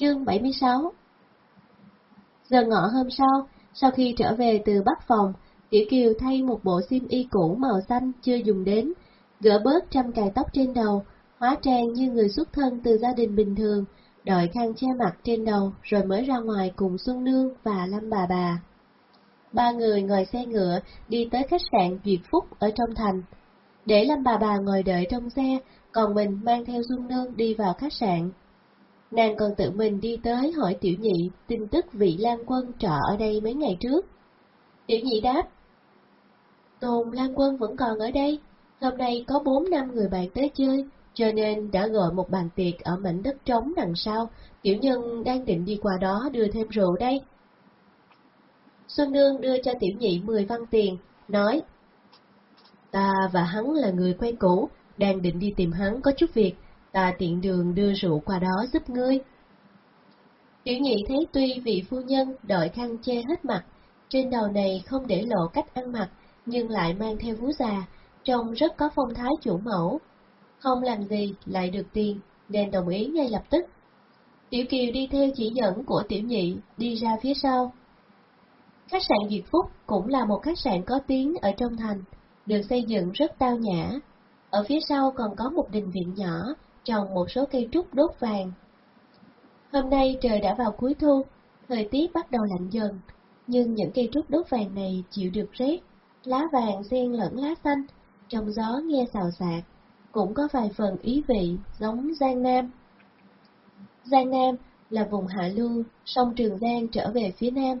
Chương 76 Giờ ngọ hôm sau, sau khi trở về từ Bắc Phòng, Tiểu Kiều thay một bộ xiêm y cũ màu xanh chưa dùng đến, gỡ bớt trăm cài tóc trên đầu, hóa trang như người xuất thân từ gia đình bình thường, đội khăn che mặt trên đầu rồi mới ra ngoài cùng Xuân Nương và Lâm bà bà. Ba người ngồi xe ngựa đi tới khách sạn Duyệt Phúc ở trong thành. Để Lâm bà bà ngồi đợi trong xe, còn mình mang theo Xuân Nương đi vào khách sạn. Nàng còn tự mình đi tới hỏi Tiểu Nhị tin tức vị Lan Quân trọ ở đây mấy ngày trước. Tiểu Nhị đáp, Tồn Lan Quân vẫn còn ở đây, hôm nay có bốn năm người bạn tới chơi, cho nên đã gọi một bàn tiệc ở mảnh đất trống đằng sau, tiểu nhân đang định đi qua đó đưa thêm rượu đây. Xuân Nương đưa cho tiểu nhị 10 văn tiền, nói, Ta và hắn là người quen cũ, đang định đi tìm hắn có chút việc, ta tiện đường đưa rượu qua đó giúp ngươi. Tiểu nhị thấy tuy vị phu nhân đội khăn che hết mặt, trên đầu này không để lộ cách ăn mặc, nhưng lại mang theo vú già, trông rất có phong thái chủ mẫu. Không làm gì lại được tiền, nên đồng ý ngay lập tức. Tiểu Kiều đi theo chỉ dẫn của tiểu nhị, đi ra phía sau. Khách sạn Diệt Phúc cũng là một khách sạn có tiếng ở trong thành, được xây dựng rất tao nhã. Ở phía sau còn có một đình viện nhỏ, trồng một số cây trúc đốt vàng. Hôm nay trời đã vào cuối thu, thời tiết bắt đầu lạnh dần, nhưng những cây trúc đốt vàng này chịu được rét, lá vàng xen lẫn lá xanh, trong gió nghe xào xạc, cũng có vài phần ý vị giống Giang Nam. Giang Nam là vùng hạ lưu, sông Trường Giang trở về phía nam,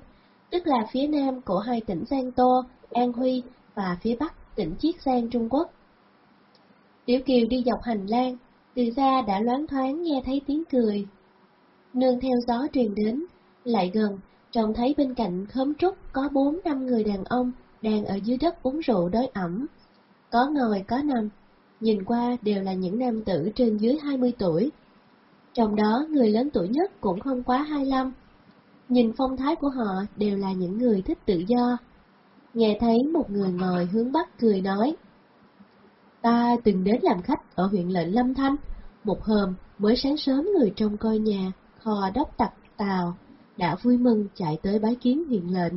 tức là phía nam của hai tỉnh Giang Tô, An Huy và phía bắc tỉnh Chiết Giang Trung Quốc. Tiểu Kiều đi dọc hành lang, từ xa đã loáng thoáng nghe thấy tiếng cười. Nương theo gió truyền đến, lại gần, trông thấy bên cạnh khóm trúc có bốn năm người đàn ông đang ở dưới đất uống rượu đói ẩm. Có ngồi có nằm, nhìn qua đều là những nam tử trên dưới 20 tuổi. Trong đó người lớn tuổi nhất cũng không quá 25. Nhìn phong thái của họ đều là những người thích tự do. Nghe thấy một người ngồi hướng bắc cười nói. Ta từng đến làm khách ở huyện lệnh Lâm Thanh, một hôm mới sáng sớm người trong coi nhà, kho đốc tặc Tàu, đã vui mừng chạy tới bái kiến huyện lệnh,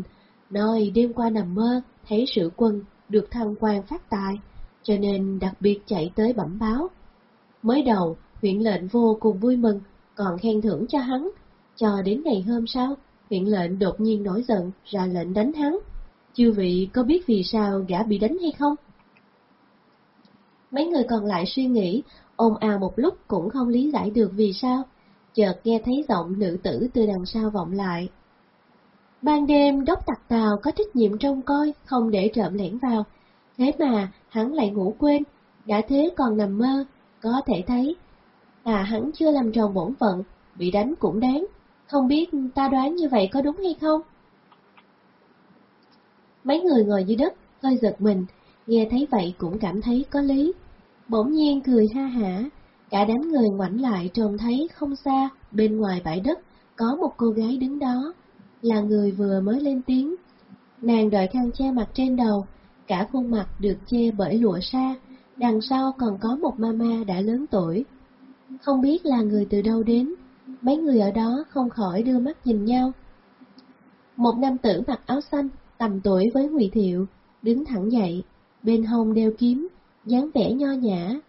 nơi đêm qua nằm mơ, thấy sự quân được thăng quan phát tài, cho nên đặc biệt chạy tới bẩm báo. Mới đầu, huyện lệnh vô cùng vui mừng, còn khen thưởng cho hắn, cho đến ngày hôm sau, huyện lệnh đột nhiên nổi giận, ra lệnh đánh hắn. Chư vị có biết vì sao gã bị đánh hay không? Mấy người còn lại suy nghĩ, ồn ào một lúc cũng không lý giải được vì sao, chợt nghe thấy giọng nữ tử từ đằng sau vọng lại. Ban đêm đốc tặc tàu có trách nhiệm trông coi, không để trộm lẻn vào, thế mà hắn lại ngủ quên, đã thế còn nằm mơ, có thể thấy. À hắn chưa làm tròn bổn phận, bị đánh cũng đáng, không biết ta đoán như vậy có đúng hay không? Mấy người ngồi dưới đất, hơi giật mình, nghe thấy vậy cũng cảm thấy có lý. Bỗng nhiên cười ha hả, cả đám người ngoảnh lại trông thấy không xa, bên ngoài bãi đất, có một cô gái đứng đó, là người vừa mới lên tiếng. Nàng đợi khăn che mặt trên đầu, cả khuôn mặt được che bởi lụa sa, đằng sau còn có một mama đã lớn tuổi. Không biết là người từ đâu đến, mấy người ở đó không khỏi đưa mắt nhìn nhau. Một nam tử mặc áo xanh, tầm tuổi với Ngụy Thiệu, đứng thẳng dậy, bên hông đeo kiếm, dáng vẻ nho nhã.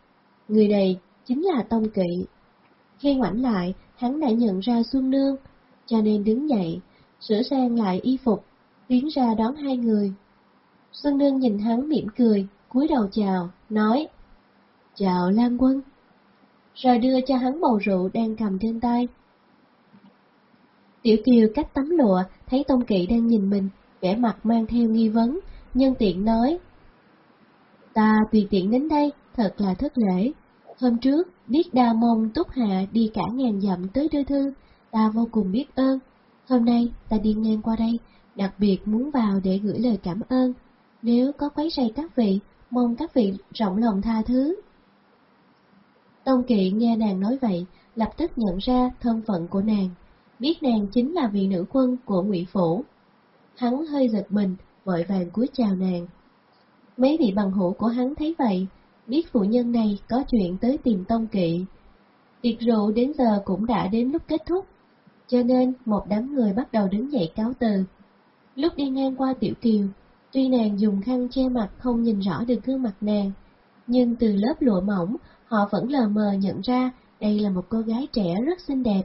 Người này chính là Tông Kỵ. Khi ngoảnh lại, hắn đã nhận ra Xuân Nương, cho nên đứng dậy, sửa sang lại y phục, tiến ra đón hai người. Xuân Nương nhìn hắn mỉm cười, cúi đầu chào, nói, Chào Lan Quân. Rồi đưa cho hắn bầu rượu đang cầm trên tay. Tiểu Kiều cách tấm lụa, thấy Tông Kỵ đang nhìn mình, vẻ mặt mang theo nghi vấn, nhân tiện nói, Ta tùy tiện đến đây, thật là thất lễ. Hôm trước, biết đa mông túc hạ đi cả ngàn dặm tới đưa thư, ta vô cùng biết ơn. Hôm nay, ta đi ngang qua đây, đặc biệt muốn vào để gửi lời cảm ơn. Nếu có quấy rầy các vị, mong các vị rộng lòng tha thứ. Tông kỵ nghe nàng nói vậy, lập tức nhận ra thân phận của nàng, biết nàng chính là vị nữ quân của ngụy Phủ. Hắn hơi giật mình, vội vàng cúi chào nàng. Mấy vị bằng hữu của hắn thấy vậy, biết phụ nhân này có chuyện tới tìm tông kỵ. Tiệc rượu đến giờ cũng đã đến lúc kết thúc, cho nên một đám người bắt đầu đứng dậy cáo từ. Lúc đi ngang qua Tiểu Kiều, tuy nàng dùng khăn che mặt không nhìn rõ được gương mặt nàng, nhưng từ lớp lụa mỏng, họ vẫn lờ mờ nhận ra đây là một cô gái trẻ rất xinh đẹp.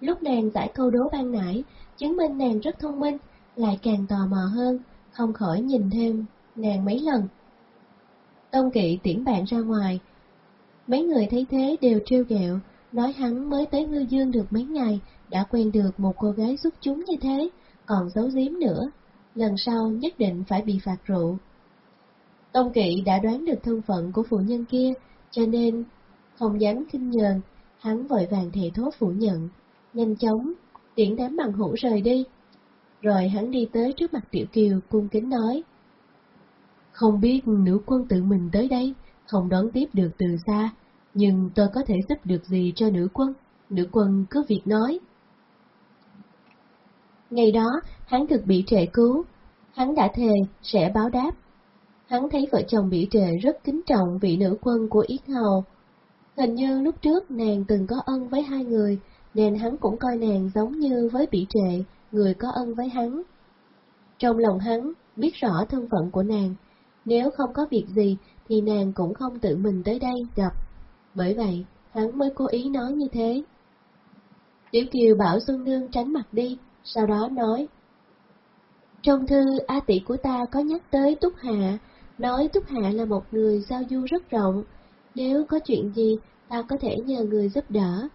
Lúc nàng giải câu đố ban nãy, chứng minh nàng rất thông minh, lại càng tò mò hơn, không khỏi nhìn thêm nàng mấy lần. Tông kỵ tiễn bạn ra ngoài. Mấy người thấy thế đều trêu ghẹo, nói hắn mới tới ngư dương được mấy ngày, đã quen được một cô gái xuất chúng như thế, còn giấu giếm nữa. Lần sau nhất định phải bị phạt rượu. Tông kỵ đã đoán được thân phận của phụ nhân kia, cho nên không dám kinh nhờn, hắn vội vàng thề thốt phủ nhận, nhanh chóng tiễn đám bằng hữu rời đi. Rồi hắn đi tới trước mặt Tiểu Kiều cung kính nói, không biết nữ quân tự mình tới đây, không đón tiếp được từ xa, nhưng tôi có thể giúp được gì cho nữ quân, nữ quân cứ việc nói. Ngày đó, hắn thực bị trệ cứu, hắn đã thề sẽ báo đáp. Hắn thấy vợ chồng bị trệ rất kính trọng vị nữ quân của Yết Hầu. Hình như lúc trước nàng từng có ân với hai người, nên hắn cũng coi nàng giống như với bị trệ, người có ân với hắn. Trong lòng hắn, biết rõ thân phận của nàng, nếu không có việc gì thì nàng cũng không tự mình tới đây gặp. Bởi vậy, hắn mới cố ý nói như thế. Tiểu Kiều bảo Xuân Nương tránh mặt đi, sau đó nói. Trong thư A tỷ của ta có nhắc tới Túc Hạ, nói Túc Hạ là một người giao du rất rộng, nếu có chuyện gì ta có thể nhờ người giúp đỡ,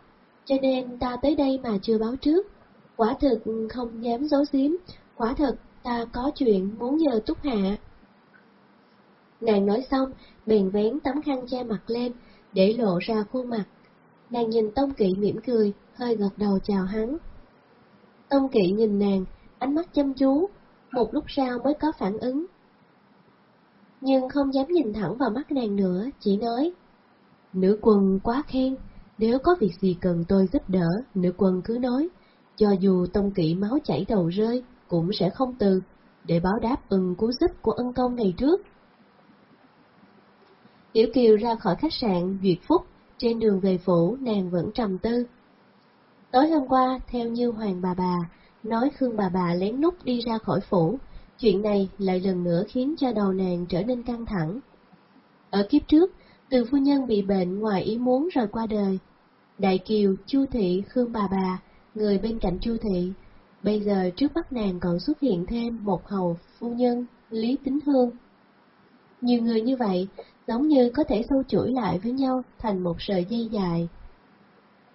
cho nên ta tới đây mà chưa báo trước. Quả thực không dám giấu giếm, quả thực ta có chuyện muốn nhờ Túc Hạ. Nàng nói xong, bèn vén tấm khăn che mặt lên, để lộ ra khuôn mặt. Nàng nhìn Tông Kỵ mỉm cười, hơi gật đầu chào hắn. Tông Kỵ nhìn nàng, ánh mắt chăm chú, một lúc sau mới có phản ứng. Nhưng không dám nhìn thẳng vào mắt nàng nữa, chỉ nói. Nữ quân quá khen, nếu có việc gì cần tôi giúp đỡ, nữ quân cứ nói, cho dù Tông Kỵ máu chảy đầu rơi, cũng sẽ không từ, để báo đáp ân cứu giúp của ân công ngày trước. Tiểu Kiều ra khỏi khách sạn Duyệt Phúc, trên đường về phủ nàng vẫn trầm tư. Tối hôm qua, theo như Hoàng bà bà, nói Khương bà bà lén nút đi ra khỏi phủ, chuyện này lại lần nữa khiến cho đầu nàng trở nên căng thẳng. Ở kiếp trước, từ phu nhân bị bệnh ngoài ý muốn rồi qua đời. Đại Kiều, Chu Thị, Khương bà bà, người bên cạnh Chu Thị, bây giờ trước mắt nàng còn xuất hiện thêm một hầu phu nhân, Lý Tính Hương. Nhiều người như vậy, giống như có thể sâu chuỗi lại với nhau thành một sợi dây dài.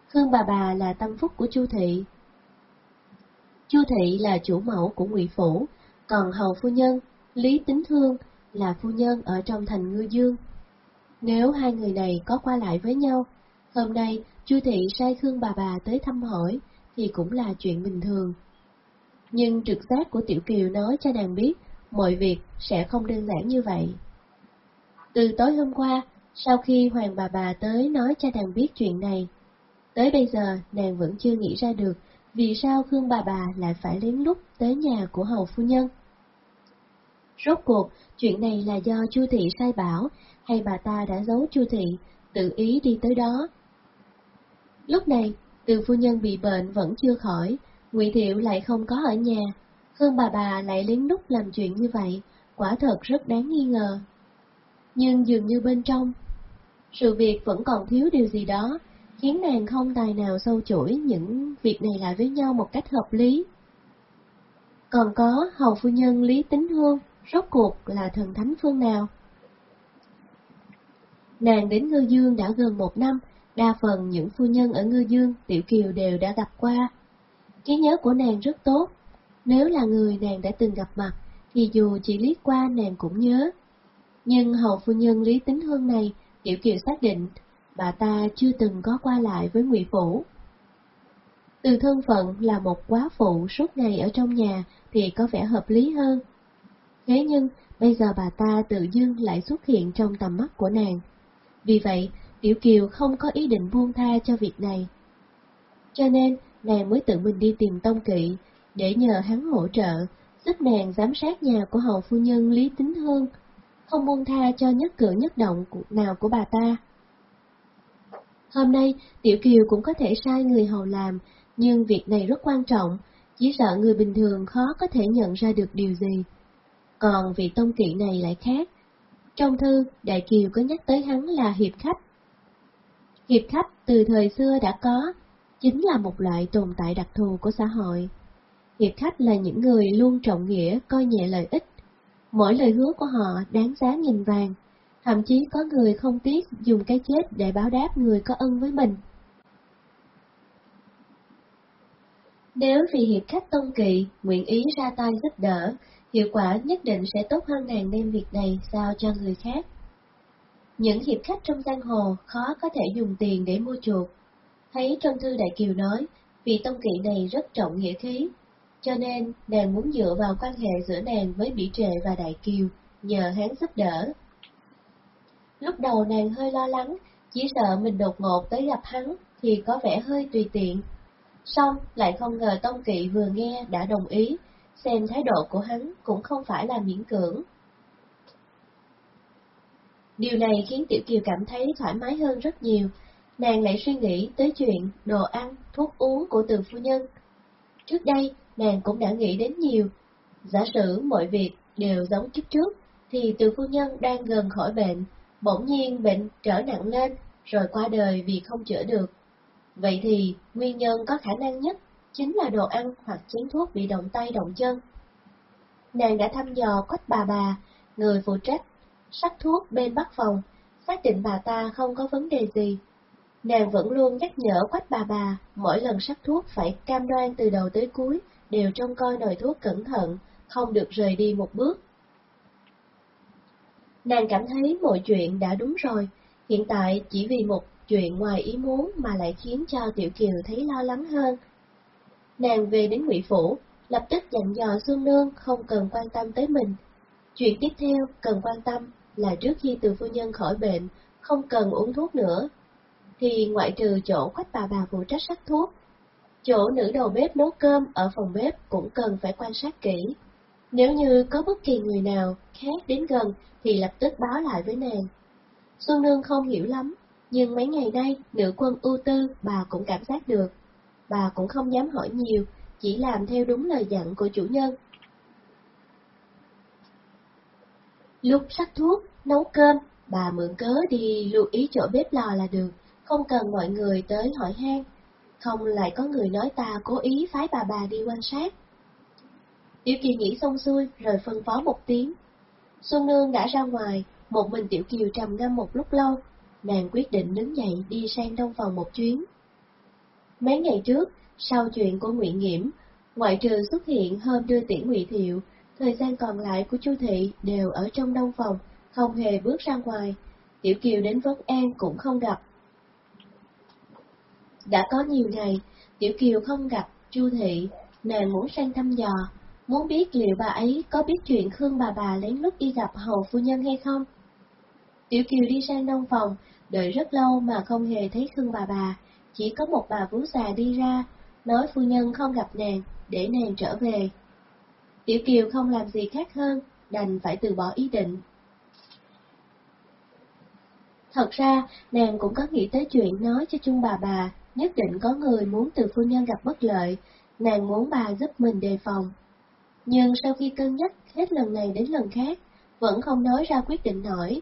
Khương bà bà là tâm phúc của Chu thị. Chu thị là chủ mẫu của Ngụy phủ, còn hầu phu nhân, Lý Tính Hương là phu nhân ở trong thành Ngư Dương. Nếu hai người này có qua lại với nhau, hôm nay Chu thị sai Khương bà bà tới thăm hỏi thì cũng là chuyện bình thường. Nhưng trực giác của Tiểu Kiều nói cho nàng biết mọi việc sẽ không đơn giản như vậy. Từ tối hôm qua, sau khi Hoàng bà bà tới nói cho nàng biết chuyện này, tới bây giờ nàng vẫn chưa nghĩ ra được vì sao Khương bà bà lại phải lén lút tới nhà của hầu phu nhân. Rốt cuộc, chuyện này là do Chu thị sai bảo hay bà ta đã giấu Chu thị, tự ý đi tới đó. Lúc này, từ phu nhân bị bệnh vẫn chưa khỏi, Ngụy Thiệu lại không có ở nhà, Khương bà bà lại lén lút làm chuyện như vậy, quả thật rất đáng nghi ngờ nhưng dường như bên trong, sự việc vẫn còn thiếu điều gì đó, khiến nàng không tài nào sâu chuỗi những việc này lại với nhau một cách hợp lý. Còn có hầu phu nhân Lý Tính Hương, rốt cuộc là thần thánh phương nào? Nàng đến Ngư Dương đã gần một năm, đa phần những phu nhân ở Ngư Dương, Tiểu Kiều đều đã gặp qua. Trí nhớ của nàng rất tốt, nếu là người nàng đã từng gặp mặt, thì dù chỉ liếc qua nàng cũng nhớ. Nhưng hầu phu nhân Lý Tính Hương này, Tiểu Kiều xác định, bà ta chưa từng có qua lại với Ngụy Phủ. Từ thân phận là một quá phụ suốt ngày ở trong nhà thì có vẻ hợp lý hơn. Thế nhưng, bây giờ bà ta tự dưng lại xuất hiện trong tầm mắt của nàng. Vì vậy, Tiểu Kiều không có ý định buông tha cho việc này. Cho nên, nàng mới tự mình đi tìm Tông Kỵ, để nhờ hắn hỗ trợ, giúp nàng giám sát nhà của hầu phu nhân Lý Tính Hương không buông tha cho nhất cử nhất động nào của bà ta. Hôm nay, Tiểu Kiều cũng có thể sai người hầu làm, nhưng việc này rất quan trọng, chỉ sợ người bình thường khó có thể nhận ra được điều gì. Còn vị tông kỵ này lại khác. Trong thư, Đại Kiều có nhắc tới hắn là hiệp khách. Hiệp khách từ thời xưa đã có, chính là một loại tồn tại đặc thù của xã hội. Hiệp khách là những người luôn trọng nghĩa, coi nhẹ lợi ích. Mỗi lời hứa của họ đáng giá nghìn vàng, thậm chí có người không tiếc dùng cái chết để báo đáp người có ân với mình. Nếu vì hiệp khách tông kỵ nguyện ý ra tay giúp đỡ, hiệu quả nhất định sẽ tốt hơn nàng đem việc này sao cho người khác. Những hiệp khách trong giang hồ khó có thể dùng tiền để mua chuộc. Thấy trong thư Đại Kiều nói, vì tông kỵ này rất trọng nghĩa khí, cho nên nàng muốn dựa vào quan hệ giữa nàng với mỹ Trệ và Đại Kiều, nhờ hắn giúp đỡ. Lúc đầu nàng hơi lo lắng, chỉ sợ mình đột ngột tới gặp hắn thì có vẻ hơi tùy tiện. Xong lại không ngờ Tông Kỵ vừa nghe đã đồng ý, xem thái độ của hắn cũng không phải là miễn cưỡng. Điều này khiến Tiểu Kiều cảm thấy thoải mái hơn rất nhiều, nàng lại suy nghĩ tới chuyện đồ ăn, thuốc uống của từ phu nhân. Trước đây, nàng cũng đã nghĩ đến nhiều. Giả sử mọi việc đều giống trước trước, thì từ phu nhân đang gần khỏi bệnh, bỗng nhiên bệnh trở nặng lên, rồi qua đời vì không chữa được. Vậy thì, nguyên nhân có khả năng nhất chính là đồ ăn hoặc chén thuốc bị động tay động chân. Nàng đã thăm dò quách bà bà, người phụ trách, sắc thuốc bên bắc phòng, xác định bà ta không có vấn đề gì. Nàng vẫn luôn nhắc nhở quách bà bà, mỗi lần sắc thuốc phải cam đoan từ đầu tới cuối, đều trông coi nồi thuốc cẩn thận, không được rời đi một bước. Nàng cảm thấy mọi chuyện đã đúng rồi, hiện tại chỉ vì một chuyện ngoài ý muốn mà lại khiến cho Tiểu Kiều thấy lo lắng hơn. Nàng về đến Ngụy Phủ, lập tức dặn dò Xuân Nương không cần quan tâm tới mình. Chuyện tiếp theo cần quan tâm là trước khi từ phu nhân khỏi bệnh, không cần uống thuốc nữa, thì ngoại trừ chỗ quách bà bà phụ trách sắc thuốc, chỗ nữ đầu bếp nấu cơm ở phòng bếp cũng cần phải quan sát kỹ. Nếu như có bất kỳ người nào khác đến gần thì lập tức báo lại với nàng. Xuân Nương không hiểu lắm, nhưng mấy ngày nay nữ quân ưu tư bà cũng cảm giác được. Bà cũng không dám hỏi nhiều, chỉ làm theo đúng lời dặn của chủ nhân. Lúc sắc thuốc, nấu cơm, bà mượn cớ đi lưu ý chỗ bếp lò là được, không cần mọi người tới hỏi han. Không lại có người nói ta cố ý phái bà bà đi quan sát. Tiểu Kiều nghĩ xong xuôi rồi phân phó một tiếng. Xuân Nương đã ra ngoài, một mình Tiểu Kiều trầm ngâm một lúc lâu, nàng quyết định đứng dậy đi sang đông phòng một chuyến. Mấy ngày trước, sau chuyện của nguyễn Nghiễm, ngoại trừ xuất hiện hôm đưa tiễn Ngụy Thiệu, thời gian còn lại của Chu Thị đều ở trong đông phòng, không hề bước ra ngoài. Tiểu Kiều đến Vân An cũng không gặp. Đã có nhiều ngày, Tiểu Kiều không gặp Chu Thị, nàng muốn sang thăm dò, muốn biết liệu bà ấy có biết chuyện Khương bà bà lén lút đi gặp hầu phu nhân hay không. Tiểu Kiều đi sang đông phòng, đợi rất lâu mà không hề thấy Khương bà bà, chỉ có một bà vú già đi ra, nói phu nhân không gặp nàng, để nàng trở về. Tiểu Kiều không làm gì khác hơn, đành phải từ bỏ ý định. Thật ra, nàng cũng có nghĩ tới chuyện nói cho chung bà bà, nhất định có người muốn từ phu nhân gặp bất lợi, nàng muốn bà giúp mình đề phòng. Nhưng sau khi cân nhắc hết lần này đến lần khác, vẫn không nói ra quyết định nổi.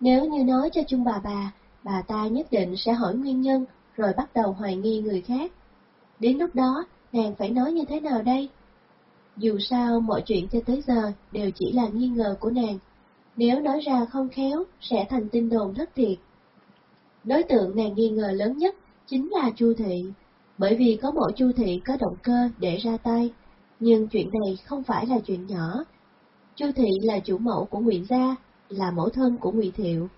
Nếu như nói cho chung bà bà, bà ta nhất định sẽ hỏi nguyên nhân, rồi bắt đầu hoài nghi người khác. Đến lúc đó, nàng phải nói như thế nào đây? Dù sao, mọi chuyện cho tới giờ đều chỉ là nghi ngờ của nàng. Nếu nói ra không khéo, sẽ thành tin đồn thất thiệt. Đối tượng nàng nghi ngờ lớn nhất chính là Chu Thị, bởi vì có mỗi Chu Thị có động cơ để ra tay, nhưng chuyện này không phải là chuyện nhỏ. Chu Thị là chủ mẫu của Ngụy Gia, là mẫu thân của Ngụy Thiệu.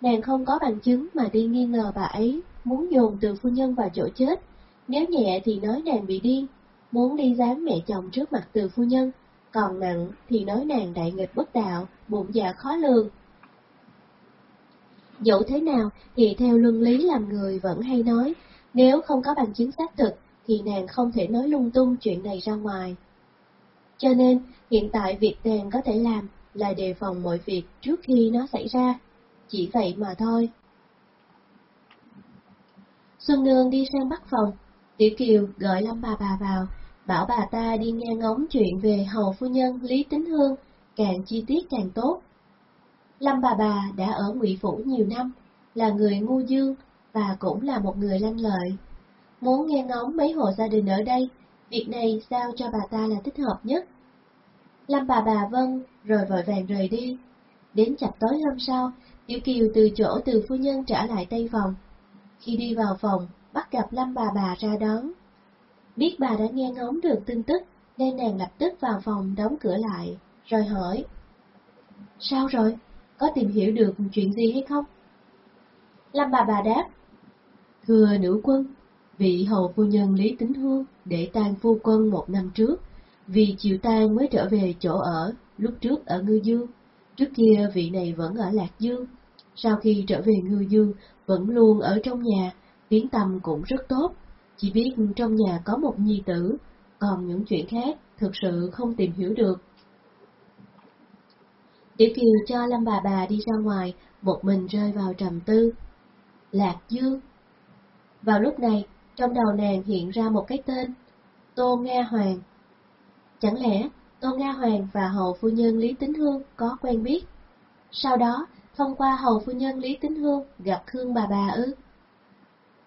Nàng không có bằng chứng mà đi nghi ngờ bà ấy, muốn dồn từ phu nhân vào chỗ chết. Nếu nhẹ thì nói nàng bị điên, muốn đi giáng mẹ chồng trước mặt từ phu nhân, còn nặng thì nói nàng đại nghịch bất đạo, bụng dạ khó lường. Dẫu thế nào thì theo luân lý làm người vẫn hay nói, nếu không có bằng chứng xác thực thì nàng không thể nói lung tung chuyện này ra ngoài. Cho nên, hiện tại việc nàng có thể làm là đề phòng mọi việc trước khi nó xảy ra, chỉ vậy mà thôi. Xuân Nương đi sang bắt phòng, Tiểu Kiều gọi Lâm bà bà vào, bảo bà ta đi nghe ngóng chuyện về hầu phu nhân Lý Tính Hương, càng chi tiết càng tốt. Lâm bà bà đã ở Ngụy Phủ nhiều năm, là người ngu dương và cũng là một người lanh lợi. Muốn nghe ngóng mấy hộ gia đình ở đây, việc này sao cho bà ta là thích hợp nhất. Lâm bà bà vâng, rồi vội vàng rời đi. Đến chập tối hôm sau, Tiểu Kiều từ chỗ từ phu nhân trở lại tây phòng. Khi đi vào phòng, bắt gặp Lâm bà bà ra đón. Biết bà đã nghe ngóng được tin tức, nên nàng lập tức vào phòng đóng cửa lại, rồi hỏi. Sao rồi? Có tìm hiểu được chuyện gì hay không? Lâm bà bà đáp. Thưa nữ quân, vị hầu phu nhân Lý Tính Hương để tang phu quân một năm trước, vì chịu tang mới trở về chỗ ở, lúc trước ở Ngư Dương. Trước kia vị này vẫn ở Lạc Dương, sau khi trở về Ngư Dương vẫn luôn ở trong nhà, tiếng tâm cũng rất tốt, chỉ biết trong nhà có một nhi tử, còn những chuyện khác thực sự không tìm hiểu được. Tiểu Kiều cho Lâm bà bà đi ra ngoài, một mình rơi vào trầm tư. Lạc Dương Vào lúc này, trong đầu nàng hiện ra một cái tên, Tô Nga Hoàng. Chẳng lẽ Tô Nga Hoàng và hầu phu nhân Lý Tính Hương có quen biết? Sau đó, thông qua hầu phu nhân Lý Tính Hương gặp Khương bà bà ư?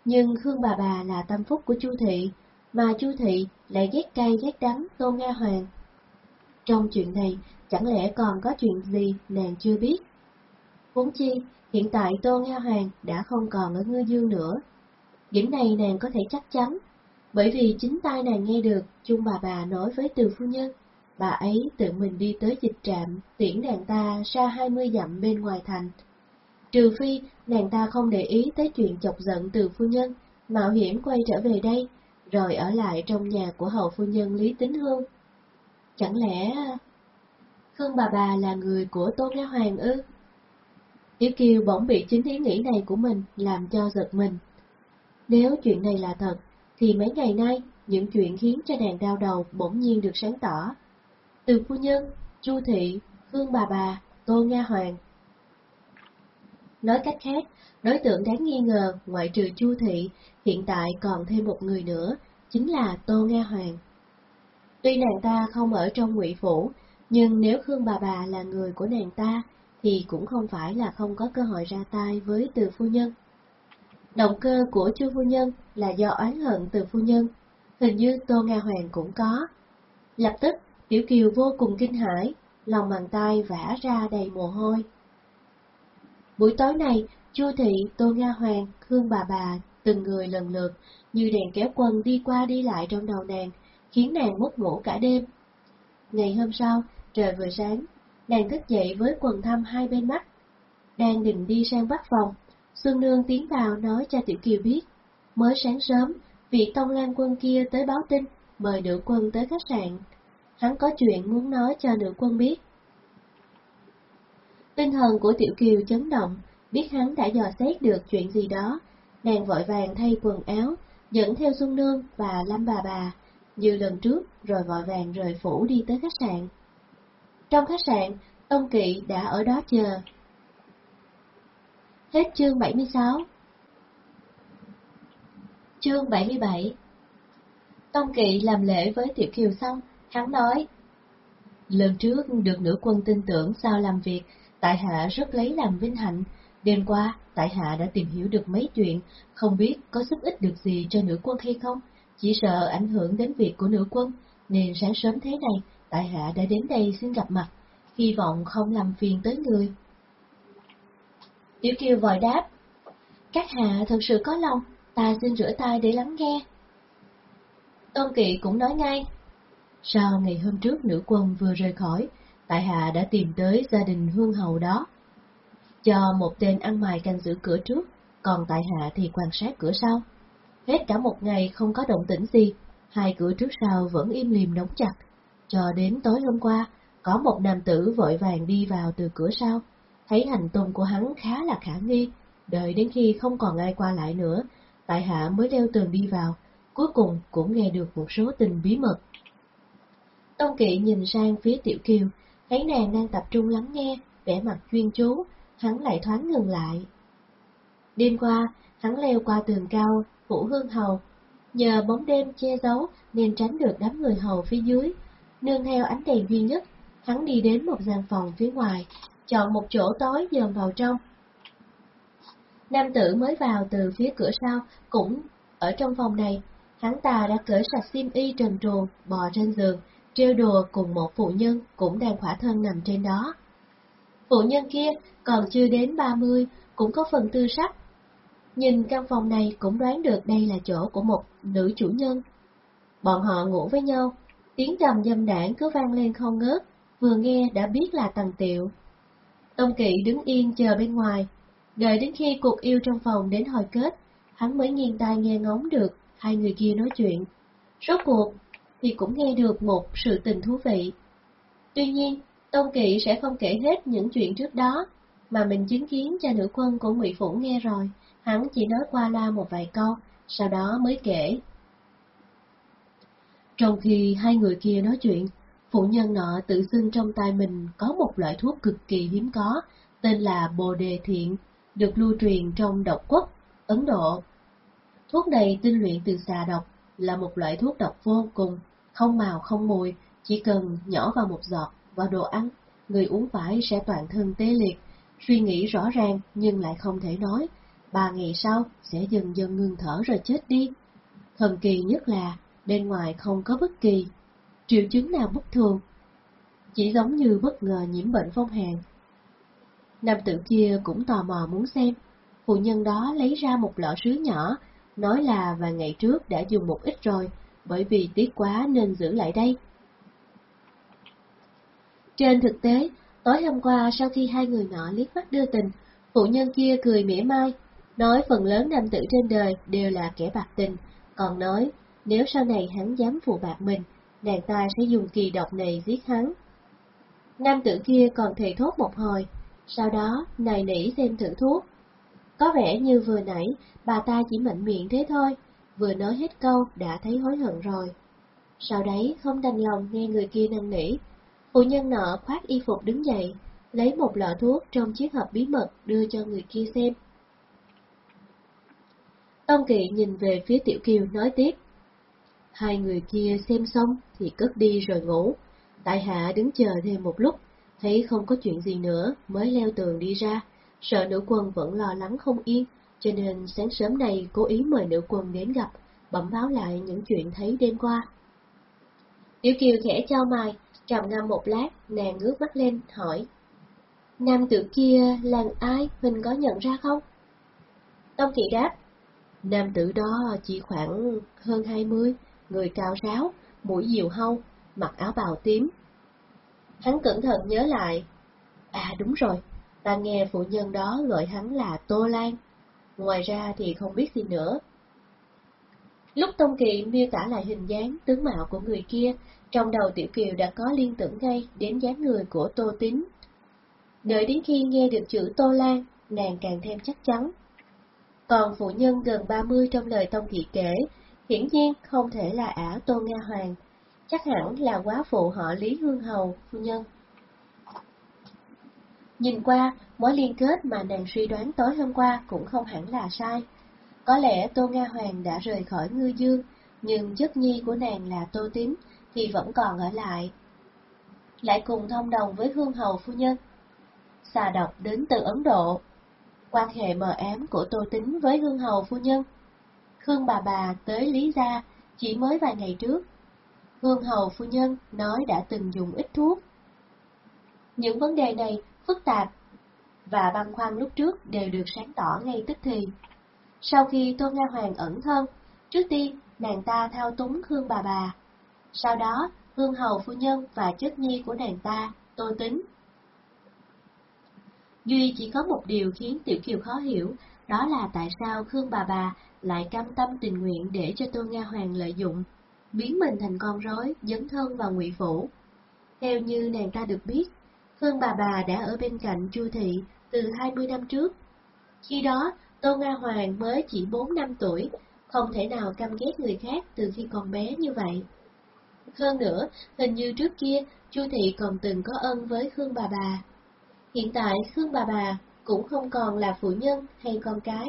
Nhưng Khương bà bà là tâm phúc của Chu Thị, mà Chu Thị lại ghét cay ghét đắng Tô Nga Hoàng. Trong chuyện này, chẳng lẽ còn có chuyện gì nàng chưa biết? Vốn chi, hiện tại Tô Nga Hoàng đã không còn ở Ngư Dương nữa. Điểm này nàng có thể chắc chắn, bởi vì chính tai nàng nghe được chung bà bà nói với từ phu nhân, bà ấy tự mình đi tới dịch trạm, tiễn nàng ta ra hai mươi dặm bên ngoài thành. Trừ phi nàng ta không để ý tới chuyện chọc giận từ phu nhân, mạo hiểm quay trở về đây, rồi ở lại trong nhà của hậu phu nhân Lý Tính Hương. Chẳng lẽ... Khương bà bà là người của Tôn Nga Hoàng ư? Tiểu Kiều bỗng bị chính ý nghĩ này của mình làm cho giật mình. Nếu chuyện này là thật, thì mấy ngày nay, những chuyện khiến cho nàng đau đầu bỗng nhiên được sáng tỏ. Từ phu nhân, Chu Thị, Khương bà bà, Tô Nga Hoàng. Nói cách khác, đối tượng đáng nghi ngờ ngoại trừ Chu Thị, hiện tại còn thêm một người nữa, chính là Tô Nga Hoàng. Tuy nàng ta không ở trong ngụy phủ, nhưng nếu Khương bà bà là người của nàng ta, thì cũng không phải là không có cơ hội ra tay với từ phu nhân. Động cơ của chu phu nhân là do oán hận từ phu nhân, hình như Tô Nga Hoàng cũng có. Lập tức, Tiểu Kiều vô cùng kinh hãi, lòng bàn tay vã ra đầy mồ hôi. Buổi tối này, Chu Thị, Tô Nga Hoàng, Khương bà bà, từng người lần lượt, như đèn kéo quân đi qua đi lại trong đầu nàng, khiến nàng mất ngủ cả đêm. Ngày hôm sau, trời vừa sáng, nàng thức dậy với quần thâm hai bên mắt. Đang định đi sang bắt phòng, Xuân Nương tiến vào nói cho Tiểu Kiều biết. Mới sáng sớm, vị tông lan quân kia tới báo tin, mời nữ quân tới khách sạn. Hắn có chuyện muốn nói cho nữ quân biết. Tinh thần của Tiểu Kiều chấn động, biết hắn đã dò xét được chuyện gì đó. Nàng vội vàng thay quần áo, dẫn theo Xuân Nương và Lâm bà bà, như lần trước rồi vội vàng rời phủ đi tới khách sạn. Trong khách sạn, Tông Kỵ đã ở đó chờ. Hết chương 76 Chương 77 Tông Kỵ làm lễ với Tiểu Kiều xong, hắn nói Lần trước được nữ quân tin tưởng sao làm việc, tại hạ rất lấy làm vinh hạnh. Đêm qua, tại hạ đã tìm hiểu được mấy chuyện, không biết có giúp ích được gì cho nữ quân hay không, chỉ sợ ảnh hưởng đến việc của nữ quân, nên sáng sớm thế này, tại hạ đã đến đây xin gặp mặt, hy vọng không làm phiền tới người. Tiểu Kiều vội đáp, các hạ thật sự có lòng, ta xin rửa tay để lắng nghe. Tôn Kỵ cũng nói ngay, sau ngày hôm trước nữ quân vừa rời khỏi, tại hạ đã tìm tới gia đình hương hầu đó, cho một tên ăn mày canh giữ cửa trước, còn tại hạ thì quan sát cửa sau. Hết cả một ngày không có động tĩnh gì, hai cửa trước sau vẫn im lìm đóng chặt. Cho đến tối hôm qua, có một nam tử vội vàng đi vào từ cửa sau, thấy hành tung của hắn khá là khả nghi, đợi đến khi không còn ai qua lại nữa, tại hạ mới leo tường đi vào, cuối cùng cũng nghe được một số tình bí mật. Tông kỵ nhìn sang phía tiểu kiều, thấy nàng đang tập trung lắng nghe, vẻ mặt chuyên chú, hắn lại thoáng ngừng lại. Đêm qua, hắn leo qua tường cao, phủ hương hầu. Nhờ bóng đêm che giấu nên tránh được đám người hầu phía dưới. Nương theo ánh đèn duy nhất, hắn đi đến một gian phòng phía ngoài, chọn một chỗ tối dòm vào trong. Nam tử mới vào từ phía cửa sau, cũng ở trong phòng này, hắn ta đã cởi sạch xiêm y trần truồng, bò trên giường, trêu đùa cùng một phụ nhân cũng đang khỏa thân nằm trên đó. Phụ nhân kia còn chưa đến 30, cũng có phần tư sắc. Nhìn căn phòng này cũng đoán được đây là chỗ của một nữ chủ nhân. Bọn họ ngủ với nhau, tiếng trầm dâm đảng cứ vang lên không ngớt, vừa nghe đã biết là tầng tiệu. Tông kỵ đứng yên chờ bên ngoài, đợi đến khi cuộc yêu trong phòng đến hồi kết, hắn mới nghiêng tai nghe ngóng được hai người kia nói chuyện. Rốt cuộc thì cũng nghe được một sự tình thú vị. Tuy nhiên, Tông Kỵ sẽ không kể hết những chuyện trước đó, mà mình chứng kiến cho nữ quân của Ngụy Phủ nghe rồi, hắn chỉ nói qua la một vài câu, sau đó mới kể. Trong khi hai người kia nói chuyện, phụ nhân nọ tự xưng trong tay mình có một loại thuốc cực kỳ hiếm có, tên là Bồ Đề Thiện, được lưu truyền trong độc quốc, Ấn Độ. Thuốc này tinh luyện từ xà độc, là một loại thuốc độc vô cùng, không màu không mùi, chỉ cần nhỏ vào một giọt vào đồ ăn, người uống phải sẽ toàn thân tê liệt, suy nghĩ rõ ràng nhưng lại không thể nói, ba ngày sau sẽ dần dần ngừng thở rồi chết đi. Thần kỳ nhất là bên ngoài không có bất kỳ triệu chứng nào bất thường, chỉ giống như bất ngờ nhiễm bệnh phong hàn. Nam tử kia cũng tò mò muốn xem, phụ nhân đó lấy ra một lọ sứ nhỏ, nói là vài ngày trước đã dùng một ít rồi, bởi vì tiếc quá nên giữ lại đây. Trên thực tế, tối hôm qua sau khi hai người nọ liếc mắt đưa tình, phụ nhân kia cười mỉa mai, nói phần lớn nam tử trên đời đều là kẻ bạc tình, còn nói nếu sau này hắn dám phụ bạc mình, nàng ta sẽ dùng kỳ độc này giết hắn. Nam tử kia còn thề thốt một hồi, sau đó nài nỉ xem thử thuốc. Có vẻ như vừa nãy bà ta chỉ mạnh miệng thế thôi, vừa nói hết câu đã thấy hối hận rồi. Sau đấy không đành lòng nghe người kia năn nỉ, phụ nhân nọ khoác y phục đứng dậy, lấy một lọ thuốc trong chiếc hộp bí mật đưa cho người kia xem. Tông Kỵ nhìn về phía Tiểu Kiều nói tiếp. Hai người kia xem xong thì cất đi rồi ngủ. Tại hạ đứng chờ thêm một lúc, thấy không có chuyện gì nữa mới leo tường đi ra, sợ nữ quân vẫn lo lắng không yên, cho nên sáng sớm này cố ý mời nữ quân đến gặp, bẩm báo lại những chuyện thấy đêm qua. Tiểu Kiều khẽ trao mày, trầm ngâm một lát, nàng ngước mắt lên, hỏi. Nam tử kia là ai, mình có nhận ra không? Tông Kỳ đáp, nam tử đó chỉ khoảng hơn hai mươi, người cao ráo, mũi diều hâu, mặc áo bào tím. Hắn cẩn thận nhớ lại, à đúng rồi, ta nghe phụ nhân đó gọi hắn là Tô Lan, ngoài ra thì không biết gì nữa. Lúc Tông Kỳ miêu tả lại hình dáng, tướng mạo của người kia, trong đầu Tiểu Kiều đã có liên tưởng ngay đến dáng người của Tô Tín. Đợi đến khi nghe được chữ Tô Lan, nàng càng thêm chắc chắn. Còn phụ nhân gần 30 trong lời Tông Kỳ kể, hiển nhiên không thể là ả Tô Nga Hoàng, chắc hẳn là quá phụ họ Lý Hương Hầu, phu nhân. Nhìn qua, mối liên kết mà nàng suy đoán tối hôm qua cũng không hẳn là sai. Có lẽ Tô Nga Hoàng đã rời khỏi ngư dương, nhưng chất nhi của nàng là Tô Tím thì vẫn còn ở lại. Lại cùng thông đồng với Hương Hầu phu nhân. Xà độc đến từ Ấn Độ. Quan hệ mờ ám của Tô Tính với Hương Hầu phu nhân. Khương bà bà tới Lý Gia chỉ mới vài ngày trước. Hương Hầu phu nhân nói đã từng dùng ít thuốc. Những vấn đề này phức tạp và băn khoăn lúc trước đều được sáng tỏ ngay tức thì. Sau khi Tô Nga Hoàng ẩn thân, trước tiên nàng ta thao túng khương bà bà, sau đó Hương Hầu Phu Nhân và chất nhi của nàng ta, Tô Tính. Duy chỉ có một điều khiến Tiểu Kiều khó hiểu, đó là tại sao Khương bà bà lại cam tâm tình nguyện để cho Tô Nga Hoàng lợi dụng, biến mình thành con rối, dấn thân vào ngụy phủ. Theo như nàng ta được biết, Khương bà bà đã ở bên cạnh Chu Thị từ 20 năm trước. Khi đó, Tô Nga Hoàng mới chỉ 4 năm tuổi, không thể nào căm ghét người khác từ khi còn bé như vậy. Hơn nữa, hình như trước kia, Chu Thị còn từng có ân với Khương bà bà. Hiện tại, Khương bà bà cũng không còn là phụ nhân hay con cái.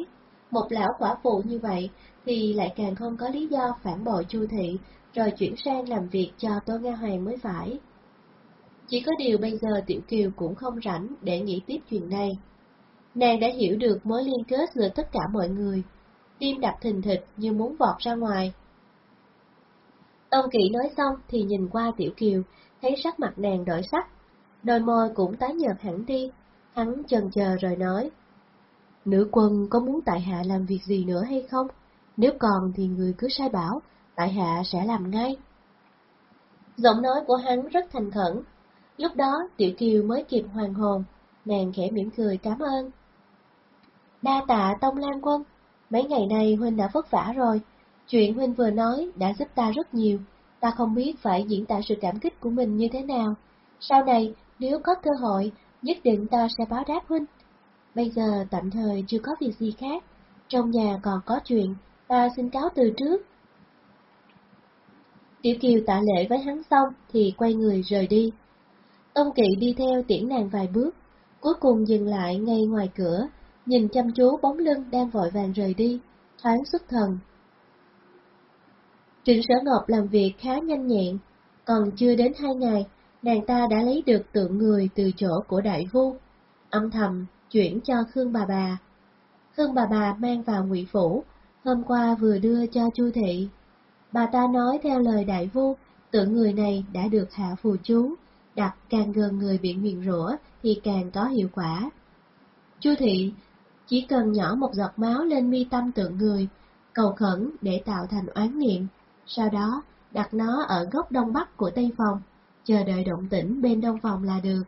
Một lão quả phụ như vậy thì lại càng không có lý do phản bội Chu Thị, rồi chuyển sang làm việc cho Tô Nga Hoàng mới phải. Chỉ có điều bây giờ Tiểu Kiều cũng không rảnh để nghĩ tiếp chuyện này. Nàng đã hiểu được mối liên kết giữa tất cả mọi người, tim đập thình thịch như muốn vọt ra ngoài. Tông Kỵ nói xong thì nhìn qua Tiểu Kiều, thấy sắc mặt nàng đổi sắc, đôi môi cũng tái nhợt hẳn đi, hắn chần chờ rồi nói. Nữ quân có muốn tại hạ làm việc gì nữa hay không? Nếu còn thì người cứ sai bảo, tại hạ sẽ làm ngay. Giọng nói của hắn rất thành khẩn. Lúc đó Tiểu Kiều mới kịp hoàn hồn, nàng khẽ mỉm cười cảm ơn. Đa tạ Tông Lan Quân, mấy ngày nay Huynh đã vất vả rồi, chuyện Huynh vừa nói đã giúp ta rất nhiều, ta không biết phải diễn tả sự cảm kích của mình như thế nào. Sau này, nếu có cơ hội, nhất định ta sẽ báo đáp Huynh. Bây giờ tạm thời chưa có việc gì khác, trong nhà còn có chuyện, ta xin cáo từ trước. Tiểu Kiều tạ lễ với hắn xong thì quay người rời đi. Tông Kỵ đi theo tiễn nàng vài bước, cuối cùng dừng lại ngay ngoài cửa, nhìn chăm chú bóng lưng đang vội vàng rời đi, thoáng xuất thần. Trịnh Sở Ngọc làm việc khá nhanh nhẹn, còn chưa đến hai ngày, nàng ta đã lấy được tượng người từ chỗ của đại vu, âm thầm chuyển cho Khương bà bà. Khương bà bà mang vào ngụy phủ, hôm qua vừa đưa cho Chu thị. Bà ta nói theo lời đại vu, tượng người này đã được hạ phù chú, đặt càng gần người bị nguyền rủa thì càng có hiệu quả. Chu thị chỉ cần nhỏ một giọt máu lên mi tâm tượng người, cầu khẩn để tạo thành oán niệm, sau đó đặt nó ở góc đông bắc của tây phòng, chờ đợi động tĩnh bên đông phòng là được.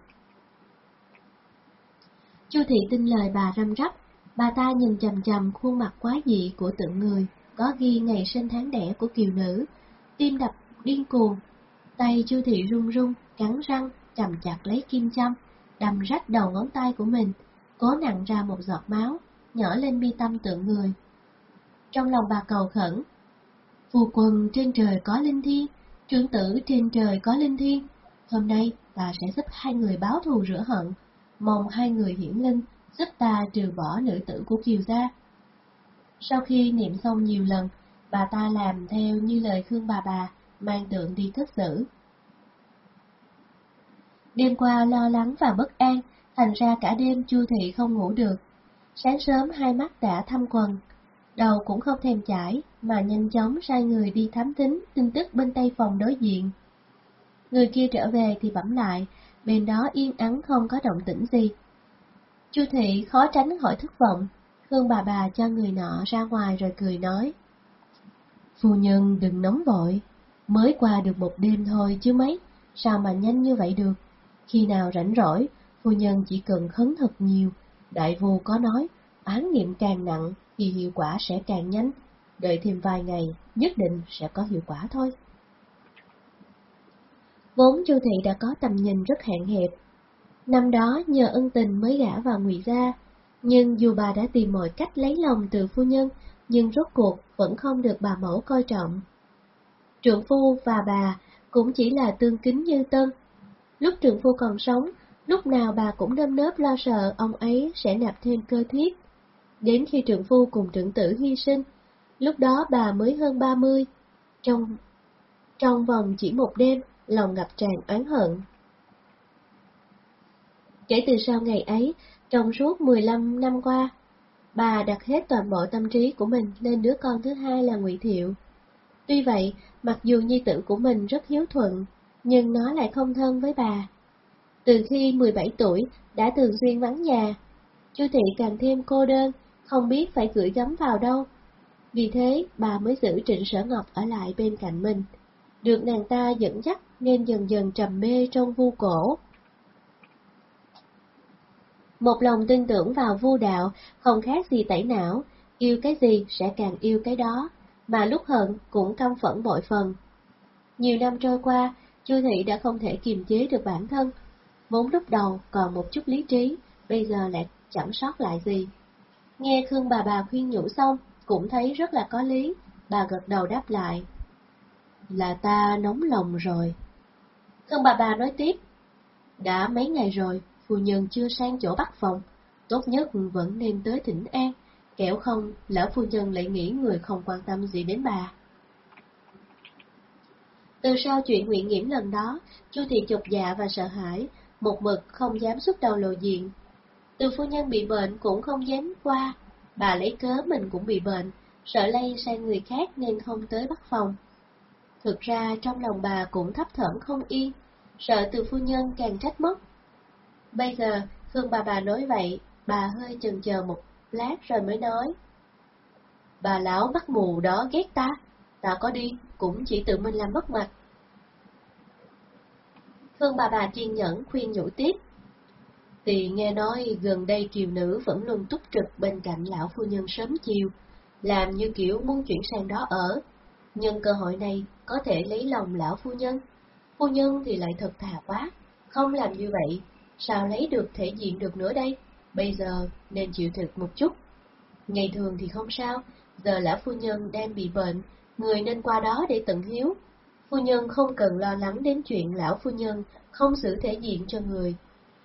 Chu thị tin lời bà răm rắp, bà ta nhìn chằm chằm khuôn mặt quá dị của tượng người, có ghi ngày sinh tháng đẻ của kiều nữ, tim đập điên cuồng, tay Chu thị run run, cắn răng, chầm chặt lấy kim châm, đâm rách đầu ngón tay của mình, cố nặng ra một giọt máu, nhỏ lên mi tâm tượng người. Trong lòng bà cầu khẩn, phù quần trên trời có linh thiên, trưởng tử trên trời có linh thiên, hôm nay bà sẽ giúp hai người báo thù rửa hận, mong hai người hiển linh giúp ta trừ bỏ nữ tử của Kiều gia. Sau khi niệm xong nhiều lần, bà ta làm theo như lời Khương bà bà, mang tượng đi cất giữ. Đêm qua lo lắng và bất an, thành ra cả đêm Chu Thị không ngủ được. Sáng sớm hai mắt đã thăm quần, đầu cũng không thèm chải, mà nhanh chóng sai người đi thám thính tin tức bên tay phòng đối diện. Người kia trở về thì bẩm lại, bên đó yên ắng không có động tĩnh gì. Chu Thị khó tránh khỏi thất vọng, Hương bà bà cho người nọ ra ngoài rồi cười nói. Phu nhân đừng nóng vội, mới qua được một đêm thôi chứ mấy, sao mà nhanh như vậy được. Khi nào rảnh rỗi, phu nhân chỉ cần khấn thật nhiều. Đại vô có nói, án nghiệm càng nặng thì hiệu quả sẽ càng nhanh. Đợi thêm vài ngày, nhất định sẽ có hiệu quả thôi. Vốn Chu Thị đã có tầm nhìn rất hạn hẹp. Năm đó nhờ ân tình mới gả vào ngụy gia, nhưng dù bà đã tìm mọi cách lấy lòng từ phu nhân, nhưng rốt cuộc vẫn không được bà mẫu coi trọng. Trượng phu và bà cũng chỉ là tương kính như tân. Lúc trượng phu còn sống, lúc nào bà cũng đâm nớp lo sợ ông ấy sẽ nạp thêm cơ thiết. Đến khi trượng phu cùng trưởng tử hy sinh, lúc đó bà mới hơn ba mươi. Trong, trong vòng chỉ một đêm, lòng ngập tràn oán hận. Kể từ sau ngày ấy, trong suốt 15 năm qua, bà đặt hết toàn bộ tâm trí của mình lên đứa con thứ hai là Ngụy Thiệu. Tuy vậy, mặc dù nhi tử của mình rất hiếu thuận, nhưng nó lại không thân với bà. Từ khi 17 tuổi, đã thường xuyên vắng nhà, Chu Thị càng thêm cô đơn, không biết phải gửi gắm vào đâu. Vì thế, bà mới giữ Trịnh Sở Ngọc ở lại bên cạnh mình. Được nàng ta dẫn dắt nên dần dần trầm mê trong vu cổ. Một lòng tin tưởng vào vu đạo không khác gì tẩy não, yêu cái gì sẽ càng yêu cái đó, mà lúc hận cũng căm phẫn bội phần. Nhiều năm trôi qua, Chu Thị đã không thể kiềm chế được bản thân, vốn lúc đầu còn một chút lý trí, bây giờ lại chẳng sót lại gì. Nghe Khương bà bà khuyên nhủ xong, cũng thấy rất là có lý, bà gật đầu đáp lại. Là ta nóng lòng rồi. Khương bà bà nói tiếp, đã mấy ngày rồi, phu nhân chưa sang chỗ bắt phòng, tốt nhất vẫn nên tới thỉnh an, kẻo không, lỡ phu nhân lại nghĩ người không quan tâm gì đến bà. Từ sau chuyện nguyện nghiễm lần đó, Chu Thị chột dạ và sợ hãi, một mực không dám xuất đầu lộ diện. Từ phu nhân bị bệnh cũng không dám qua, bà lấy cớ mình cũng bị bệnh, sợ lây sang người khác nên không tới bắt phòng. Thực ra trong lòng bà cũng thấp thởm không yên, sợ từ phu nhân càng trách móc. Bây giờ, Khương bà bà nói vậy, bà hơi chần chờ một lát rồi mới nói. Bà lão bắt mù đó ghét ta, ta có đi, cũng chỉ tự mình làm mất mặt. Khương bà bà kiên nhẫn khuyên nhủ tiếp. Thì nghe nói gần đây kiều nữ vẫn luôn túc trực bên cạnh lão phu nhân sớm chiều, làm như kiểu muốn chuyển sang đó ở. nhân cơ hội này có thể lấy lòng lão phu nhân. Phu nhân thì lại thật thà quá, không làm như vậy, sao lấy được thể diện được nữa đây? Bây giờ nên chịu thực một chút. Ngày thường thì không sao, giờ lão phu nhân đang bị bệnh, người nên qua đó để tận hiếu. Phu nhân không cần lo lắng đến chuyện lão phu nhân không xử thể diện cho người.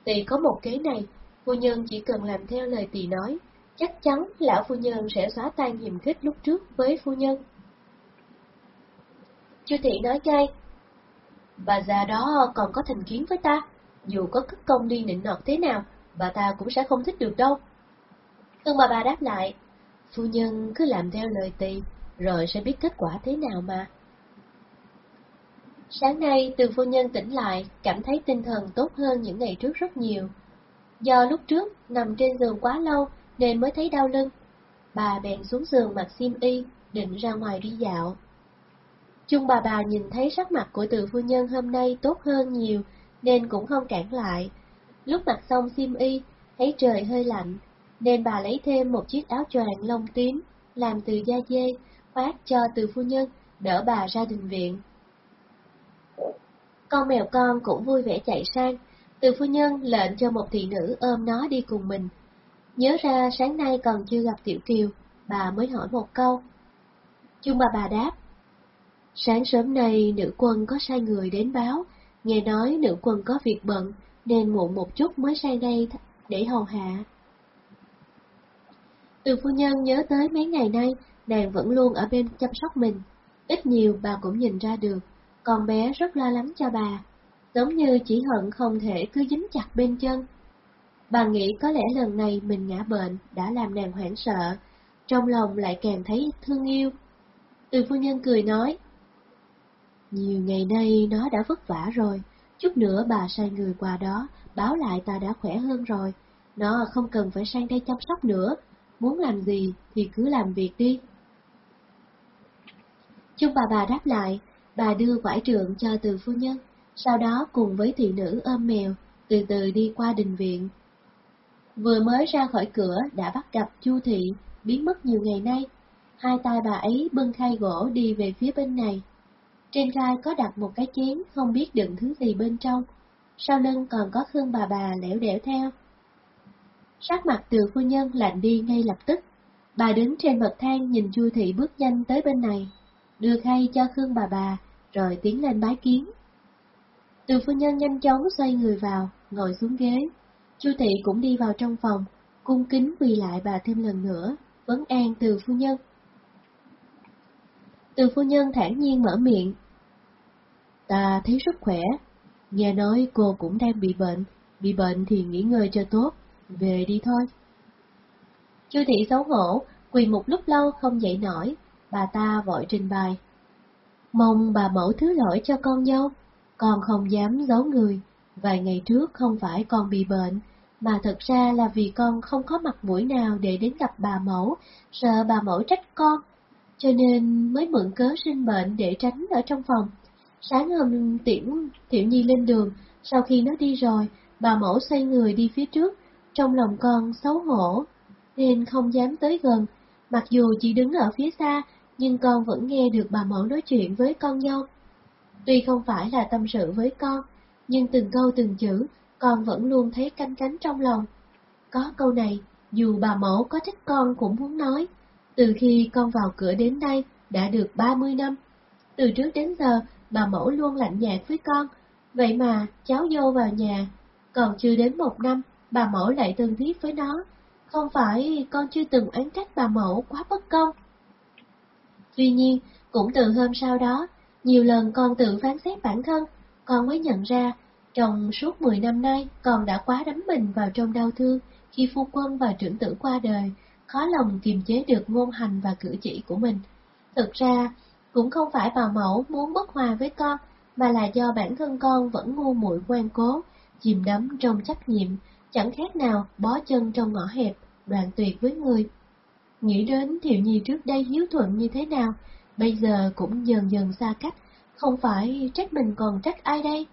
Tỳ có một kế này, phu nhân chỉ cần làm theo lời tỳ nói, chắc chắn lão phu nhân sẽ xóa tan hiềm khích lúc trước với phu nhân. Chu thị nói ngay, bà già đó còn có thành kiến với ta, dù có cất công đi nịnh nọt thế nào, bà ta cũng sẽ không thích được đâu. Khương bà bà đáp lại, phu nhân cứ làm theo lời tỳ, rồi sẽ biết kết quả thế nào mà. Sáng nay, từ phu nhân tỉnh lại, cảm thấy tinh thần tốt hơn những ngày trước rất nhiều. Do lúc trước nằm trên giường quá lâu nên mới thấy đau lưng. Bà bèn xuống giường mặc xiêm y, định ra ngoài đi dạo. Chung bà bà nhìn thấy sắc mặt của từ phu nhân hôm nay tốt hơn nhiều, nên cũng không cản lại. Lúc mặc xong xiêm y, thấy trời hơi lạnh, nên bà lấy thêm một chiếc áo choàng lông tím, làm từ da dê, khoác cho từ phu nhân, đỡ bà ra đình viện. Con mèo con cũng vui vẻ chạy sang, từ phu nhân lệnh cho một thị nữ ôm nó đi cùng mình. Nhớ ra sáng nay còn chưa gặp Tiểu Kiều, bà mới hỏi một câu. Chung bà bà đáp. Sáng sớm nay nữ quân có sai người đến báo, nghe nói nữ quân có việc bận, nên muộn một chút mới sang đây để hầu hạ. Từ phu nhân nhớ tới mấy ngày nay, nàng vẫn luôn ở bên chăm sóc mình. Ít nhiều bà cũng nhìn ra được, con bé rất lo lắng cho bà, giống như chỉ hận không thể cứ dính chặt bên chân. Bà nghĩ có lẽ lần này mình ngã bệnh đã làm nàng hoảng sợ, trong lòng lại càng thấy thương yêu. Từ phu nhân cười nói, nhiều ngày nay nó đã vất vả rồi, chút nữa bà sai người qua đó, báo lại ta đã khỏe hơn rồi, nó không cần phải sang đây chăm sóc nữa, muốn làm gì thì cứ làm việc đi. Chung bà bà đáp lại, bà đưa quải trượng cho từ phu nhân, sau đó cùng với thị nữ ôm mèo, từ từ đi qua đình viện. Vừa mới ra khỏi cửa đã bắt gặp Chu Thị, biến mất nhiều ngày nay. Hai tay bà ấy bưng khay gỗ đi về phía bên này. Trên khay có đặt một cái chén không biết đựng thứ gì bên trong. Sau lưng còn có Khương bà bà lẻo đẻo theo. Sắc mặt từ phu nhân lạnh đi ngay lập tức. Bà đứng trên bậc thang nhìn Chu Thị bước nhanh tới bên này, đưa khay cho Khương bà bà, rồi tiến lên bái kiến. Từ phu nhân nhanh chóng xoay người vào, ngồi xuống ghế. Chu thị cũng đi vào trong phòng, cung kính quỳ lại bà thêm lần nữa, vấn an từ phu nhân. Từ phu nhân thản nhiên mở miệng. Ta thấy rất khỏe, nghe nói cô cũng đang bị bệnh, bị bệnh thì nghỉ ngơi cho tốt, về đi thôi. Chu thị xấu hổ, quỳ một lúc lâu không dậy nổi, bà ta vội trình bày. Mong bà mẫu thứ lỗi cho con dâu, con không dám giấu người, vài ngày trước không phải con bị bệnh, mà thật ra là vì con không có mặt mũi nào để đến gặp bà mẫu, sợ bà mẫu trách con, cho nên mới mượn cớ sinh bệnh để tránh ở trong phòng. Sáng hôm tiểu, tiểu nhi lên đường, sau khi nó đi rồi, bà mẫu xoay người đi phía trước, trong lòng con xấu hổ, nên không dám tới gần, mặc dù chỉ đứng ở phía xa, nhưng con vẫn nghe được bà mẫu nói chuyện với con dâu. Tuy không phải là tâm sự với con, nhưng từng câu từng chữ, con vẫn luôn thấy canh cánh trong lòng. Có câu này, dù bà mẫu có thích con cũng muốn nói. Từ khi con vào cửa đến đây, đã được 30 năm. Từ trước đến giờ, bà mẫu luôn lạnh nhạt với con. Vậy mà, cháu vô vào nhà, còn chưa đến một năm, bà mẫu lại thân thiết với nó. Không phải con chưa từng oán trách bà mẫu quá bất công. Tuy nhiên, cũng từ hôm sau đó, nhiều lần con tự phán xét bản thân, con mới nhận ra, trong suốt 10 năm nay, con đã quá đắm mình vào trong đau thương khi phu quân và trưởng tử qua đời, khó lòng kiềm chế được ngôn hành và cử chỉ của mình. Thực ra, cũng không phải bà mẫu muốn bất hòa với con, mà là do bản thân con vẫn ngu muội ngoan cố, chìm đắm trong trách nhiệm, chẳng khác nào bó chân trong ngõ hẹp, đoạn tuyệt với người. Nghĩ đến Thiệu Nhi trước đây hiếu thuận như thế nào, bây giờ cũng dần dần xa cách, không phải trách mình còn trách ai đây?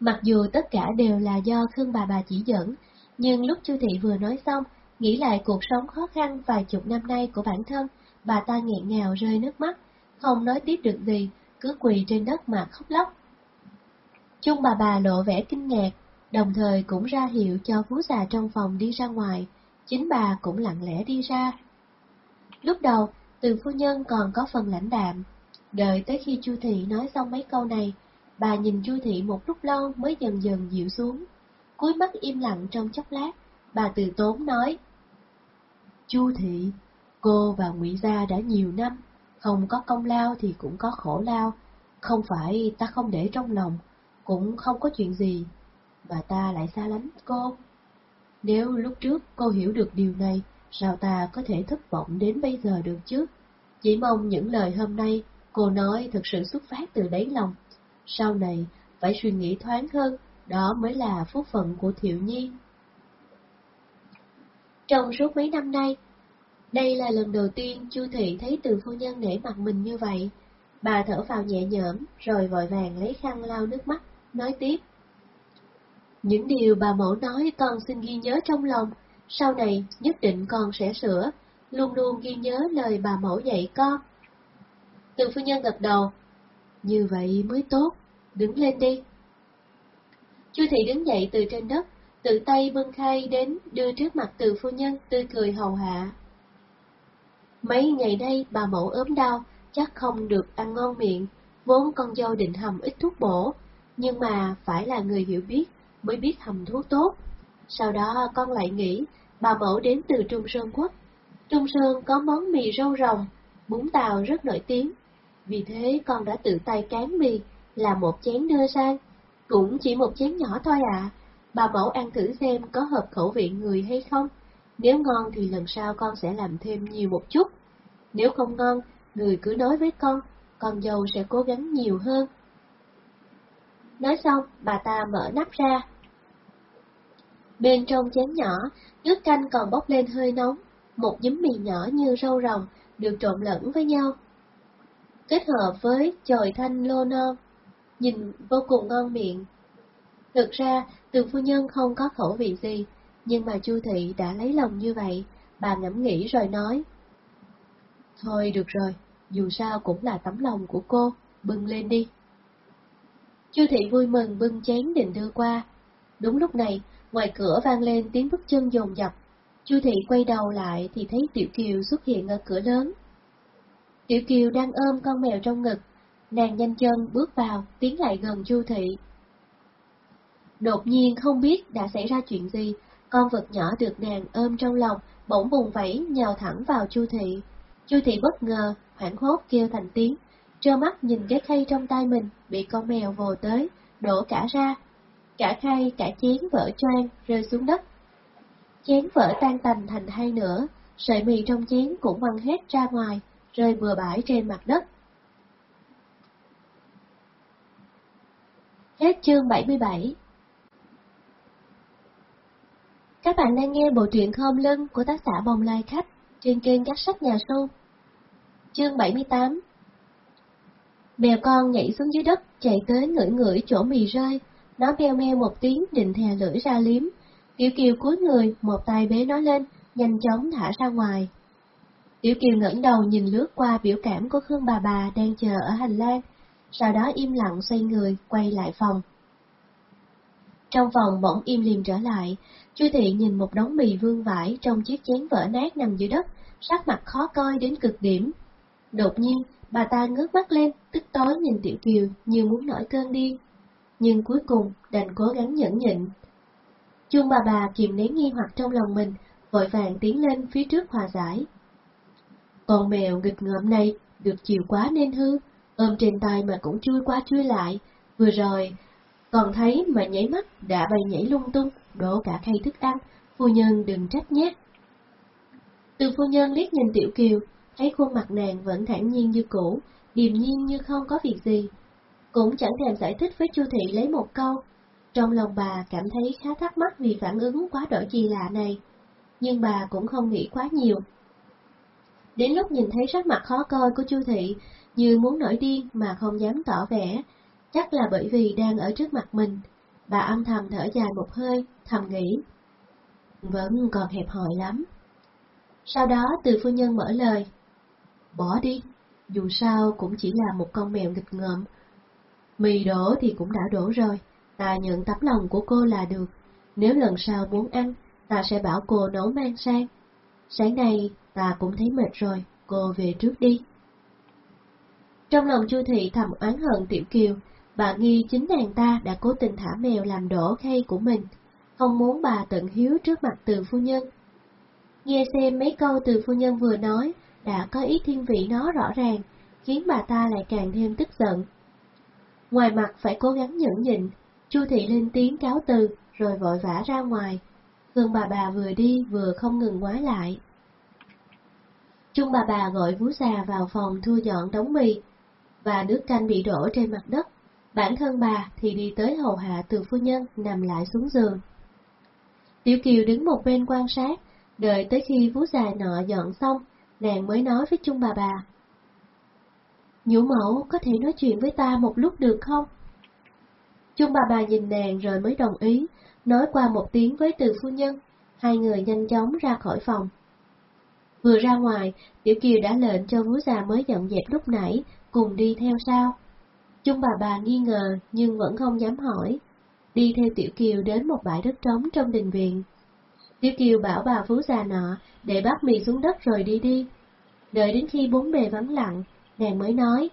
Mặc dù tất cả đều là do Khương bà bà chỉ dẫn, nhưng lúc Chu Thị vừa nói xong, nghĩ lại cuộc sống khó khăn vài chục năm nay của bản thân, bà ta nghẹn ngào rơi nước mắt, không nói tiếp được gì, cứ quỳ trên đất mà khóc lóc. Chung bà bà lộ vẻ kinh ngạc, đồng thời cũng ra hiệu cho phú già trong phòng đi ra ngoài, chính bà cũng lặng lẽ đi ra. Lúc đầu, từ phu nhân còn có phần lãnh đạm, đợi tới khi Chu Thị nói xong mấy câu này, bà nhìn Chu Thị một lúc lâu mới dần dần dịu xuống, cúi mắt im lặng trong chốc lát, bà từ tốn nói. Chu Thị, cô và Ngụy Gia đã nhiều năm, không có công lao thì cũng có khổ lao, không phải ta không để trong lòng, cũng không có chuyện gì, mà ta lại xa lánh cô. Nếu lúc trước cô hiểu được điều này, sao ta có thể thất vọng đến bây giờ được chứ? Chỉ mong những lời hôm nay cô nói thực sự xuất phát từ đáy lòng. Sau này, phải suy nghĩ thoáng hơn, đó mới là phúc phận của Thiệu Nhi. Trong suốt mấy năm nay, đây là lần đầu tiên Chu Thị thấy từ phu nhân nể mặt mình như vậy. Bà thở vào nhẹ nhõm, rồi vội vàng lấy khăn lau nước mắt, nói tiếp. Những điều bà mẫu nói con xin ghi nhớ trong lòng, sau này nhất định con sẽ sửa, luôn luôn ghi nhớ lời bà mẫu dạy con. Từ phu nhân gật đầu, như vậy mới tốt, đứng lên đi. Chu thị đứng dậy từ trên đất, tự tay bưng khay đến đưa trước mặt từ phu nhân tươi cười hầu hạ. Mấy ngày đây bà mẫu ốm đau, chắc không được ăn ngon miệng, vốn con dâu định hầm ít thuốc bổ, nhưng mà phải là người hiểu biết mới biết hầm thuốc tốt. Sau đó con lại nghĩ, bà mẫu đến từ Trung Sơn Quốc. Trung Sơn có món mì rau rồng, bún tàu rất nổi tiếng. Vì thế con đã tự tay cán mì, làm một chén đưa sang. Cũng chỉ một chén nhỏ thôi ạ. Bà mẫu ăn thử xem có hợp khẩu vị người hay không. Nếu ngon thì lần sau con sẽ làm thêm nhiều một chút. Nếu không ngon, người cứ nói với con, con dâu sẽ cố gắng nhiều hơn. Nói xong, bà ta mở nắp ra. Bên trong chén nhỏ, nước canh còn bốc lên hơi nóng, một nhúm mì nhỏ như rau rồng được trộn lẫn với nhau. Kết hợp với chồi thanh lô non, nhìn vô cùng ngon miệng. Thực ra, từ phu nhân không có khẩu vị gì, nhưng mà Chu Thị đã lấy lòng như vậy, bà ngẫm nghĩ rồi nói. Thôi được rồi, dù sao cũng là tấm lòng của cô, bưng lên đi. Chu Thị vui mừng bưng chén định đưa qua. Đúng lúc này, ngoài cửa vang lên tiếng bước chân dồn dập. Chu Thị quay đầu lại thì thấy Tiểu Kiều xuất hiện ở cửa lớn. Tiểu Kiều đang ôm con mèo trong ngực, nàng nhanh chân bước vào, tiến lại gần Chu Thị. Đột nhiên không biết đã xảy ra chuyện gì, con vật nhỏ được nàng ôm trong lòng, bỗng vùng vẫy nhào thẳng vào Chu Thị. Chu Thị bất ngờ, hoảng hốt kêu thành tiếng, trơ mắt nhìn cái khay trong tay mình bị con mèo vồ tới, đổ cả ra. Cả khay, cả chén vỡ choang, rơi xuống đất. Chén vỡ tan tành thành hai nửa, sợi mì trong chén cũng văng hết ra ngoài, rơi bừa bãi trên mặt đất. Hết chương 77 Các bạn đang nghe bộ truyện Khom Lưng của tác giả Bồng Lai Khách trên kênh Các Sách Nhà Sâu. Chương 78 Mèo con nhảy xuống dưới đất, chạy tới ngửi ngửi chỗ mì rơi, nó meo meo một tiếng định thè lưỡi ra liếm. Tiểu Kiều cúi người, một tay bế nó lên, nhanh chóng thả ra ngoài. Tiểu Kiều ngẩng đầu nhìn lướt qua biểu cảm của Khương bà bà đang chờ ở hành lang, sau đó im lặng xoay người, quay lại phòng. Trong phòng bỗng im liền trở lại, Chu Thị nhìn một đống mì vương vải trong chiếc chén vỡ nát nằm dưới đất, sắc mặt khó coi đến cực điểm. Đột nhiên, bà ta ngước mắt lên, tức tối nhìn Tiểu Kiều như muốn nổi cơn điên. Nhưng cuối cùng đành cố gắng nhẫn nhịn. chung bà bà kìm nén nghi hoặc trong lòng mình, vội vàng tiến lên phía trước hòa giải. Con mèo nghịch ngợm này được chiều quá nên hư, ôm trên tay mà cũng chui qua chui lại, vừa rồi còn thấy mà nhảy mắt đã bay nhảy lung tung, đổ cả khay thức ăn, phu nhân đừng trách nhé. Từ phu nhân liếc nhìn Tiểu Kiều, thấy khuôn mặt nàng vẫn thản nhiên như cũ, điềm nhiên như không có việc gì. Cũng chẳng thèm giải thích với Chu Thị lấy một câu. Trong lòng bà cảm thấy khá thắc mắc vì phản ứng quá đổi gì lạ này, nhưng bà cũng không nghĩ quá nhiều. Đến lúc nhìn thấy sắc mặt khó coi của Chu Thị, như muốn nổi điên mà không dám tỏ vẻ, chắc là bởi vì đang ở trước mặt mình. Bà âm thầm thở dài một hơi, thầm nghĩ. Vẫn còn hẹp hòi lắm. Sau đó từ phu nhân mở lời. Bỏ đi, dù sao cũng chỉ là một con mèo nghịch ngợm. Mì đổ thì cũng đã đổ rồi, ta nhận tấm lòng của cô là được. Nếu lần sau muốn ăn, ta sẽ bảo cô nấu mang sang. Sáng nay ta cũng thấy mệt rồi, cô về trước đi. Trong lòng Chu Thị thầm oán hận Tiểu Kiều, bà nghi chính nàng ta đã cố tình thả mèo làm đổ khay của mình, không muốn bà tận hiếu trước mặt từ phu nhân. Nghe xem mấy câu từ phu nhân vừa nói, đã có ý thiên vị nó rõ ràng, khiến bà ta lại càng thêm tức giận. Ngoài mặt phải cố gắng nhẫn nhịn, Chu Thị lên tiếng cáo từ, rồi vội vã ra ngoài. Hương bà bà vừa đi vừa không ngừng ngoái lại. Trung bà bà gọi vú già vào phòng thu dọn đống mì, và nước canh bị đổ trên mặt đất. Bản thân bà thì đi tới hầu hạ từ phu nhân nằm lại xuống giường. Tiểu Kiều đứng một bên quan sát, đợi tới khi vú già nọ dọn xong, nàng mới nói với Chung bà bà. Nhũ mẫu có thể nói chuyện với ta một lúc được không? Chung bà bà nhìn nàng rồi mới đồng ý, nói qua một tiếng với từ phu nhân, hai người nhanh chóng ra khỏi phòng. Vừa ra ngoài, Tiểu Kiều đã lệnh cho vú già mới dọn dẹp lúc nãy, cùng đi theo sao? Chung bà bà nghi ngờ nhưng vẫn không dám hỏi. Đi theo Tiểu Kiều đến một bãi đất trống trong đình viện. Tiểu Kiều bảo bà phú già nọ để bát mì xuống đất rồi đi đi. Đợi đến khi bốn bề vắng lặng, nàng mới nói.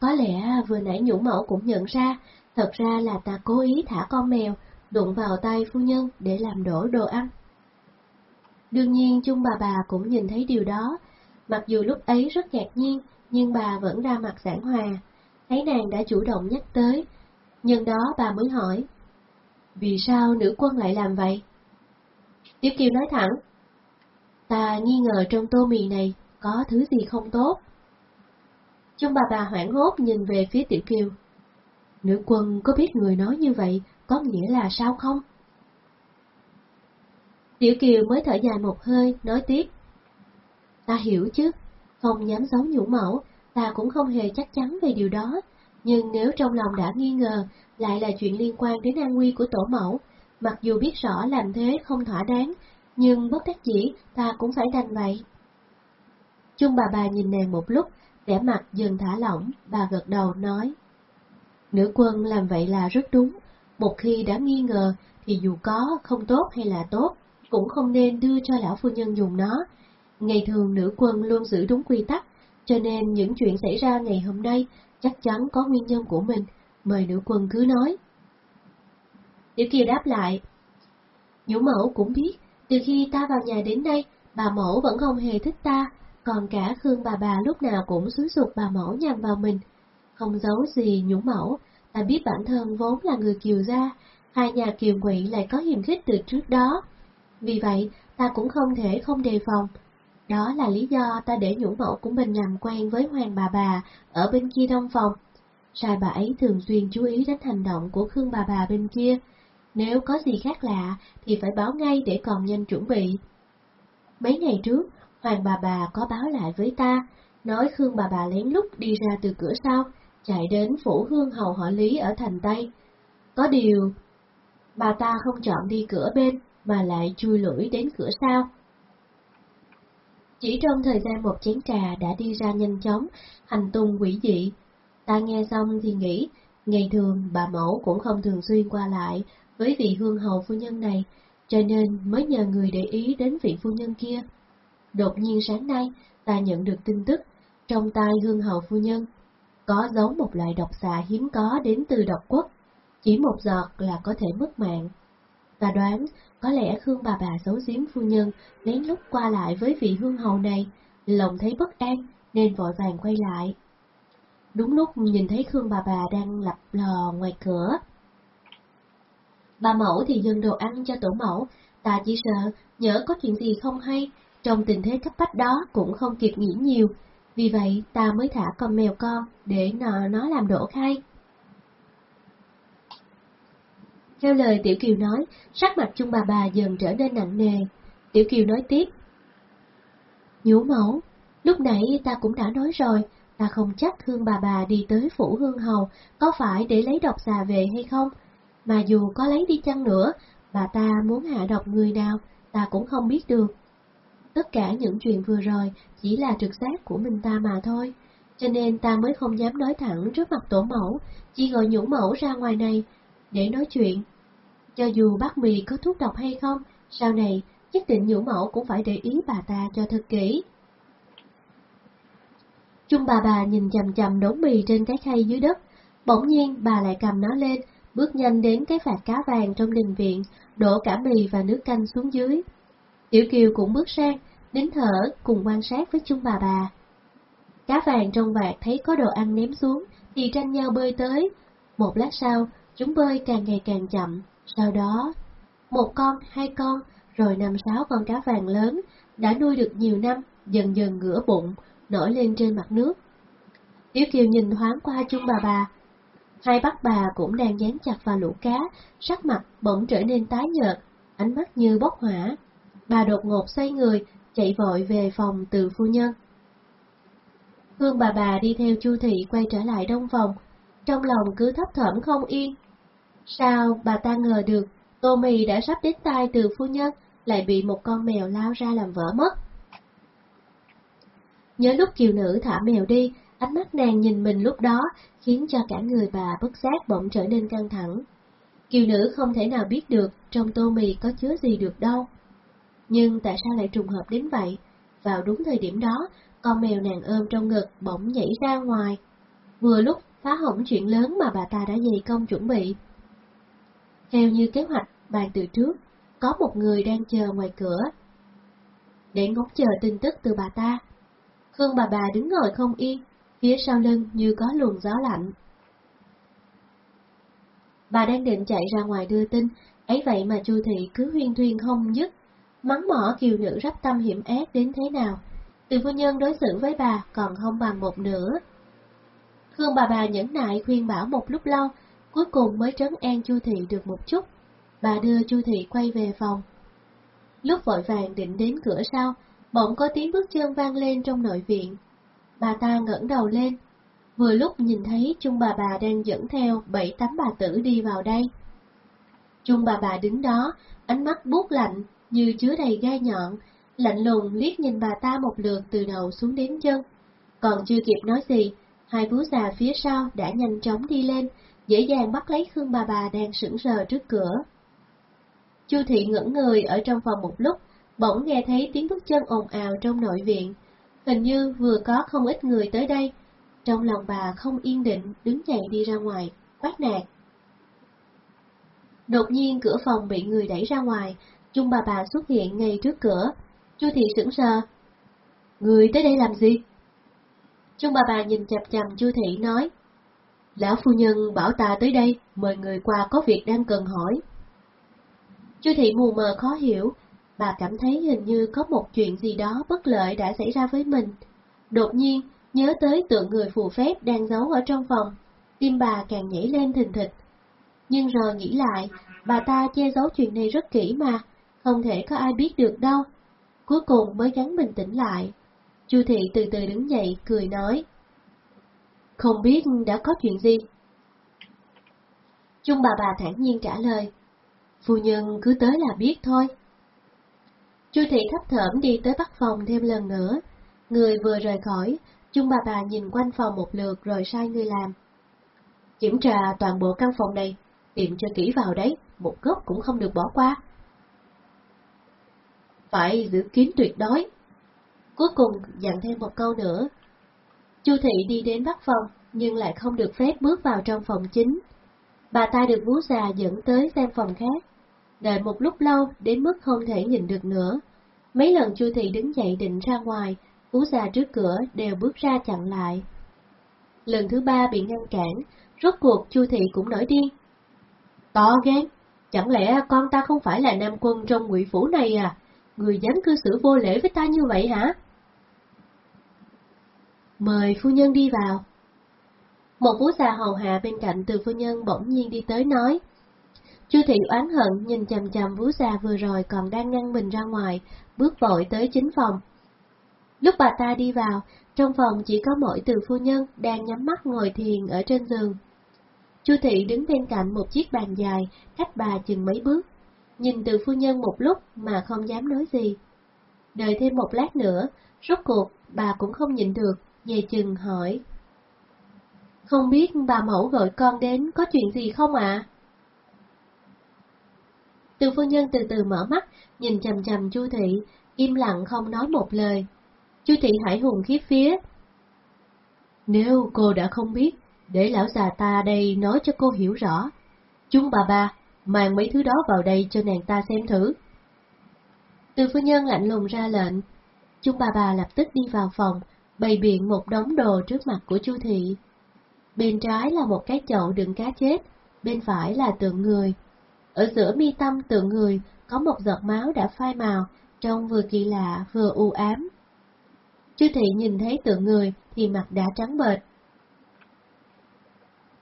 Có lẽ vừa nãy nhũ mẫu cũng nhận ra, thật ra là ta cố ý thả con mèo, đụng vào tay phu nhân để làm đổ đồ ăn. Đương nhiên chung bà bà cũng nhìn thấy điều đó, mặc dù lúc ấy rất ngạc nhiên, nhưng bà vẫn ra mặt giảng hòa, thấy nàng đã chủ động nhắc tới. Nhân đó bà mới hỏi, vì sao nữ quân lại làm vậy? Tiểu Kiều nói thẳng, ta nghi ngờ trong tô mì này có thứ gì không tốt. Chung bà bà hoảng hốt nhìn về phía Tiểu Kiều. Nữ quân có biết người nói như vậy có nghĩa là sao không? Tiểu Kiều mới thở dài một hơi, nói tiếp. Ta hiểu chứ, không dám giấu nhũ mẫu, ta cũng không hề chắc chắn về điều đó. Nhưng nếu trong lòng đã nghi ngờ, lại là chuyện liên quan đến an nguy của tổ mẫu, mặc dù biết rõ làm thế không thỏa đáng, nhưng bất đắc dĩ ta cũng phải đành vậy. Chung bà bà nhìn nàng một lúc, vẻ mặt dần thả lỏng, bà gật đầu nói. Nữ quân làm vậy là rất đúng, một khi đã nghi ngờ thì dù có không tốt hay là tốt, cũng không nên đưa cho lão phu nhân dùng nó. Ngày thường nữ quân luôn giữ đúng quy tắc, cho nên những chuyện xảy ra ngày hôm nay chắc chắn có nguyên nhân của mình, mời nữ quân cứ nói. Tiểu Kiều đáp lại, Nhũ mẫu cũng biết, từ khi ta vào nhà đến nay, bà mẫu vẫn không hề thích ta, còn cả Khương bà bà lúc nào cũng xúi dục bà mẫu nhằm vào mình. Không giấu gì nhũ mẫu, ta biết bản thân vốn là người kiều gia, hai nhà kiều ngụy lại có hiềm khích từ trước đó. Vì vậy, ta cũng không thể không đề phòng. Đó là lý do ta để nhũ mẫu của mình làm quen với hoàng bà bà ở bên kia đông phòng. Sai bà ấy thường xuyên chú ý đến hành động của Khương bà bà bên kia. Nếu có gì khác lạ thì phải báo ngay để còn nhanh chuẩn bị. Mấy ngày trước, Hoàng bà bà có báo lại với ta, nói Khương bà bà lén lút đi ra từ cửa sau, chạy đến phủ hương hầu họ Lý ở thành Tây. Có điều, bà ta không chọn đi cửa bên, mà lại chui lưỡi đến cửa sau. Chỉ trong thời gian một chén trà đã đi ra nhanh chóng, hành tung quỷ dị. Ta nghe xong thì nghĩ, ngày thường bà mẫu cũng không thường xuyên qua lại với vị hương hầu phu nhân này, cho nên mới nhờ người để ý đến vị phu nhân kia. Đột nhiên sáng nay, ta nhận được tin tức, trong tay hương hầu phu nhân, có giống một loại độc xà hiếm có đến từ độc quốc. chỉ một giọt là có thể mất mạng. Ta đoán có lẽ Khương bà bà giấu giếm phu nhân lén lút qua lại với vị hương hầu này, lòng thấy bất an nên vội vàng quay lại. Đúng lúc nhìn thấy Khương bà bà đang lập lò ngoài cửa. Bà mẫu thì dâng đồ ăn cho tổ mẫu, ta chỉ sợ nhớ có chuyện gì không hay, trong tình thế cấp bách đó cũng không kịp nghĩ nhiều, vì vậy ta mới thả con mèo con để nó làm đổ khai. Theo lời Tiểu Kiều nói, sắc mặt chung bà bà dần trở nên nặng nề. Tiểu Kiều nói tiếp. Nhũ mẫu, lúc nãy ta cũng đã nói rồi, ta không chắc Hương bà bà đi tới phủ Hương Hầu có phải để lấy độc xà về hay không, mà dù có lấy đi chăng nữa, bà ta muốn hạ độc người nào, ta cũng không biết được. Tất cả những chuyện vừa rồi chỉ là trực giác của mình ta mà thôi, cho nên ta mới không dám nói thẳng trước mặt tổ mẫu, chỉ gọi nhũ mẫu ra ngoài này để nói chuyện. Cho dù bác mì có thuốc độc hay không, sau này nhất định nhũ mẫu cũng phải để ý bà ta cho thật kỹ. Trung bà bà nhìn chầm chầm đống mì trên cái khay dưới đất, bỗng nhiên bà lại cầm nó lên, bước nhanh đến cái vạt cá vàng trong đình viện, đổ cả mì và nước canh xuống dưới. Tiểu Kiều cũng bước sang, nín thở cùng quan sát với Trung bà bà. Cá vàng trong vạt thấy có đồ ăn ném xuống, thì tranh nhau bơi tới. Một lát sau, chúng bơi càng ngày càng chậm, sau đó, một con, hai con, rồi năm sáu con cá vàng lớn, đã nuôi được nhiều năm, dần dần ngửa bụng, nổi lên trên mặt nước. Tiểu Kiều nhìn thoáng qua chung bà bà, Hai bác bà cũng đang dán chặt vào lũ cá, sắc mặt bỗng trở nên tái nhợt, ánh mắt như bốc hỏa. Bà đột ngột xoay người, chạy vội về phòng từ phu nhân. Hương bà bà đi theo Chu Thị quay trở lại đông phòng, trong lòng cứ thấp thỏm không yên. Sao bà ta ngờ được, tô mì đã sắp đến tay từ phu nhân, lại bị một con mèo lao ra làm vỡ mất. Nhớ lúc kiều nữ thả mèo đi, ánh mắt nàng nhìn mình lúc đó khiến cho cả người bà bất giác bỗng trở nên căng thẳng. Kiều nữ không thể nào biết được trong tô mì có chứa gì được đâu. Nhưng tại sao lại trùng hợp đến vậy? Vào đúng thời điểm đó, con mèo nàng ôm trong ngực bỗng nhảy ra ngoài. Vừa lúc phá hỏng chuyện lớn mà bà ta đã dày công chuẩn bị. Theo như kế hoạch bàn từ trước, có một người đang chờ ngoài cửa. Để ngóng chờ tin tức từ bà ta. Khương bà bà đứng ngồi không yên, phía sau lưng như có luồng gió lạnh. Bà đang định chạy ra ngoài đưa tin, ấy vậy mà Chu Thị cứ huyên thuyên không dứt, mắng mỏ kiều nữ rắp tâm hiểm ác đến thế nào. Từ phu nhân đối xử với bà còn không bằng một nửa. Khương bà bà nhẫn nại khuyên bảo một lúc lâu, cuối cùng mới trấn an Chu Thị được một chút. Bà đưa Chu Thị quay về phòng. Lúc vội vàng định đến cửa sau, bỗng có tiếng bước chân vang lên trong nội viện. Bà ta ngẩng đầu lên, vừa lúc nhìn thấy Trung bà bà đang dẫn theo bảy tám bà tử đi vào đây. Trung bà bà đứng đó, ánh mắt buốt lạnh như chứa đầy gai nhọn, lạnh lùng liếc nhìn bà ta một lượt từ đầu xuống đến chân. Còn chưa kịp nói gì, hai vú già phía sau đã nhanh chóng đi lên, dễ dàng bắt lấy Khương bà bà đang sững sờ trước cửa. Chu thị ngẩn người ở trong phòng một lúc, bỗng nghe thấy tiếng bước chân ồn ào trong nội viện, Hình như vừa có không ít người tới đây, trong lòng bà không yên định, đứng dậy đi ra ngoài, quát nạt. Đột nhiên cửa phòng bị người đẩy ra ngoài, chung bà bà xuất hiện ngay trước cửa. Chu thị sững sờ. Người tới đây làm gì? Chung bà bà nhìn chập chầm Chu thị nói. Lão phu nhân bảo ta tới đây, mời người qua có việc đang cần hỏi. Chu thị mù mờ khó hiểu, bà cảm thấy hình như có một chuyện gì đó bất lợi đã xảy ra với mình. Đột nhiên, nhớ tới tượng người phù phép đang giấu ở trong phòng, tim bà càng nhảy lên thình thịch. Nhưng rồi nghĩ lại, bà ta che giấu chuyện này rất kỹ mà, không thể có ai biết được đâu. Cuối cùng mới gắn bình tĩnh lại. Chu thị từ từ đứng dậy, cười nói. Không biết đã có chuyện gì? Chung bà bà thản nhiên trả lời. Phu nhân cứ tới là biết thôi. Chu thị thấp thởm đi tới bắt phòng thêm lần nữa. Người vừa rời khỏi, chung bà bà nhìn quanh phòng một lượt rồi sai người làm. Kiểm tra toàn bộ căn phòng này, tìm cho kỹ vào đấy, một góc cũng không được bỏ qua. Phải giữ kín tuyệt đối. Cuối cùng dặn thêm một câu nữa. Chu thị đi đến bắc phòng, nhưng lại không được phép bước vào trong phòng chính. Bà ta được vú già dẫn tới xem phòng khác. Đợi một lúc lâu đến mức không thể nhìn được nữa. Mấy lần Chu Thị đứng dậy định ra ngoài, vú già trước cửa đều bước ra chặn lại. Lần thứ ba bị ngăn cản, rốt cuộc Chu Thị cũng nổi điên. To gan, chẳng lẽ con ta không phải là nam quân trong ngụy phủ này à? Người dám cư xử vô lễ với ta như vậy hả? Mời phu nhân đi vào. Một phú già hầu hạ bên cạnh từ phu nhân bỗng nhiên đi tới nói. Chu thị oán hận nhìn chầm chầm vú già vừa rồi còn đang ngăn mình ra ngoài, bước vội tới chính phòng. Lúc bà ta đi vào, trong phòng chỉ có mỗi từ phu nhân đang nhắm mắt ngồi thiền ở trên giường. Chu thị đứng bên cạnh một chiếc bàn dài, cách bà chừng mấy bước, nhìn từ phu nhân một lúc mà không dám nói gì. Đợi thêm một lát nữa, rốt cuộc bà cũng không nhịn được, về chừng hỏi. Không biết bà mẫu gọi con đến có chuyện gì không ạ? Từ phu nhân từ từ mở mắt, nhìn chầm chầm Chu thị, im lặng không nói một lời. Chu thị hải hùng khiếp phía. Nếu cô đã không biết, để lão già ta đây nói cho cô hiểu rõ. Chúng bà ba, mang mấy thứ đó vào đây cho nàng ta xem thử. Từ phu nhân lạnh lùng ra lệnh. Chúng bà bà lập tức đi vào phòng, bày biện một đống đồ trước mặt của Chu thị. Bên trái là một cái chậu đựng cá chết, bên phải là tượng người. Ở giữa mi tâm tượng người có một giọt máu đã phai màu, trông vừa kỳ lạ vừa u ám. Chu thị nhìn thấy tượng người thì mặt đã trắng bệch.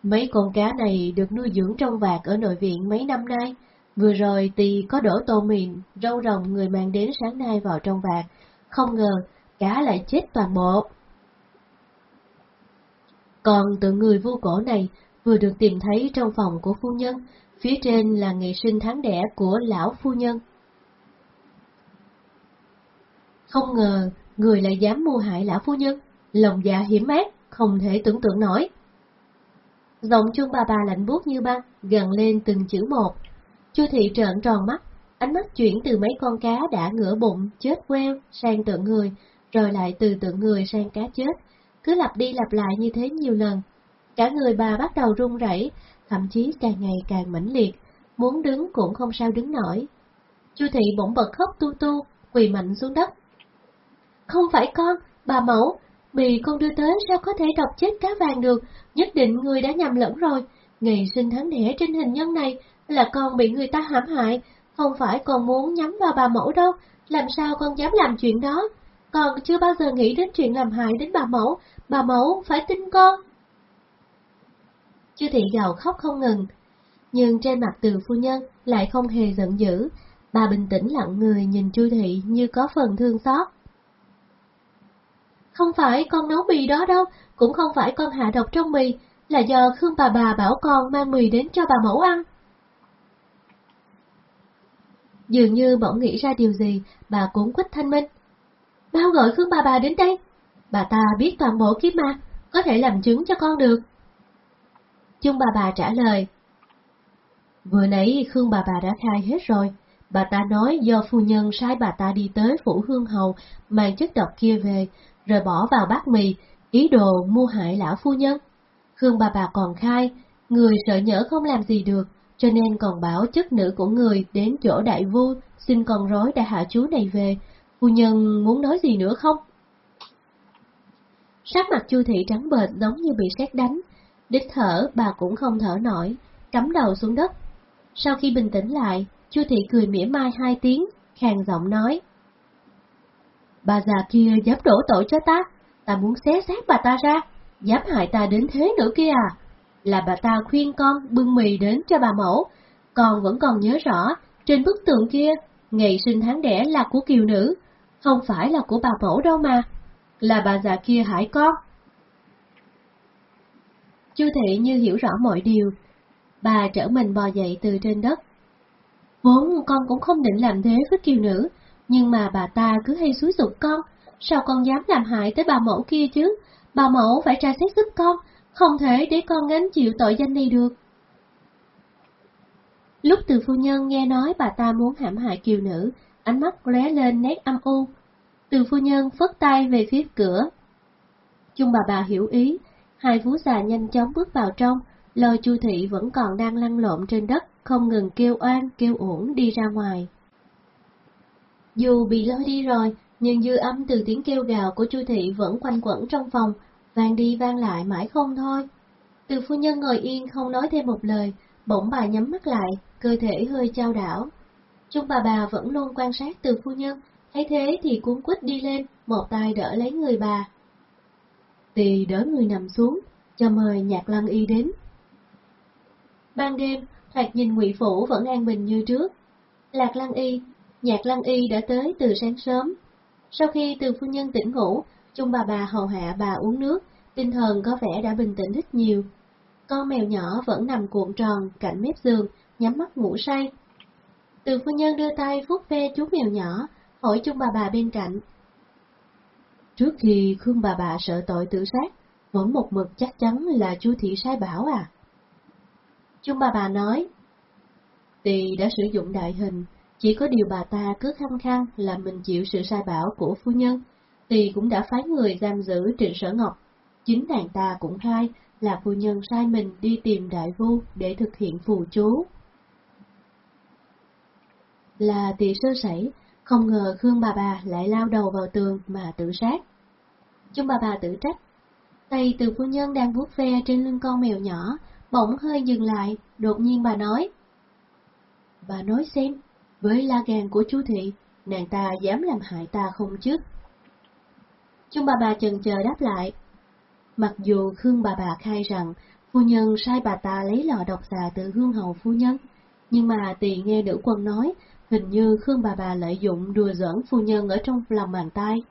Mấy con cá này được nuôi dưỡng trong vạc ở nội viện mấy năm nay. Vừa rồi thì có đổ tô mìn, rau rồng người mang đến sáng nay vào trong vạc. Không ngờ, cá lại chết toàn bộ. Còn tượng người vô cổ này vừa được tìm thấy trong phòng của phu nhân, phía trên là ngày sinh tháng đẻ của lão phu nhân. Không ngờ, người lại dám mua hại lão phu nhân, lòng dạ hiểm ác, không thể tưởng tượng nổi. Giọng chuông bà bà lạnh buốt như băng, gần lên từng chữ một. Chu thị trợn tròn mắt, ánh mắt chuyển từ mấy con cá đã ngửa bụng, chết queo, sang tượng người, rồi lại từ tượng người sang cá chết, cứ lặp đi lặp lại như thế nhiều lần. Cả người bà bắt đầu run rẩy, thậm chí càng ngày càng mãnh liệt, muốn đứng cũng không sao đứng nổi. Chu thị bỗng bật khóc tu tu, quỳ mạnh xuống đất. Không phải con, bà mẫu, bì con đưa tới sao có thể độc chết cá vàng được, nhất định người đã nhầm lẫn rồi. Ngày sinh tháng đẻ trên hình nhân này là con bị người ta hãm hại, không phải con muốn nhắm vào bà mẫu đâu, làm sao con dám làm chuyện đó. Con chưa bao giờ nghĩ đến chuyện làm hại đến bà mẫu, bà mẫu phải tin con. Chư thị gào khóc không ngừng, nhưng trên mặt từ phu nhân lại không hề giận dữ, bà bình tĩnh lặng người nhìn Chư thị như có phần thương xót. Không phải con nấu mì đó đâu, cũng không phải con hạ độc trong mì, là do Khương bà bà bảo con mang mì đến cho bà mẫu ăn. Dường như bỗng nghĩ ra điều gì, bà cũng quýt thanh minh. Bao gọi Khương bà bà đến đây. Bà ta biết toàn bộ kiếp ma, có thể làm chứng cho con được. Chung bà bà trả lời. Vừa nãy Khương bà bà đã khai hết rồi. Bà ta nói do phu nhân sai bà ta đi tới phủ hương hầu mang chất độc kia về, rồi bỏ vào bát mì, ý đồ mua hại lão phu nhân. Khương bà bà còn khai, người sợ nhỡ không làm gì được, cho nên còn bảo chất nữ của người đến chỗ đại vua xin con rối đại hạ chú này về. Phu nhân muốn nói gì nữa không? Sắc mặt Chu thị trắng bệch giống như bị sét đánh, đích thở bà cũng không thở nổi, cắm đầu xuống đất. Sau khi bình tĩnh lại, Chu thị cười mỉa mai hai tiếng, khàn giọng nói: Bà già kia dám đổ tội cho ta, ta muốn xé xác bà ta ra, dám hại ta đến thế nữa kia à? Là bà ta khuyên con bưng mì đến cho bà mẫu, con vẫn còn nhớ rõ, trên bức tượng kia, ngày sinh tháng đẻ là của kiều nữ, không phải là của bà mẫu đâu mà, là bà già kia hải con. Chu thị như hiểu rõ mọi điều, bà trở mình bò dậy từ trên đất. Vốn con cũng không định làm thế với kiều nữ, nhưng mà bà ta cứ hay xúi dục con, sao con dám làm hại tới bà mẫu kia chứ? Bà mẫu phải tra xét giúp con, không thể để con gánh chịu tội danh này được. Lúc từ phu nhân nghe nói bà ta muốn hãm hại kiều nữ, ánh mắt lóe lên nét âm u. Từ phu nhân phất tay về phía cửa. Chung bà bà hiểu ý, hai phú già nhanh chóng bước vào trong, lôi Chu Thị vẫn còn đang lăn lộn trên đất, không ngừng kêu oan, kêu uổng đi ra ngoài. Dù bị lôi đi rồi, nhưng dư âm từ tiếng kêu gào của Chu Thị vẫn quanh quẩn trong phòng, vang đi vang lại mãi không thôi. Từ phu nhân ngồi yên không nói thêm một lời, bỗng bà nhắm mắt lại, cơ thể hơi trao đảo. Trung bà bà vẫn luôn quan sát từ phu nhân, thấy thế thì cuốn quýt đi lên, một tay đỡ lấy người bà. Tì đỡ người nằm xuống, cho mời nhạc lăng y đến. Ban đêm, thoạt nhìn ngụy Phủ vẫn an bình như trước. Lạc lăng y, nhạc lăng y đã tới từ sáng sớm. Sau khi từ phu nhân tỉnh ngủ, Trung bà bà hầu hạ bà uống nước, tinh thần có vẻ đã bình tĩnh ít nhiều. Con mèo nhỏ vẫn nằm cuộn tròn cạnh mép giường, nhắm mắt ngủ say. Từ phu nhân đưa tay vuốt ve chú mèo nhỏ, hỏi chung bà bà bên cạnh. Trước khi Khương bà bà sợ tội tự sát, vẫn một mực chắc chắn là chú thị sai bảo à? Chung bà bà nói, Tỳ đã sử dụng đại hình, chỉ có điều bà ta cứ khăng khăng là mình chịu sự sai bảo của phu nhân, Tỳ cũng đã phái người giam giữ Trịnh Sở Ngọc. Chính nàng ta cũng khai là phu nhân sai mình đi tìm đại vu để thực hiện phù chú. Là tỷ sơ sẩy, không ngờ Khương bà bà lại lao đầu vào tường mà tự sát. Chung bà bà tự trách. Tay từ phu nhân đang vuốt ve trên lưng con mèo nhỏ, bỗng hơi dừng lại, đột nhiên bà nói. Bà nói xem, với la gan của chú thị, nàng ta dám làm hại ta không chứ? Chung bà bà chần chờ đáp lại. Mặc dù Khương bà bà khai rằng phu nhân sai bà ta lấy lò độc xà từ hương hầu phu nhân, nhưng mà tỳ nghe nữ quân nói Hình như Khương bà bà lợi dụng đùa giỡn phu nhân ở trong lòng bàn tay.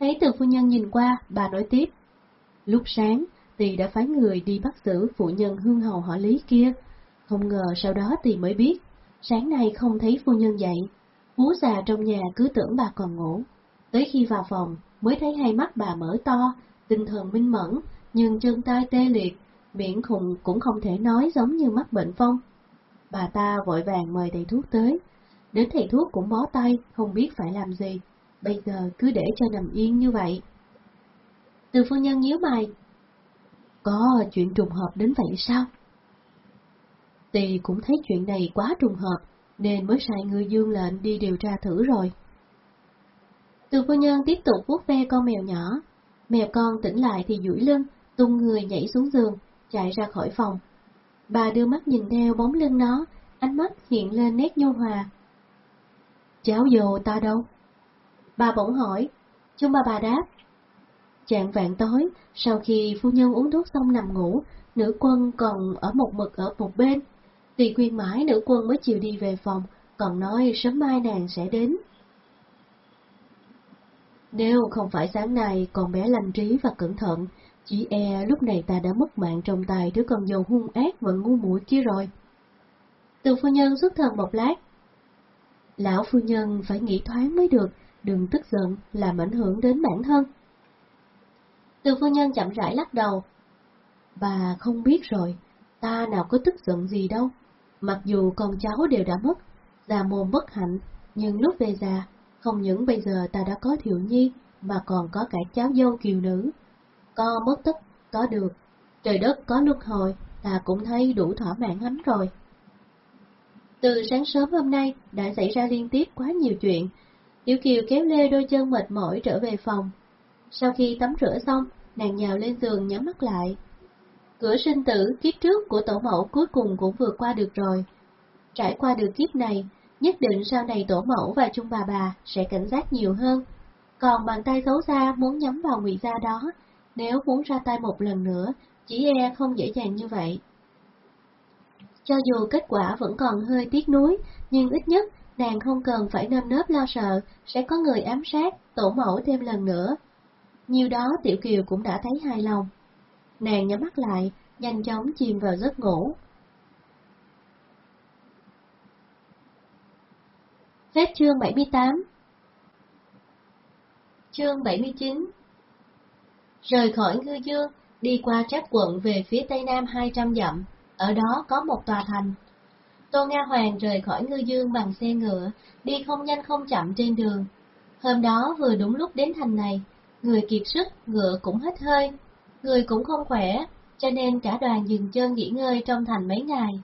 Thấy từ phu nhân nhìn qua, bà nói tiếp. Lúc sáng, Tỳ đã phái người đi bắt giữ phụ nhân hương hầu họ lý kia. Không ngờ sau đó Tỳ mới biết, sáng nay không thấy phu nhân dậy. Bú già trong nhà cứ tưởng bà còn ngủ. Tới khi vào phòng, mới thấy hai mắt bà mở to, tinh thần minh mẫn, nhưng chân tay tê liệt, miệng khùng cũng không thể nói giống như mắt bệnh phong. Bà ta vội vàng mời thầy thuốc tới. Đến thầy thuốc cũng bó tay, không biết phải làm gì. Bây giờ cứ để cho nằm yên như vậy. Từ phu nhân nhíu mày. Có chuyện trùng hợp đến vậy sao? Tì cũng thấy chuyện này quá trùng hợp, nên mới sai người dương lệnh đi điều tra thử rồi. Từ phu nhân tiếp tục vuốt ve con mèo nhỏ. Mèo con tỉnh lại thì duỗi lưng, tung người nhảy xuống giường, chạy ra khỏi phòng. Bà đưa mắt nhìn theo bóng lưng nó, ánh mắt hiện lên nét nhu hòa. Cháu dồ ta đâu? Bà bỗng hỏi, chung bà bà đáp. Chạng vạn tối, sau khi phu nhân uống thuốc xong nằm ngủ, nữ quân còn ở một mực ở một bên. Tùy khuyên mãi nữ quân mới chịu đi về phòng, còn nói sớm mai nàng sẽ đến. Nếu không phải sáng nay còn bé lành trí và cẩn thận, chỉ e lúc này ta đã mất mạng trong tay đứa con dâu hung ác và ngu muội kia rồi. Từ phu nhân xuất thần một lát. Lão phu nhân phải nghĩ thoáng mới được, đừng tức giận, làm ảnh hưởng đến bản thân. Từ phu nhân chậm rãi lắc đầu. Bà không biết rồi, ta nào có tức giận gì đâu. Mặc dù con cháu đều đã mất, già mồm bất hạnh, nhưng lúc về già, không những bây giờ ta đã có thiệu nhi, mà còn có cả cháu dâu kiều nữ, có mất tích, có được, trời đất có luân hồi, ta cũng thấy đủ thỏa mãn lắm rồi. Từ sáng sớm hôm nay đã xảy ra liên tiếp quá nhiều chuyện, Tiểu Kiều kéo lê đôi chân mệt mỏi trở về phòng. Sau khi tắm rửa xong, nàng nhào lên giường nhắm mắt lại. Cửa sinh tử kiếp trước của tổ mẫu cuối cùng cũng vượt qua được rồi. Trải qua được kiếp này, nhất định sau này tổ mẫu và chung bà bà sẽ cảnh giác nhiều hơn. Còn bàn tay xấu xa muốn nhắm vào ngụy gia đó nếu muốn ra tay một lần nữa, chỉ e không dễ dàng như vậy. Cho dù kết quả vẫn còn hơi tiếc nuối, nhưng ít nhất nàng không cần phải nơm nớp lo sợ sẽ có người ám sát, tổ mẫu thêm lần nữa. Nhiều đó Tiểu Kiều cũng đã thấy hài lòng. Nàng nhắm mắt lại, nhanh chóng chìm vào giấc ngủ. Hết chương 78 Chương 79 rời khỏi ngư dương, đi qua trác quận về phía tây nam 200 dặm, ở đó có một tòa thành. Tô Nga Hoàng rời khỏi ngư dương bằng xe ngựa, đi không nhanh không chậm trên đường. Hôm đó vừa đúng lúc đến thành này, người kiệt sức, ngựa cũng hết hơi, người cũng không khỏe, cho nên cả đoàn dừng chân nghỉ ngơi trong thành mấy ngày.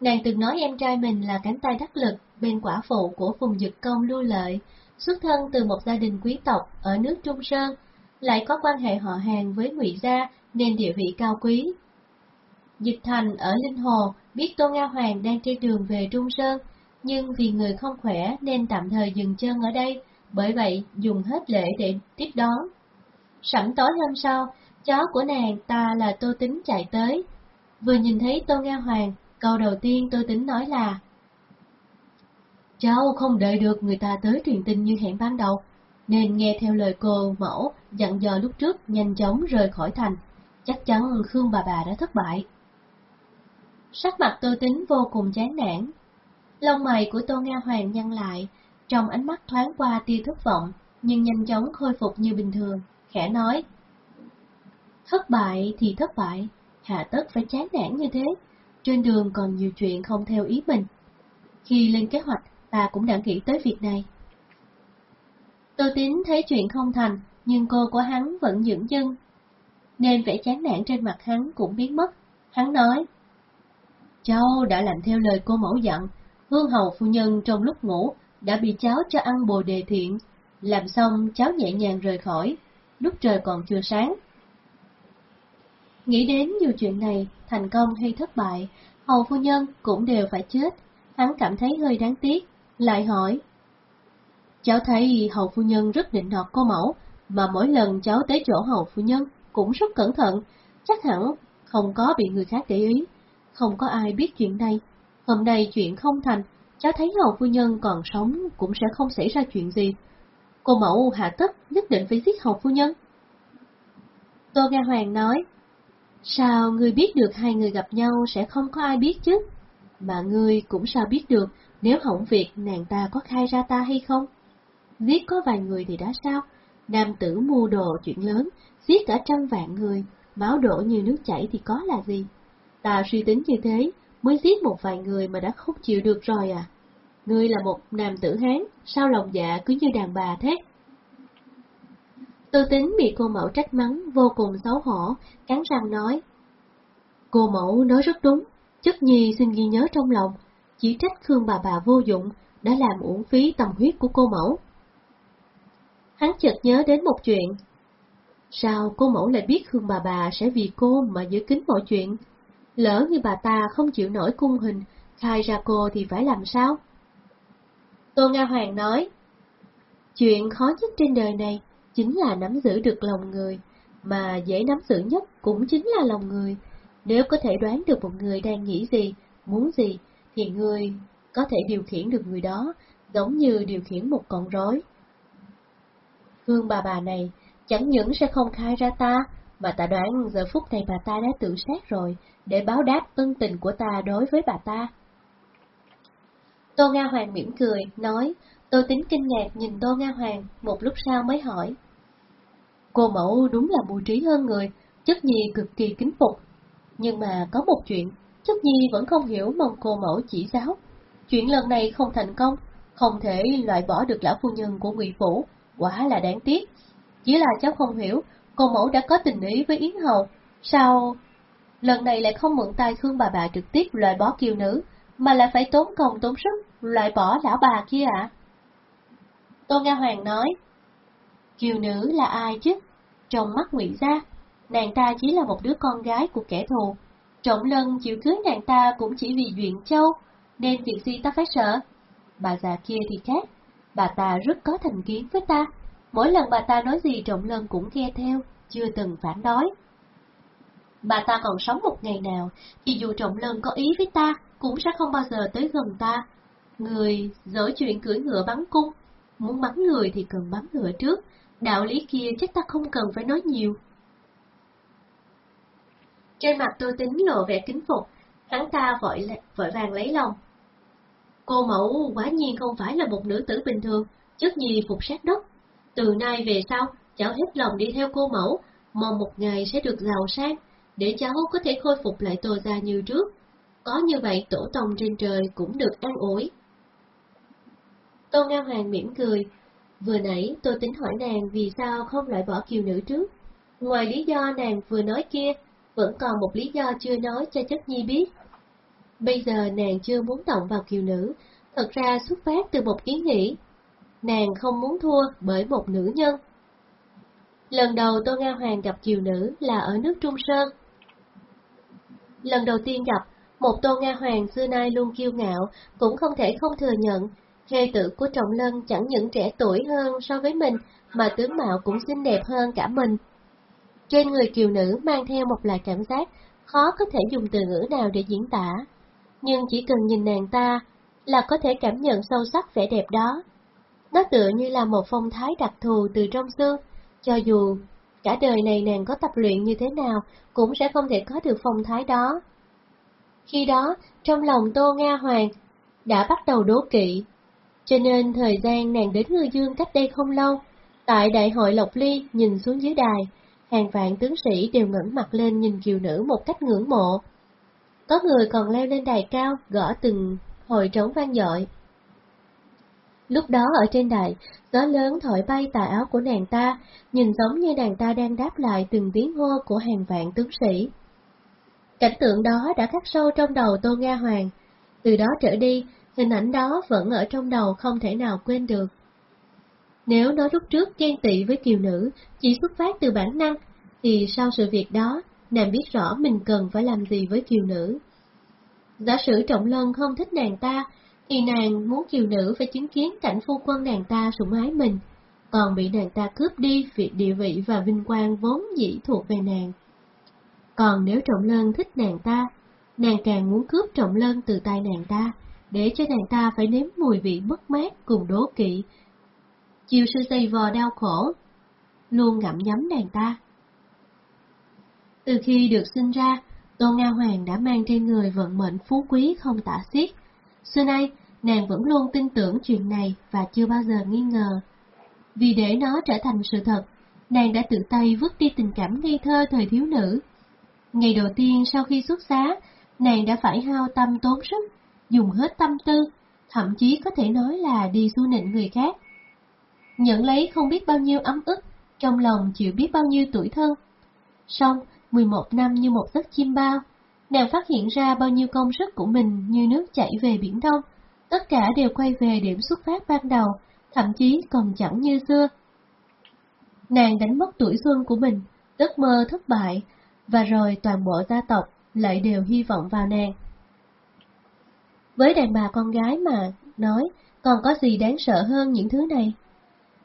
Nàng từng nói em trai mình là cánh tay đắc lực bên quả phụ của Phùng Dực Công lưu lợi, xuất thân từ một gia đình quý tộc ở nước Trung Sơn, lại có quan hệ họ hàng với Ngụy Gia nên địa vị cao quý. Dịch Thành ở Linh Hồ biết Tô Nga Hoàng đang trên đường về Trung Sơn, nhưng vì người không khỏe nên tạm thời dừng chân ở đây, bởi vậy dùng hết lễ để tiếp đón. Sẵn tối hôm sau, chó của nàng ta là Tô Tính chạy tới. Vừa nhìn thấy Tô Nga Hoàng, câu đầu tiên Tô Tính nói là Cháu không đợi được người ta tới truyền tin như hẹn ban đầu, nên nghe theo lời cô mẫu dặn dò lúc trước nhanh chóng rời khỏi thành. Chắc chắn Khương bà bà đã thất bại. Sắc mặt Tô Tính vô cùng chán nản. Lông mày của Tô Nga Hoàng nhăn lại, trong ánh mắt thoáng qua tia thất vọng, nhưng nhanh chóng khôi phục như bình thường, khẽ nói. Thất bại thì thất bại, hạ tất phải chán nản như thế, trên đường còn nhiều chuyện không theo ý mình. Khi lên kế hoạch, ta cũng đã nghĩ tới việc này. Tô Tín thấy chuyện không thành, nhưng cô của hắn vẫn dưỡng chân, nên vẻ chán nản trên mặt hắn cũng biến mất. Hắn nói, Cháu đã làm theo lời cô mẫu dặn, hương hầu phu nhân trong lúc ngủ đã bị cháu cho ăn bồ đề thiện, làm xong cháu nhẹ nhàng rời khỏi, lúc trời còn chưa sáng. Nghĩ đến nhiều chuyện này, thành công hay thất bại, hầu phu nhân cũng đều phải chết, hắn cảm thấy hơi đáng tiếc, lại hỏi. Cháu thấy hầu phu nhân rất định nọt cô mẫu, mà mỗi lần cháu tới chỗ hầu phu nhân cũng rất cẩn thận, chắc hẳn không có bị người khác để ý, không có ai biết chuyện này. Hôm nay chuyện không thành, cháu thấy hầu phu nhân còn sống cũng sẽ không xảy ra chuyện gì. Cô mẫu hạ tất nhất định phải giết hầu phu nhân. Tô Nga Hoàng nói, sao ngươi biết được hai người gặp nhau sẽ không có ai biết chứ? Mà ngươi cũng sao biết được nếu hỏng việc nàng ta có khai ra ta hay không? Giết có vài người thì đã sao? Nam tử mua đồ chuyện lớn, giết cả trăm vạn người, máu đổ như nước chảy thì có là gì? Ta suy tính như thế, mới giết một vài người mà đã không chịu được rồi à? Ngươi là một nam tử hán, sao lòng dạ cứ như đàn bà thế? Tư tính bị cô mẫu trách mắng, vô cùng xấu hổ, cắn răng nói. Cô mẫu nói rất đúng, chất nhi xin ghi nhớ trong lòng, chỉ trách Khương bà bà vô dụng, đã làm uổng phí tâm huyết của cô mẫu. Hắn chợt nhớ đến một chuyện. Sao cô mẫu lại biết hương bà bà sẽ vì cô mà giữ kín mọi chuyện? Lỡ như bà ta không chịu nổi cung hình, khai ra cô thì phải làm sao? Tô Nga Hoàng nói, chuyện khó nhất trên đời này chính là nắm giữ được lòng người, mà dễ nắm giữ nhất cũng chính là lòng người. Nếu có thể đoán được một người đang nghĩ gì, muốn gì, thì người có thể điều khiển được người đó, giống như điều khiển một con rối. Hương bà bà này chẳng những sẽ không khai ra ta, mà ta đoán giờ phút này bà ta đã tự sát rồi, để báo đáp ân tình của ta đối với bà ta. Tô Nga Hoàng mỉm cười, nói, Tô tính kinh ngạc nhìn Tô Nga Hoàng, một lúc sau mới hỏi. Cô mẫu đúng là bù trí hơn người, chất nhi cực kỳ kính phục. Nhưng mà có một chuyện, chất nhi vẫn không hiểu mong cô mẫu chỉ giáo. Chuyện lần này không thành công, không thể loại bỏ được lão phu nhân của Ngụy Phủ, quả là đáng tiếc. Chỉ là cháu không hiểu, cô mẫu đã có tình ý với Yến Hầu, sao lần này lại không mượn tay Khương bà bà trực tiếp loại bỏ kiều nữ, mà lại phải tốn công tốn sức loại bỏ lão bà kia ạ? À? Tô Nga Hoàng nói, kiều nữ là ai chứ? Trong mắt ngụy gia, nàng ta chỉ là một đứa con gái của kẻ thù. Trọng lân chịu cưới nàng ta cũng chỉ vì Duyện Châu, nên việc gì ta phải sợ. Bà già kia thì khác, bà ta rất có thành kiến với ta. Mỗi lần bà ta nói gì Trọng lân cũng nghe theo, chưa từng phản đối. Bà ta còn sống một ngày nào, thì dù Trọng lân có ý với ta, cũng sẽ không bao giờ tới gần ta. Người dở chuyện cưỡi ngựa bắn cung, muốn bắn người thì cần bắn ngựa trước, đạo lý kia chắc ta không cần phải nói nhiều. Trên mặt tôi tính lộ vẻ kính phục, hắn ta vội, vội vàng lấy lòng. Cô mẫu quả nhiên không phải là một nữ tử bình thường, chất nhi phục sát đất. Từ nay về sau, cháu hết lòng đi theo cô mẫu, mong một ngày sẽ được giàu sang, để cháu có thể khôi phục lại tô gia như trước. Có như vậy tổ tông trên trời cũng được an ủi. Tô Nga Hoàng mỉm cười. Vừa nãy tôi tính hỏi nàng vì sao không loại bỏ kiều nữ trước. Ngoài lý do nàng vừa nói kia, vẫn còn một lý do chưa nói cho chất nhi biết. Bây giờ nàng chưa muốn động vào kiều nữ, thật ra xuất phát từ một ý nghĩ. Nàng không muốn thua bởi một nữ nhân. Lần đầu Tô Nga Hoàng gặp kiều nữ là ở nước Trung Sơn. Lần đầu tiên gặp, một Tô Nga Hoàng xưa nay luôn kiêu ngạo, cũng không thể không thừa nhận, thê tử của Trọng Lân chẳng những trẻ tuổi hơn so với mình, mà tướng mạo cũng xinh đẹp hơn cả mình. Trên người kiều nữ mang theo một loại cảm giác khó có thể dùng từ ngữ nào để diễn tả, nhưng chỉ cần nhìn nàng ta là có thể cảm nhận sâu sắc vẻ đẹp đó. Nó tựa như là một phong thái đặc thù từ trong xương, cho dù cả đời này nàng có tập luyện như thế nào cũng sẽ không thể có được phong thái đó. Khi đó, trong lòng Tô Nga Hoàng đã bắt đầu đố kỵ, cho nên thời gian nàng đến Ngư Dương cách đây không lâu, tại Đại hội Lộc Ly nhìn xuống dưới đài, hàng vạn tướng sĩ đều ngẩng mặt lên nhìn kiều nữ một cách ngưỡng mộ. Có người còn leo lên đài cao, gõ từng hồi trống vang dội. Lúc đó ở trên đài, gió lớn thổi bay tà áo của nàng ta, nhìn giống như nàng ta đang đáp lại từng tiếng hô của hàng vạn tướng sĩ. Cảnh tượng đó đã khắc sâu trong đầu Tô Nga Hoàng. Từ đó trở đi, hình ảnh đó vẫn ở trong đầu không thể nào quên được. Nếu nói lúc trước ghen tị với kiều nữ chỉ xuất phát từ bản năng, thì sau sự việc đó, nàng biết rõ mình cần phải làm gì với kiều nữ. Giả sử Trọng Lân không thích nàng ta, thì nàng muốn kiều nữ phải chứng kiến cảnh phu quân nàng ta sủng ái mình, còn bị nàng ta cướp đi việc địa vị và vinh quang vốn dĩ thuộc về nàng. Còn nếu Trọng Lân thích nàng ta, nàng càng muốn cướp Trọng Lân từ tay nàng ta, để cho nàng ta phải nếm mùi vị mất mát cùng đố kỵ. Chiều sư dày vò đau khổ, luôn ngậm nhắm nàng ta. Từ khi được sinh ra, Tô Nga Hoàng đã mang trên người vận mệnh phú quý không tả xiết. Xưa nay, nàng vẫn luôn tin tưởng chuyện này và chưa bao giờ nghi ngờ. Vì để nó trở thành sự thật, nàng đã tự tay vứt đi tình cảm ngây thơ thời thiếu nữ. Ngày đầu tiên sau khi xuất giá, nàng đã phải hao tâm tốn sức, dùng hết tâm tư, thậm chí có thể nói là đi xu nịnh người khác. Nhận lấy không biết bao nhiêu ấm ức, trong lòng chịu biết bao nhiêu tuổi thân. Xong, 11 năm như một giấc chim bao, nàng phát hiện ra bao nhiêu công sức của mình như nước chảy về biển đông, tất cả đều quay về điểm xuất phát ban đầu, thậm chí còn chẳng như xưa. Nàng đánh mất tuổi xuân của mình, giấc mơ thất bại, và rồi toàn bộ gia tộc lại đều hy vọng vào nàng. Với đàn bà con gái mà nói, còn có gì đáng sợ hơn những thứ này?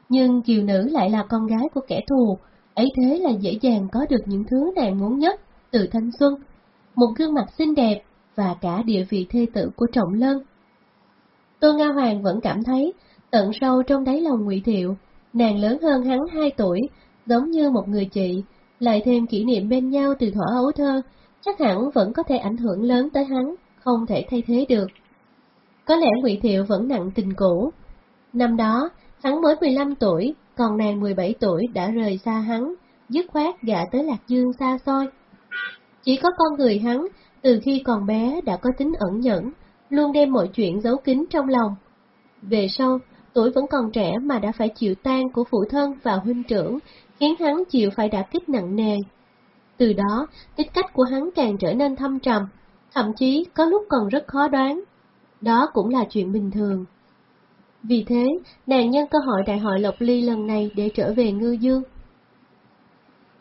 Nhưng kiều nữ lại là con gái của kẻ thù, ấy thế là dễ dàng có được những thứ nàng muốn nhất từ thanh xuân, một gương mặt xinh đẹp và cả địa vị thê tử của Trọng Lân. Tô Nga Hoàng vẫn cảm thấy, tận sâu trong đáy lòng ngụy Thiệu, nàng lớn hơn hắn 2 tuổi, giống như một người chị, lại thêm kỷ niệm bên nhau từ thuở ấu thơ, chắc hẳn vẫn có thể ảnh hưởng lớn tới hắn, không thể thay thế được. Có lẽ ngụy Thiệu vẫn nặng tình cũ. Năm đó, hắn mới 15 tuổi, còn nàng 17 tuổi đã rời xa hắn, dứt khoát gả tới Lạc Dương xa xôi. Chỉ có con người hắn, từ khi còn bé đã có tính ẩn nhẫn, luôn đem mọi chuyện giấu kín trong lòng. Về sau, tuổi vẫn còn trẻ mà đã phải chịu tan của phụ thân và huynh trưởng, khiến hắn chịu phải đả kích nặng nề. Từ đó, tính cách của hắn càng trở nên thâm trầm, thậm chí có lúc còn rất khó đoán. Đó cũng là chuyện bình thường. Vì thế, nàng nhân cơ hội đại hội Lộc Ly lần này để trở về Ngư Dương.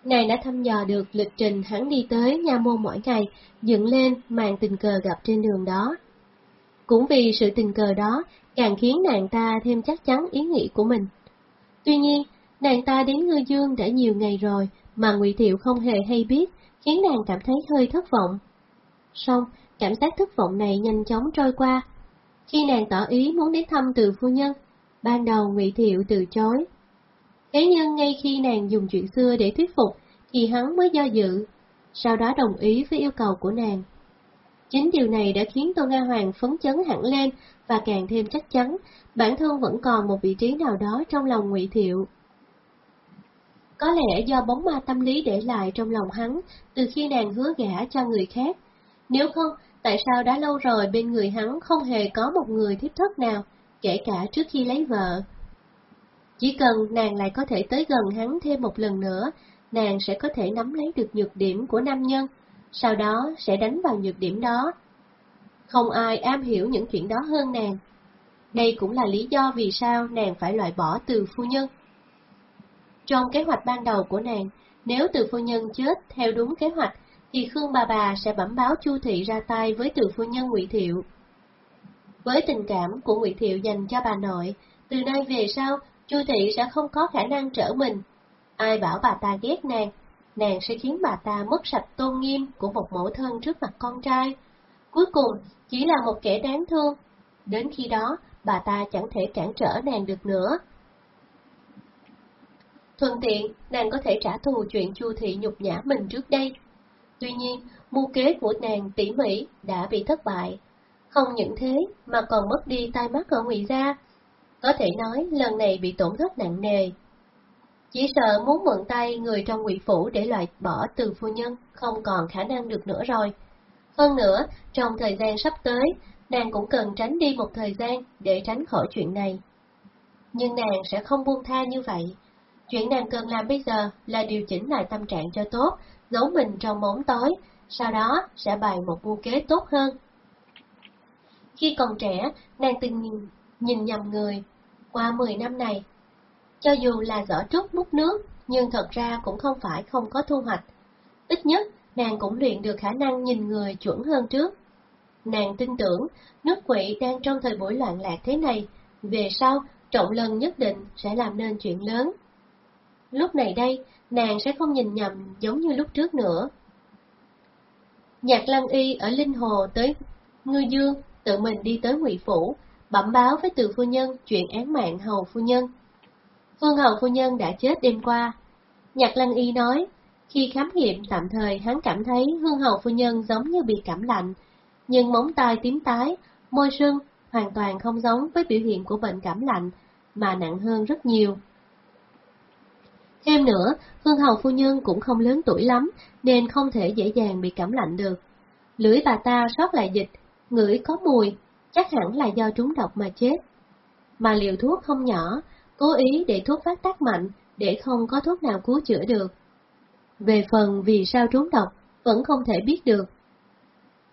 Nàng đã thăm dò được lịch trình hắn đi tới nha môn mỗi ngày, dựng lên màn tình cờ gặp trên đường đó. Cũng vì sự tình cờ đó, càng khiến nàng ta thêm chắc chắn ý nghĩ của mình. Tuy nhiên, nàng ta đến Ngư Dương đã nhiều ngày rồi, mà Ngụy Thiệu không hề hay biết, khiến nàng cảm thấy hơi thất vọng. Xong, cảm giác thất vọng này nhanh chóng trôi qua, khi nàng tỏ ý muốn đến thăm từ phu nhân, ban đầu Ngụy Thiệu từ chối. Thế nhưng ngay khi nàng dùng chuyện xưa để thuyết phục, thì hắn mới do dự, sau đó đồng ý với yêu cầu của nàng. Chính điều này đã khiến Tô Nga Hoàng phấn chấn hẳn lên và càng thêm chắc chắn bản thân vẫn còn một vị trí nào đó trong lòng Ngụy Thiệu. Có lẽ do bóng ma tâm lý để lại trong lòng hắn từ khi nàng hứa gả cho người khác. Nếu không, tại sao đã lâu rồi bên người hắn không hề có một người thiếp thất nào, kể cả trước khi lấy vợ. Chỉ cần nàng lại có thể tới gần hắn thêm một lần nữa, nàng sẽ có thể nắm lấy được nhược điểm của nam nhân, sau đó sẽ đánh vào nhược điểm đó. Không ai am hiểu những chuyện đó hơn nàng. Đây cũng là lý do vì sao nàng phải loại bỏ từ phu nhân. Trong kế hoạch ban đầu của nàng, nếu từ phu nhân chết theo đúng kế hoạch, thì Khương bà bà sẽ bẩm báo Chu Thị ra tay với từ phu nhân Ngụy Thiệu. Với tình cảm của Ngụy Thiệu dành cho bà nội, từ nay về sau, Chu Thị sẽ không có khả năng trở mình. Ai bảo bà ta ghét nàng, nàng sẽ khiến bà ta mất sạch tôn nghiêm của một mẫu thân trước mặt con trai. Cuối cùng, chỉ là một kẻ đáng thương. Đến khi đó, bà ta chẳng thể cản trở nàng được nữa. Thuận tiện, nàng có thể trả thù chuyện Chu Thị nhục nhã mình trước đây. Tuy nhiên, mưu kế của nàng tỉ mỉ đã bị thất bại. Không những thế mà còn mất đi tai mắt ở ngụy gia. Có thể nói lần này bị tổn thất nặng nề. Chỉ sợ muốn mượn tay người trong ngụy phủ để loại bỏ từ phu nhân không còn khả năng được nữa rồi. Hơn nữa, trong thời gian sắp tới, nàng cũng cần tránh đi một thời gian để tránh khỏi chuyện này. Nhưng nàng sẽ không buông tha như vậy. Chuyện nàng cần làm bây giờ là điều chỉnh lại tâm trạng cho tốt, giấu mình trong bóng tối, sau đó sẽ bày một mưu kế tốt hơn. Khi còn trẻ, nàng từng nhìn, nhìn nhầm người. Qua 10 năm này, cho dù là giỏ trúc múc nước, nhưng thật ra cũng không phải không có thu hoạch. Ít nhất, nàng cũng luyện được khả năng nhìn người chuẩn hơn trước. Nàng tin tưởng, nước quỷ đang trong thời buổi loạn lạc thế này, về sau, trọng lần nhất định sẽ làm nên chuyện lớn. Lúc này đây, nàng sẽ không nhìn nhầm giống như lúc trước nữa. Nhạc Lăng Y ở Linh Hồ tới Ngư Dương, tự mình đi tới Ngụy Phủ, bẩm báo với từ phu nhân chuyện án mạng Hầu phu nhân. Phương Hầu phu nhân đã chết đêm qua. Nhạc Lăng Y nói, khi khám nghiệm tạm thời hắn cảm thấy Hương Hầu phu nhân giống như bị cảm lạnh, nhưng móng tay tím tái, môi sưng hoàn toàn không giống với biểu hiện của bệnh cảm lạnh, mà nặng hơn rất nhiều. Thêm nữa, Hương Hầu phu nhân cũng không lớn tuổi lắm, nên không thể dễ dàng bị cảm lạnh được. Lưỡi bà ta sót lại dịch, ngửi có mùi, chắc hẳn là do trúng độc mà chết. Mà liều thuốc không nhỏ, cố ý để thuốc phát tác mạnh, để không có thuốc nào cứu chữa được. Về phần vì sao trúng độc, vẫn không thể biết được.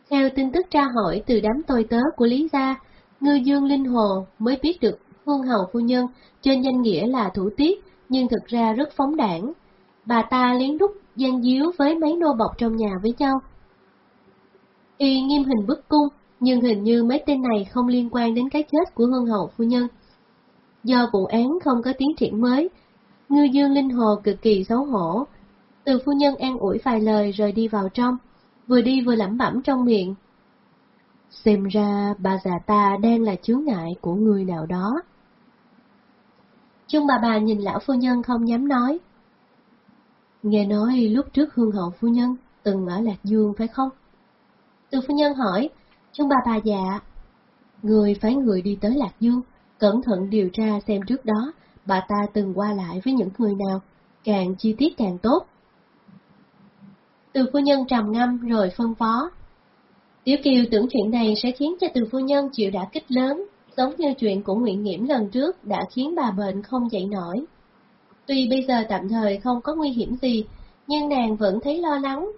Theo tin tức tra hỏi từ đám tôi tớ của Lý Gia, Ngư Dương Linh Hồ mới biết được Hương Hầu Phu Nhân trên danh nghĩa là thủ tiết, nhưng thực ra rất phóng đảng. Bà ta lén đúc gian díu với mấy nô bọc trong nhà với nhau. Y nghiêm hình bức cung, nhưng hình như mấy tên này không liên quan đến cái chết của Hương hậu Phu Nhân. Do vụ án không có tiến triển mới, Ngư Dương Linh Hồ cực kỳ xấu hổ. Từ phu nhân an ủi vài lời rồi đi vào trong, vừa đi vừa lẩm bẩm trong miệng. Xem ra bà già ta đang là chướng ngại của người nào đó. Chung bà bà nhìn lão phu nhân không dám nói. Nghe nói lúc trước hương hậu phu nhân từng ở Lạc Dương phải không? Từ phu nhân hỏi, chung bà bà dạ. Người phái người đi tới Lạc Dương, cẩn thận điều tra xem trước đó bà ta từng qua lại với những người nào, càng chi tiết càng tốt. Từ phu nhân trầm ngâm rồi phân phó. Tiểu Kiều tưởng chuyện này sẽ khiến cho từ phu nhân chịu đả kích lớn, giống như chuyện của Nguyễn Nghiễm lần trước đã khiến bà bệnh không dậy nổi. Tuy bây giờ tạm thời không có nguy hiểm gì, nhưng nàng vẫn thấy lo lắng.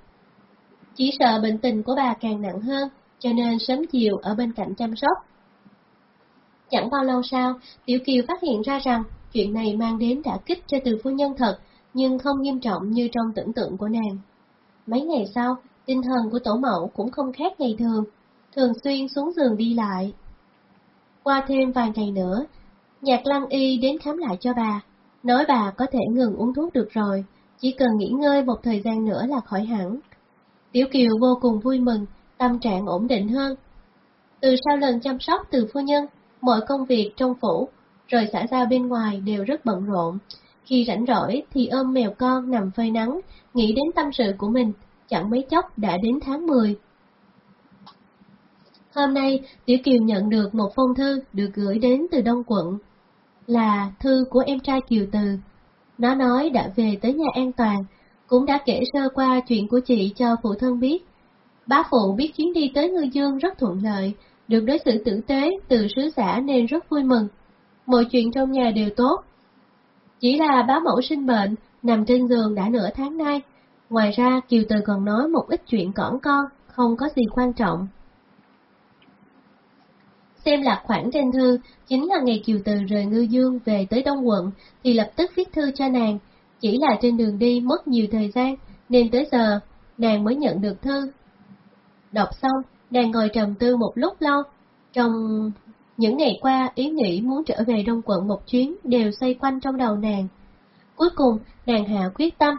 Chỉ sợ bệnh tình của bà càng nặng hơn, cho nên sớm chiều ở bên cạnh chăm sóc. Chẳng bao lâu sau, Tiểu Kiều phát hiện ra rằng chuyện này mang đến đã kích cho từ phu nhân thật, nhưng không nghiêm trọng như trong tưởng tượng của nàng. Mấy ngày sau, tinh thần của tổ mẫu cũng không khác ngày thường, thường xuyên xuống giường đi lại. Qua thêm vài ngày nữa, Nhạc Lăng Y đến khám lại cho bà, nói bà có thể ngừng uống thuốc được rồi, chỉ cần nghỉ ngơi một thời gian nữa là khỏi hẳn. Tiểu Kiều vô cùng vui mừng, tâm trạng ổn định hơn. Từ sau lần chăm sóc từ phu nhân, mọi công việc trong phủ, rồi xã giao bên ngoài đều rất bận rộn. Khi rảnh rỗi thì ôm mèo con nằm phơi nắng, nghĩ đến tâm sự của mình, chẳng mấy chốc đã đến tháng 10. Hôm nay, Tiểu Kiều nhận được một phong thư được gửi đến từ Đông Quận, là thư của em trai Kiều Từ. Nó nói đã về tới nhà an toàn, cũng đã kể sơ qua chuyện của chị cho phụ thân biết. Bá phụ biết chuyến đi tới Ngư Dương rất thuận lợi, được đối xử tử tế từ sứ giả nên rất vui mừng. Mọi chuyện trong nhà đều tốt. Chỉ là bá mẫu sinh bệnh, nằm trên giường đã nửa tháng nay. Ngoài ra, Kiều Từ còn nói một ít chuyện cỏn con, không có gì quan trọng. Xem lạc khoản trên thư, chính là ngày Kiều Từ rời Ngư Dương về tới Đông Quận, thì lập tức viết thư cho nàng. Chỉ là trên đường đi mất nhiều thời gian, nên tới giờ, nàng mới nhận được thư. Đọc xong, nàng ngồi trầm tư một lúc lâu. Trong những ngày qua, ý nghĩ muốn trở về Đông Quận một chuyến đều xoay quanh trong đầu nàng. Cuối cùng, nàng hạ quyết tâm,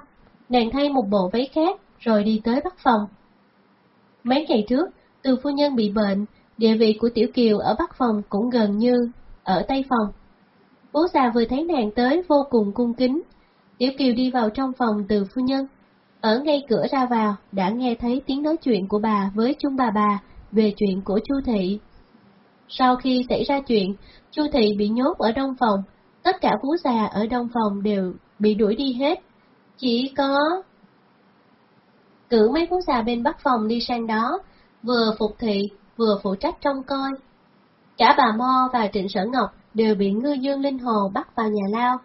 nàng thay một bộ váy khác, rồi đi tới Bắc Phòng. Mấy ngày trước, từ phu nhân bị bệnh, địa vị của Tiểu Kiều ở Bắc Phòng cũng gần như ở Tây Phòng. Bố già vừa thấy nàng tới vô cùng cung kính. Tiểu Kiều đi vào trong phòng từ phu nhân. Ở ngay cửa ra vào, đã nghe thấy tiếng nói chuyện của bà với chung bà bà về chuyện của Chu Thị. Sau khi xảy ra chuyện, Chu Thị bị nhốt ở đông phòng, tất cả bố già ở đông phòng đều bị đuổi đi hết. Chỉ có... Cử mấy bố già bên bắc phòng đi sang đó, vừa phục thị, vừa phụ trách trông coi. Cả bà Mo và Trịnh Sở Ngọc đều bị ngư dương Linh Hồ bắt vào nhà lao.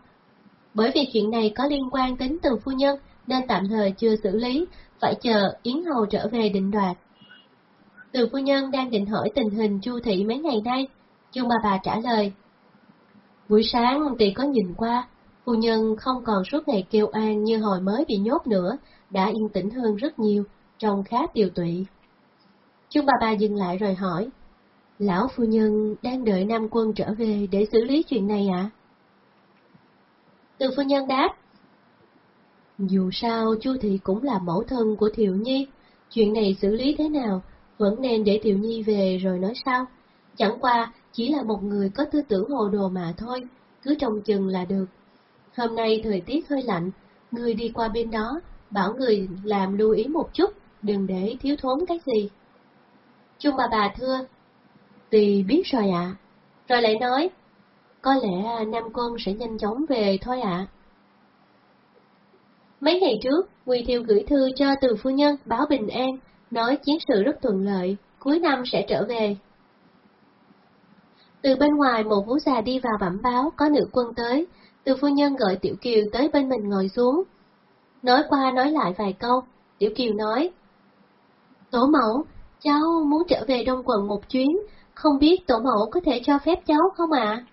Bởi vì chuyện này có liên quan đến từ phu nhân, nên tạm thời chưa xử lý, phải chờ Yến Hầu trở về định đoạt. Từ phu nhân đang định hỏi tình hình Chu Thị mấy ngày nay, chung bà bà trả lời. Buổi sáng tỷ có nhìn qua, phu nhân không còn suốt ngày kêu an như hồi mới bị nhốt nữa, đã yên tĩnh hơn rất nhiều, trông khá tiều tụy. Chung bà bà dừng lại rồi hỏi, Lão phu nhân đang đợi Nam quân trở về để xử lý chuyện này ạ? À? Từ phu nhân đáp, Dù sao Chu Thị cũng là mẫu thân của Thiệu Nhi, chuyện này xử lý thế nào vẫn nên để Thiệu Nhi về rồi nói sau. Chẳng qua chỉ là một người có tư tưởng hồ đồ mà thôi, cứ trông chừng là được. Hôm nay thời tiết hơi lạnh, người đi qua bên đó, bảo người làm lưu ý một chút, đừng để thiếu thốn cái gì. Chung bà bà thưa, tùy biết rồi ạ. Rồi lại nói, có lẽ Nam Quân sẽ nhanh chóng về thôi ạ. Mấy ngày trước, Quỳ Thiêu gửi thư cho từ phu nhân báo bình an, nói chiến sự rất thuận lợi, cuối năm sẽ trở về. Từ bên ngoài một vũ già đi vào bẩm báo có nữ quân tới, từ phu nhân gọi Tiểu Kiều tới bên mình ngồi xuống. Nói qua nói lại vài câu, Tiểu Kiều nói, Tổ mẫu, cháu muốn trở về Đông Quận một chuyến, không biết tổ mẫu có thể cho phép cháu không ạ?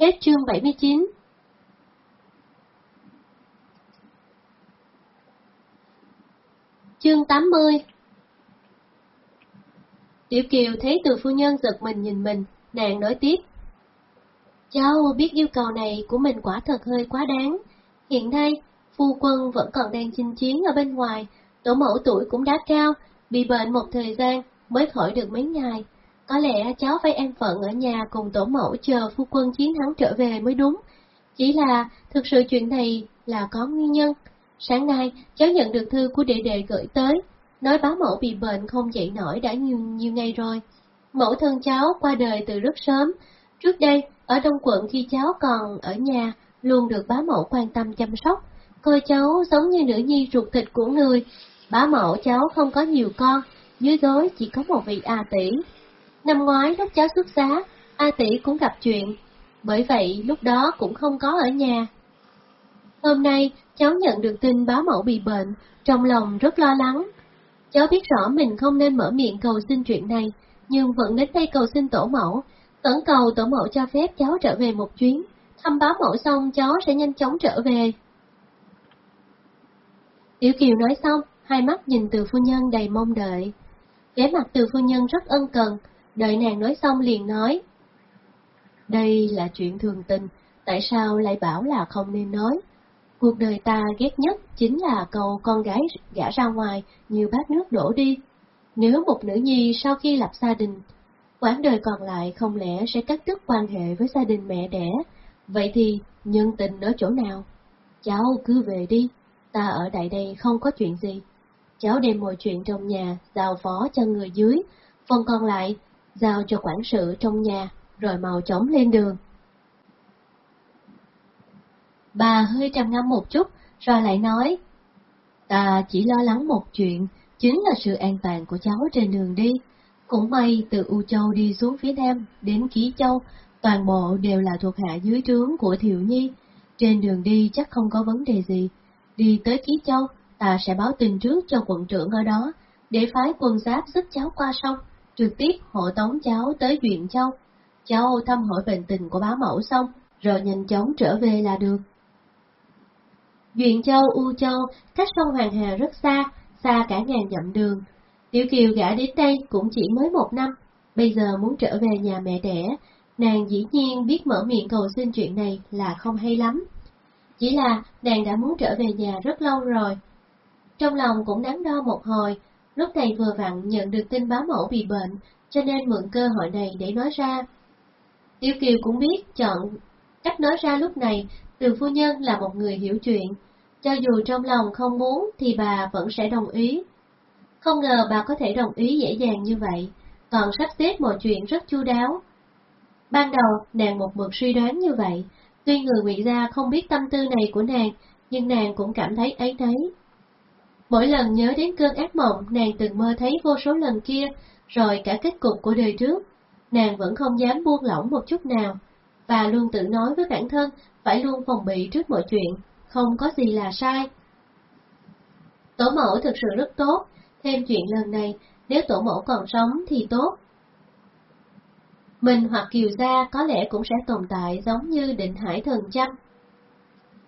Hết chương 79 Chương 80 Tiểu Kiều thấy từ phu nhân giật mình nhìn mình, nàng nói tiếp. Cháu biết yêu cầu này của mình quả thật hơi quá đáng. Hiện nay, phu quân vẫn còn đang chinh chiến ở bên ngoài, tổ mẫu tuổi cũng đã cao, bị bệnh một thời gian mới khỏi được mấy ngày. Có lẽ cháu phải an phận ở nhà cùng tổ mẫu chờ phu quân chiến thắng trở về mới đúng. Chỉ là thực sự chuyện này là có nguyên nhân. Sáng nay, cháu nhận được thư của đệ đệ gửi tới, nói báo mẫu bị bệnh không dậy nổi đã nhiều, nhiều ngày rồi. Mẫu thân cháu qua đời từ rất sớm. Trước đây, ở Đông Quận khi cháu còn ở nhà, luôn được bá mẫu quan tâm chăm sóc, coi cháu giống như nữ nhi ruột thịt của người. Bá mẫu cháu không có nhiều con, dưới gối chỉ có một vị A tỷ. Năm ngoái lúc cháu xuất giá, A tỷ cũng gặp chuyện, bởi vậy lúc đó cũng không có ở nhà. Hôm nay, cháu nhận được tin bá mẫu bị bệnh, trong lòng rất lo lắng. Cháu biết rõ mình không nên mở miệng cầu xin chuyện này, nhưng vẫn đến đây cầu xin tổ mẫu, tẩn cầu tổ mẫu cho phép cháu trở về một chuyến, thăm báo mẫu xong cháu sẽ nhanh chóng trở về. Tiểu Kiều nói xong, hai mắt nhìn từ phu nhân đầy mong đợi. Vẻ mặt từ phu nhân rất ân cần, đợi nàng nói xong liền nói. Đây là chuyện thường tình, tại sao lại bảo là không nên nói? Cuộc đời ta ghét nhất chính là cầu con gái gả ra ngoài như bát nước đổ đi. Nếu một nữ nhi sau khi lập gia đình, quãng đời còn lại không lẽ sẽ cắt đứt quan hệ với gia đình mẹ đẻ, vậy thì nhân tình ở chỗ nào? Cháu cứ về đi, ta ở đại đây không có chuyện gì. Cháu đem mọi chuyện trong nhà giao phó cho người dưới, phần còn lại giao cho quản sự trong nhà, rồi màu chóng lên đường. Bà hơi trầm ngâm một chút, rồi lại nói, ta chỉ lo lắng một chuyện, chính là sự an toàn của cháu trên đường đi. Cũng may từ U Châu đi xuống phía Nam đến Ký Châu, Toàn bộ đều là thuộc hạ dưới trướng của Thiệu Nhi, trên đường đi chắc không có vấn đề gì. Đi tới Ký Châu, ta sẽ báo tin trước cho quận trưởng ở đó, để phái quân giáp giúp cháu qua sông, trực tiếp hộ tống cháu tới Duyện Châu. Cháu thăm hỏi bệnh tình của bá mẫu xong, rồi nhanh chóng trở về là được. Duyện Châu, U Châu, cách sông Hoàng Hà rất xa, xa cả ngàn dặm đường. Tiểu Kiều gã đến đây cũng chỉ mới một năm, bây giờ muốn trở về nhà mẹ đẻ, nàng dĩ nhiên biết mở miệng cầu xin chuyện này là không hay lắm. Chỉ là nàng đã muốn trở về nhà rất lâu rồi. Trong lòng cũng đắn đo một hồi, lúc này vừa vặn nhận được tin báo mẫu bị bệnh, cho nên mượn cơ hội này để nói ra. Tiểu Kiều cũng biết chọn cách nói ra lúc này, từ phu nhân là một người hiểu chuyện, cho dù trong lòng không muốn thì bà vẫn sẽ đồng ý. Không ngờ bà có thể đồng ý dễ dàng như vậy, còn sắp xếp mọi chuyện rất chu đáo. Ban đầu, nàng một mực suy đoán như vậy, tuy người ngụy gia không biết tâm tư này của nàng, nhưng nàng cũng cảm thấy ấy nấy. Mỗi lần nhớ đến cơn ác mộng nàng từng mơ thấy vô số lần kia, rồi cả kết cục của đời trước, nàng vẫn không dám buông lỏng một chút nào, và luôn tự nói với bản thân phải luôn phòng bị trước mọi chuyện, không có gì là sai. Tổ mẫu thực sự rất tốt, thêm chuyện lần này, nếu tổ mẫu còn sống thì tốt. Mình hoặc Kiều Gia có lẽ cũng sẽ tồn tại giống như định hải thần châm.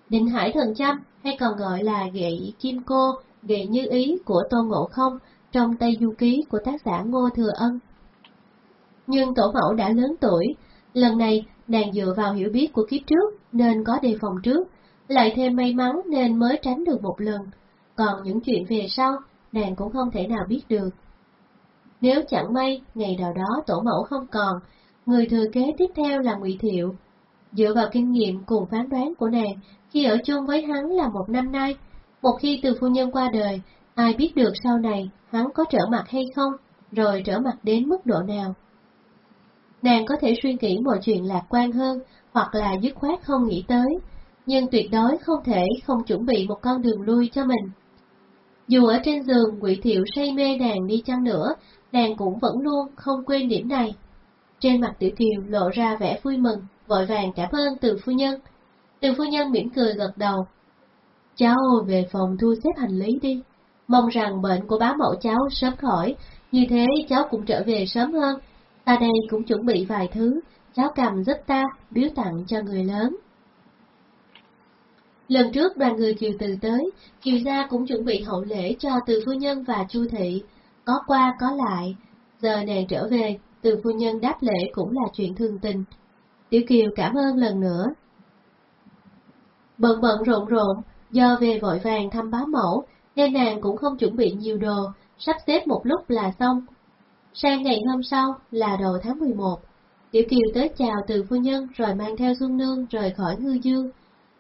Định hải thần châm, hay còn gọi là gậy kim cô, gậy như ý của Tôn Ngộ Không trong Tây Du Ký của tác giả Ngô Thừa Ân. Nhưng tổ mẫu đã lớn tuổi, lần này nàng dựa vào hiểu biết của kiếp trước nên có đề phòng trước, lại thêm may mắn nên mới tránh được một lần, còn những chuyện về sau, nàng cũng không thể nào biết được. Nếu chẳng may, ngày nào đó tổ mẫu không còn, người thừa kế tiếp theo là ngụy Thiệu. Dựa vào kinh nghiệm cùng phán đoán của nàng, khi ở chung với hắn là một năm nay, một khi từ phu nhân qua đời, ai biết được sau này hắn có trở mặt hay không, rồi trở mặt đến mức độ nào. Nàng có thể suy nghĩ mọi chuyện lạc quan hơn, hoặc là dứt khoát không nghĩ tới, nhưng tuyệt đối không thể không chuẩn bị một con đường lui cho mình. Dù ở trên giường Ngụy Thiệu say mê nàng đi chăng nữa, nàng cũng vẫn luôn không quên điểm này. Trên mặt Tiểu Kiều lộ ra vẻ vui mừng, vội vàng cảm ơn từ phu nhân. Từ phu nhân mỉm cười gật đầu. Cháu về phòng thu xếp hành lý đi, mong rằng bệnh của bá mẫu cháu sớm khỏi, như thế cháu cũng trở về sớm hơn. Ta đây cũng chuẩn bị vài thứ, cháu cầm giúp ta, biếu tặng cho người lớn. Lần trước đoàn người Kiều Từ tới, Kiều Gia cũng chuẩn bị hậu lễ cho Từ Phu Nhân và Chu Thị, có qua có lại. Giờ nàng trở về, từ Phu Nhân đáp lễ cũng là chuyện thương tình. Tiểu Kiều cảm ơn lần nữa. Bận bận rộn rộn, do về vội vàng thăm bá mẫu, nên nàng cũng không chuẩn bị nhiều đồ, sắp xếp một lúc là xong. Sang ngày hôm sau là đầu tháng 11, Tiểu Kiều tới chào Từ Phu Nhân rồi mang theo Xuân Nương rời khỏi Ngư Dương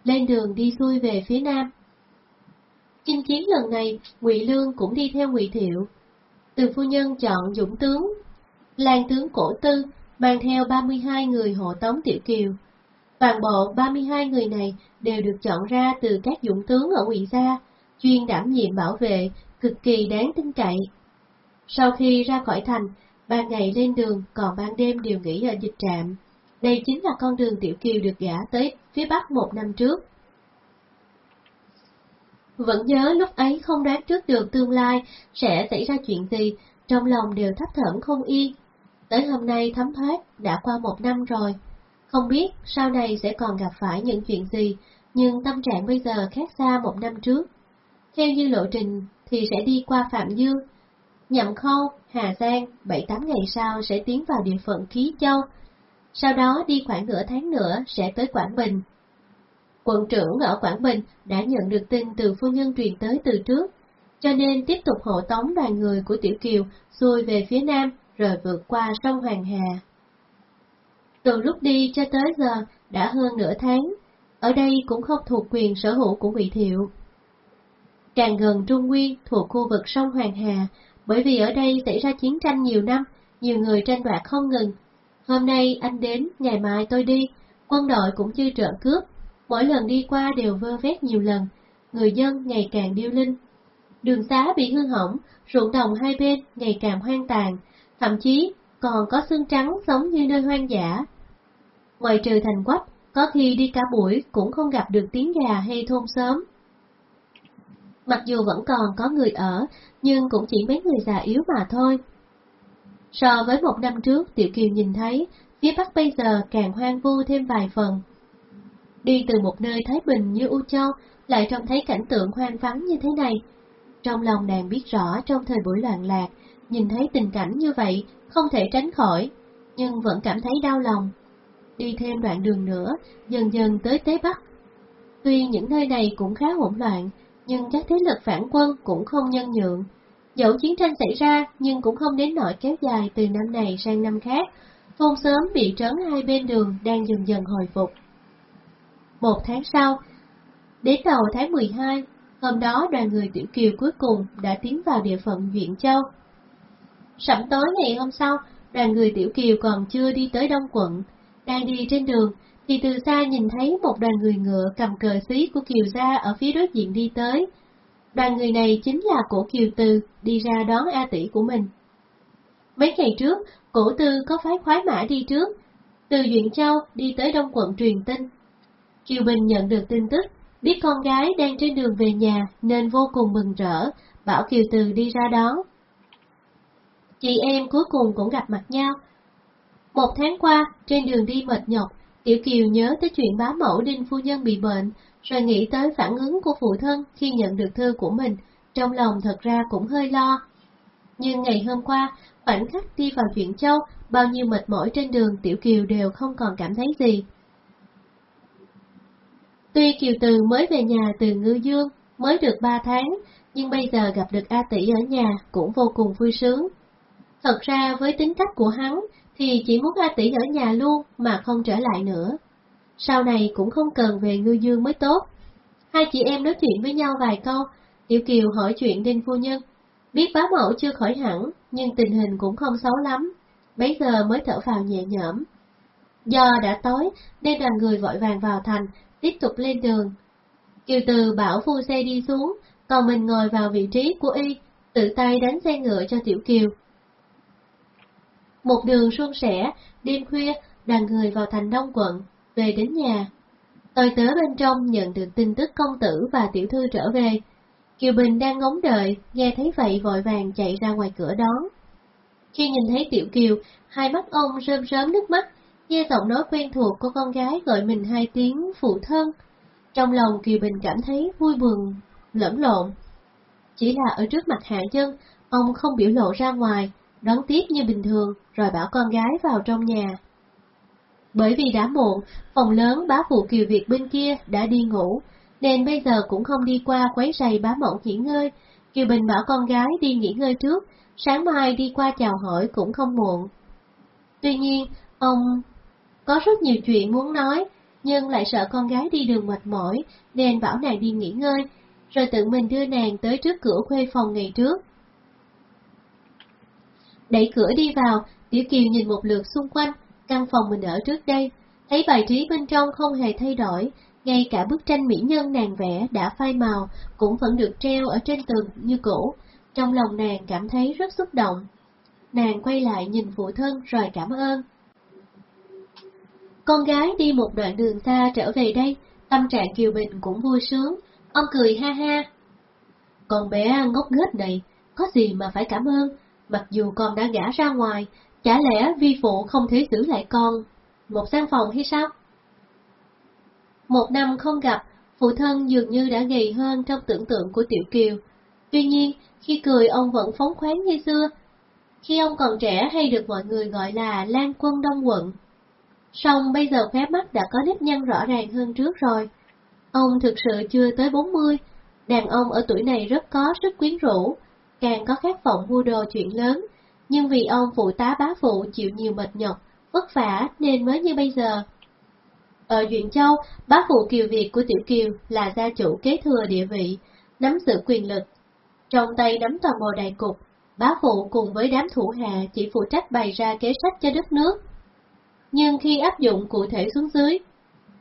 lên đường đi xuôi về phía nam. Chinh chiến lần này, Ngụy Lương cũng đi theo Ngụy Thiệu. Từ phu nhân chọn dũng tướng, Lan tướng cổ tư, mang theo 32 người hộ tống Tiểu Kiều. Toàn bộ 32 người này đều được chọn ra từ các dũng tướng ở Ngụy Gia, chuyên đảm nhiệm bảo vệ, cực kỳ đáng tin cậy. Sau khi ra khỏi thành, ban ngày lên đường còn ban đêm đều nghỉ ở dịch trạm. Đây chính là con đường Tiểu Kiều được gã tới phía Bắc một năm trước. Vẫn nhớ lúc ấy không đoán trước được tương lai sẽ xảy ra chuyện gì, trong lòng đều thấp thởm không yên. Tới hôm nay thấm thoát, đã qua một năm rồi. Không biết sau này sẽ còn gặp phải những chuyện gì, nhưng tâm trạng bây giờ khác xa một năm trước. Theo như lộ trình thì sẽ đi qua Phạm Dương, Nhậm Khâu, Hà Giang, 7-8 ngày sau sẽ tiến vào địa phận Ký Châu, sau đó đi khoảng nửa tháng nữa sẽ tới Quảng Bình. Quận trưởng ở Quảng Bình đã nhận được tin từ phu nhân truyền tới từ trước, cho nên tiếp tục hộ tống đoàn người của Tiểu Kiều xuôi về phía nam rồi vượt qua sông Hoàng Hà. Từ lúc đi cho tới giờ đã hơn nửa tháng, ở đây cũng không thuộc quyền sở hữu của Ngụy Thiệu. Càng gần Trung Nguyên thuộc khu vực sông Hoàng Hà, bởi vì ở đây xảy ra chiến tranh nhiều năm, nhiều người tranh đoạt không ngừng, Hôm nay anh đến, ngày mai tôi đi, quân đội cũng chưa trợ cướp, mỗi lần đi qua đều vơ vét nhiều lần, người dân ngày càng điêu linh. Đường xá bị hư hỏng, ruộng đồng hai bên ngày càng hoang tàn, thậm chí còn có xương trắng giống như nơi hoang dã. Ngoài trừ thành quách, có khi đi cả buổi cũng không gặp được tiếng gà hay thôn sớm. Mặc dù vẫn còn có người ở, nhưng cũng chỉ mấy người già yếu mà thôi. So với một năm trước, Tiểu Kiều nhìn thấy, phía Bắc bây giờ càng hoang vu thêm vài phần. Đi từ một nơi Thái Bình như U Châu, lại trông thấy cảnh tượng hoang vắng như thế này. Trong lòng nàng biết rõ trong thời buổi loạn lạc, nhìn thấy tình cảnh như vậy, không thể tránh khỏi, nhưng vẫn cảm thấy đau lòng. Đi thêm đoạn đường nữa, dần dần tới Tế Bắc. Tuy những nơi này cũng khá hỗn loạn, nhưng các thế lực phản quân cũng không nhân nhượng. Dẫu chiến tranh xảy ra, nhưng cũng không đến nỗi kéo dài từ năm này sang năm khác. Thôn sớm bị trấn hai bên đường đang dần dần hồi phục. Một tháng sau, đến đầu tháng 12, hôm đó đoàn người Tiểu Kiều cuối cùng đã tiến vào địa phận Duyện Châu. Sẩm tối ngày hôm sau, đoàn người Tiểu Kiều còn chưa đi tới Đông quận, đang đi trên đường, thì từ xa nhìn thấy một đoàn người ngựa cầm cờ xí của Kiều Gia ở phía đối diện đi tới. Đoàn người này chính là cổ Kiều tư đi ra đón A tỷ của mình. Mấy ngày trước, cổ Tư có phái khoái mã đi trước, từ Duyện Châu đi tới Đông quận truyền tin. Kiều Bình nhận được tin tức, biết con gái đang trên đường về nhà nên vô cùng mừng rỡ, bảo Kiều Từ đi ra đón. Chị em cuối cùng cũng gặp mặt nhau. Một tháng qua, trên đường đi mệt nhọc, Tiểu Kiều nhớ tới chuyện bá mẫu Đinh Phu Nhân bị bệnh, rồi nghĩ tới phản ứng của phụ thân khi nhận được thư của mình, trong lòng thật ra cũng hơi lo. Nhưng ngày hôm qua, khoảnh khắc đi vào chuyện châu, bao nhiêu mệt mỏi trên đường Tiểu Kiều đều không còn cảm thấy gì. Tuy Kiều Từ mới về nhà từ Ngư Dương, mới được ba tháng, nhưng bây giờ gặp được A Tỷ ở nhà cũng vô cùng vui sướng. Thật ra với tính cách của hắn, thì chỉ muốn A Tỷ ở nhà luôn mà không trở lại nữa. Sau này cũng không cần về ngư dương mới tốt. Hai chị em nói chuyện với nhau vài câu, Tiểu Kiều hỏi chuyện Đinh Phu Nhân. Biết bá mẫu chưa khỏi hẳn, nhưng tình hình cũng không xấu lắm, bấy giờ mới thở vào nhẹ nhõm. Do đã tối, nên đoàn người vội vàng vào thành, tiếp tục lên đường. Kiều Từ bảo phu xe đi xuống, còn mình ngồi vào vị trí của y, tự tay đánh xe ngựa cho Tiểu Kiều. Một đường suôn sẻ, đêm khuya, đoàn người vào thành đông quận, về đến nhà. Tôi tớ bên trong nhận được tin tức công tử và tiểu thư trở về. Kiều Bình đang ngóng đợi, nghe thấy vậy vội vàng chạy ra ngoài cửa đón. Khi nhìn thấy Tiểu Kiều, hai mắt ông rơm rớm nước mắt, nghe giọng nói quen thuộc của con gái gọi mình hai tiếng phụ thân. Trong lòng Kiều Bình cảm thấy vui buồn, lẫn lộn. Chỉ là ở trước mặt hạ dân, ông không biểu lộ ra ngoài, đón tiếp như bình thường, rồi bảo con gái vào trong nhà. Bởi vì đã muộn, phòng lớn bá phụ Kiều Việt bên kia đã đi ngủ, nên bây giờ cũng không đi qua quấy rầy bá mộng nghỉ ngơi. Kiều Bình bảo con gái đi nghỉ ngơi trước, sáng mai đi qua chào hỏi cũng không muộn. Tuy nhiên, ông có rất nhiều chuyện muốn nói, nhưng lại sợ con gái đi đường mệt mỏi, nên bảo nàng đi nghỉ ngơi, rồi tự mình đưa nàng tới trước cửa khuê phòng ngày trước. Đẩy cửa đi vào, Tiểu Kiều nhìn một lượt xung quanh, căn phòng mình ở trước đây, thấy bài trí bên trong không hề thay đổi, ngay cả bức tranh mỹ nhân nàng vẽ đã phai màu cũng vẫn được treo ở trên tường như cũ, trong lòng nàng cảm thấy rất xúc động. Nàng quay lại nhìn phụ thân rồi cảm ơn. Con gái đi một đoạn đường xa trở về đây, tâm trạng Kiều Bình cũng vui sướng, ông cười ha ha. Con bé ngốc nghếch này, có gì mà phải cảm ơn, mặc dù con đã gả ra ngoài, chả lẽ vi phụ không thể giữ lại con một gian phòng hay sao? Một năm không gặp, phụ thân dường như đã gầy hơn trong tưởng tượng của Tiểu Kiều. Tuy nhiên, khi cười ông vẫn phóng khoáng như xưa. Khi ông còn trẻ hay được mọi người gọi là Lan Quân Đông Quận. Song bây giờ khóe mắt đã có nếp nhăn rõ ràng hơn trước rồi. Ông thực sự chưa tới 40, đàn ông ở tuổi này rất có sức quyến rũ, càng có khát vọng mua đồ chuyện lớn, nhưng vì ông phụ tá bá phụ chịu nhiều mệt nhọc, vất vả nên mới như bây giờ. Ở Duyện Châu, bá phụ Kiều Việt của Tiểu Kiều là gia chủ kế thừa địa vị, nắm giữ quyền lực. Trong tay nắm toàn bộ đại cục, bá phụ cùng với đám thủ hạ chỉ phụ trách bày ra kế sách cho đất nước. Nhưng khi áp dụng cụ thể xuống dưới,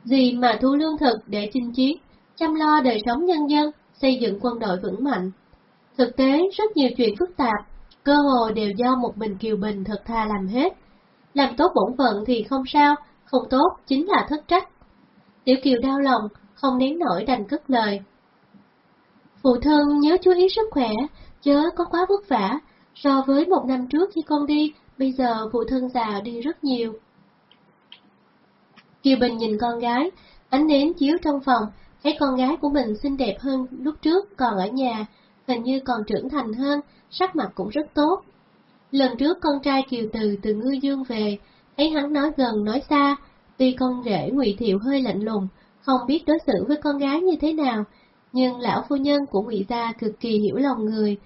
gì mà thu lương thực để chinh chiến, chăm lo đời sống nhân dân, xây dựng quân đội vững mạnh. Thực tế, rất nhiều chuyện phức tạp, cơ hồ đều do một mình Kiều Bình thật tha làm hết. Làm tốt bổn phận thì không sao, không tốt chính là thất trách. Tiểu Kiều đau lòng, không nén nổi đành cất lời. Phụ thân nhớ chú ý sức khỏe, chớ có quá vất vả, so với một năm trước khi con đi, bây giờ phụ thân già đi rất nhiều. Kiều Bình nhìn con gái, ánh nến chiếu trong phòng, thấy con gái của mình xinh đẹp hơn lúc trước còn ở nhà, hình như còn trưởng thành hơn, sắc mặt cũng rất tốt. Lần trước con trai Kiều Từ từ ngư dương về, thấy hắn nói gần nói xa, tuy con rể Ngụy Thiệu hơi lạnh lùng, không biết đối xử với con gái như thế nào, nhưng lão phu nhân của Ngụy gia cực kỳ hiểu lòng người.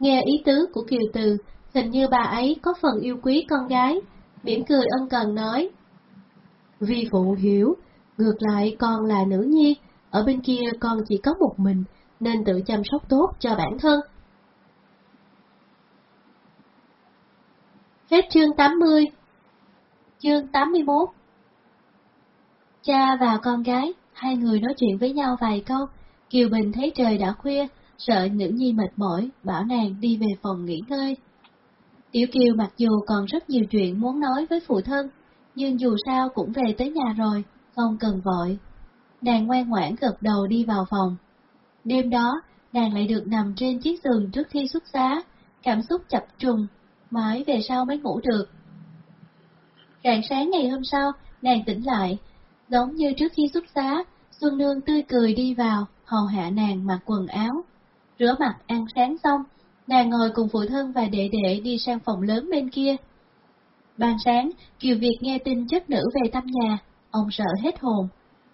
Nghe ý tứ của Kiều Từ, hình như bà ấy có phần yêu quý con gái, mỉm cười ân cần nói. Vì phụ hiểu, ngược lại con là nữ nhi, ở bên kia con chỉ có một mình, nên tự chăm sóc tốt cho bản thân. Hết chương 80 Chương 81 Cha và con gái, hai người nói chuyện với nhau vài câu, Kiều Bình thấy trời đã khuya, sợ nữ nhi mệt mỏi, bảo nàng đi về phòng nghỉ ngơi. Tiểu Kiều mặc dù còn rất nhiều chuyện muốn nói với phụ thân, nhưng dù sao cũng về tới nhà rồi, không cần vội. Nàng ngoan ngoãn gật đầu đi vào phòng. Đêm đó, nàng lại được nằm trên chiếc giường trước khi xuất giá, cảm xúc chập trùng, mãi về sau mới ngủ được. Rạng sáng ngày hôm sau, nàng tỉnh lại, giống như trước khi xuất giá, Xuân Nương tươi cười đi vào, hầu hạ nàng mặc quần áo. Rửa mặt ăn sáng xong, nàng ngồi cùng phụ thân và đệ đệ đi sang phòng lớn bên kia. Ban sáng, Kiều Việt nghe tin chất nữ về thăm nhà, ông sợ hết hồn.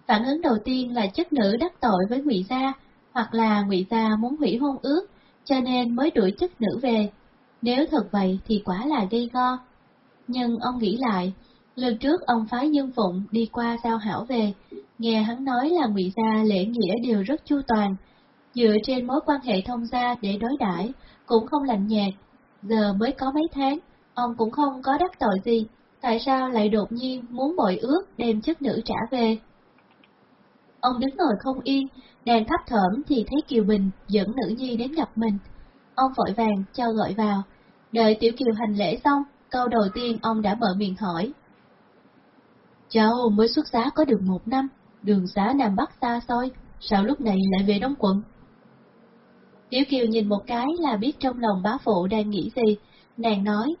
Phản ứng đầu tiên là chất nữ đắc tội với Ngụy Gia, hoặc là Ngụy Gia muốn hủy hôn ước, cho nên mới đuổi chức nữ về. Nếu thật vậy thì quả là gây go. Nhưng ông nghĩ lại, lần trước ông phái Dương Phụng đi qua giao hảo về, nghe hắn nói là Ngụy Gia lễ nghĩa đều rất chu toàn, dựa trên mối quan hệ thông gia để đối đãi cũng không lạnh nhạt. Giờ mới có mấy tháng, ông cũng không có đắc tội gì, tại sao lại đột nhiên muốn bội ước đem chức nữ trả về? Ông đứng ngồi không yên, đang thấp thởm thì thấy Kiều Bình dẫn nữ nhi đến gặp mình. Ông vội vàng cho gọi vào, đợi Tiểu Kiều hành lễ xong, câu đầu tiên ông đã mở miệng hỏi. Cháu mới xuất giá có được một năm, đường xá Nam Bắc xa xôi, sao lúc này lại về Đông Quận? Tiểu Kiều nhìn một cái là biết trong lòng bá phụ đang nghĩ gì, nàng nói.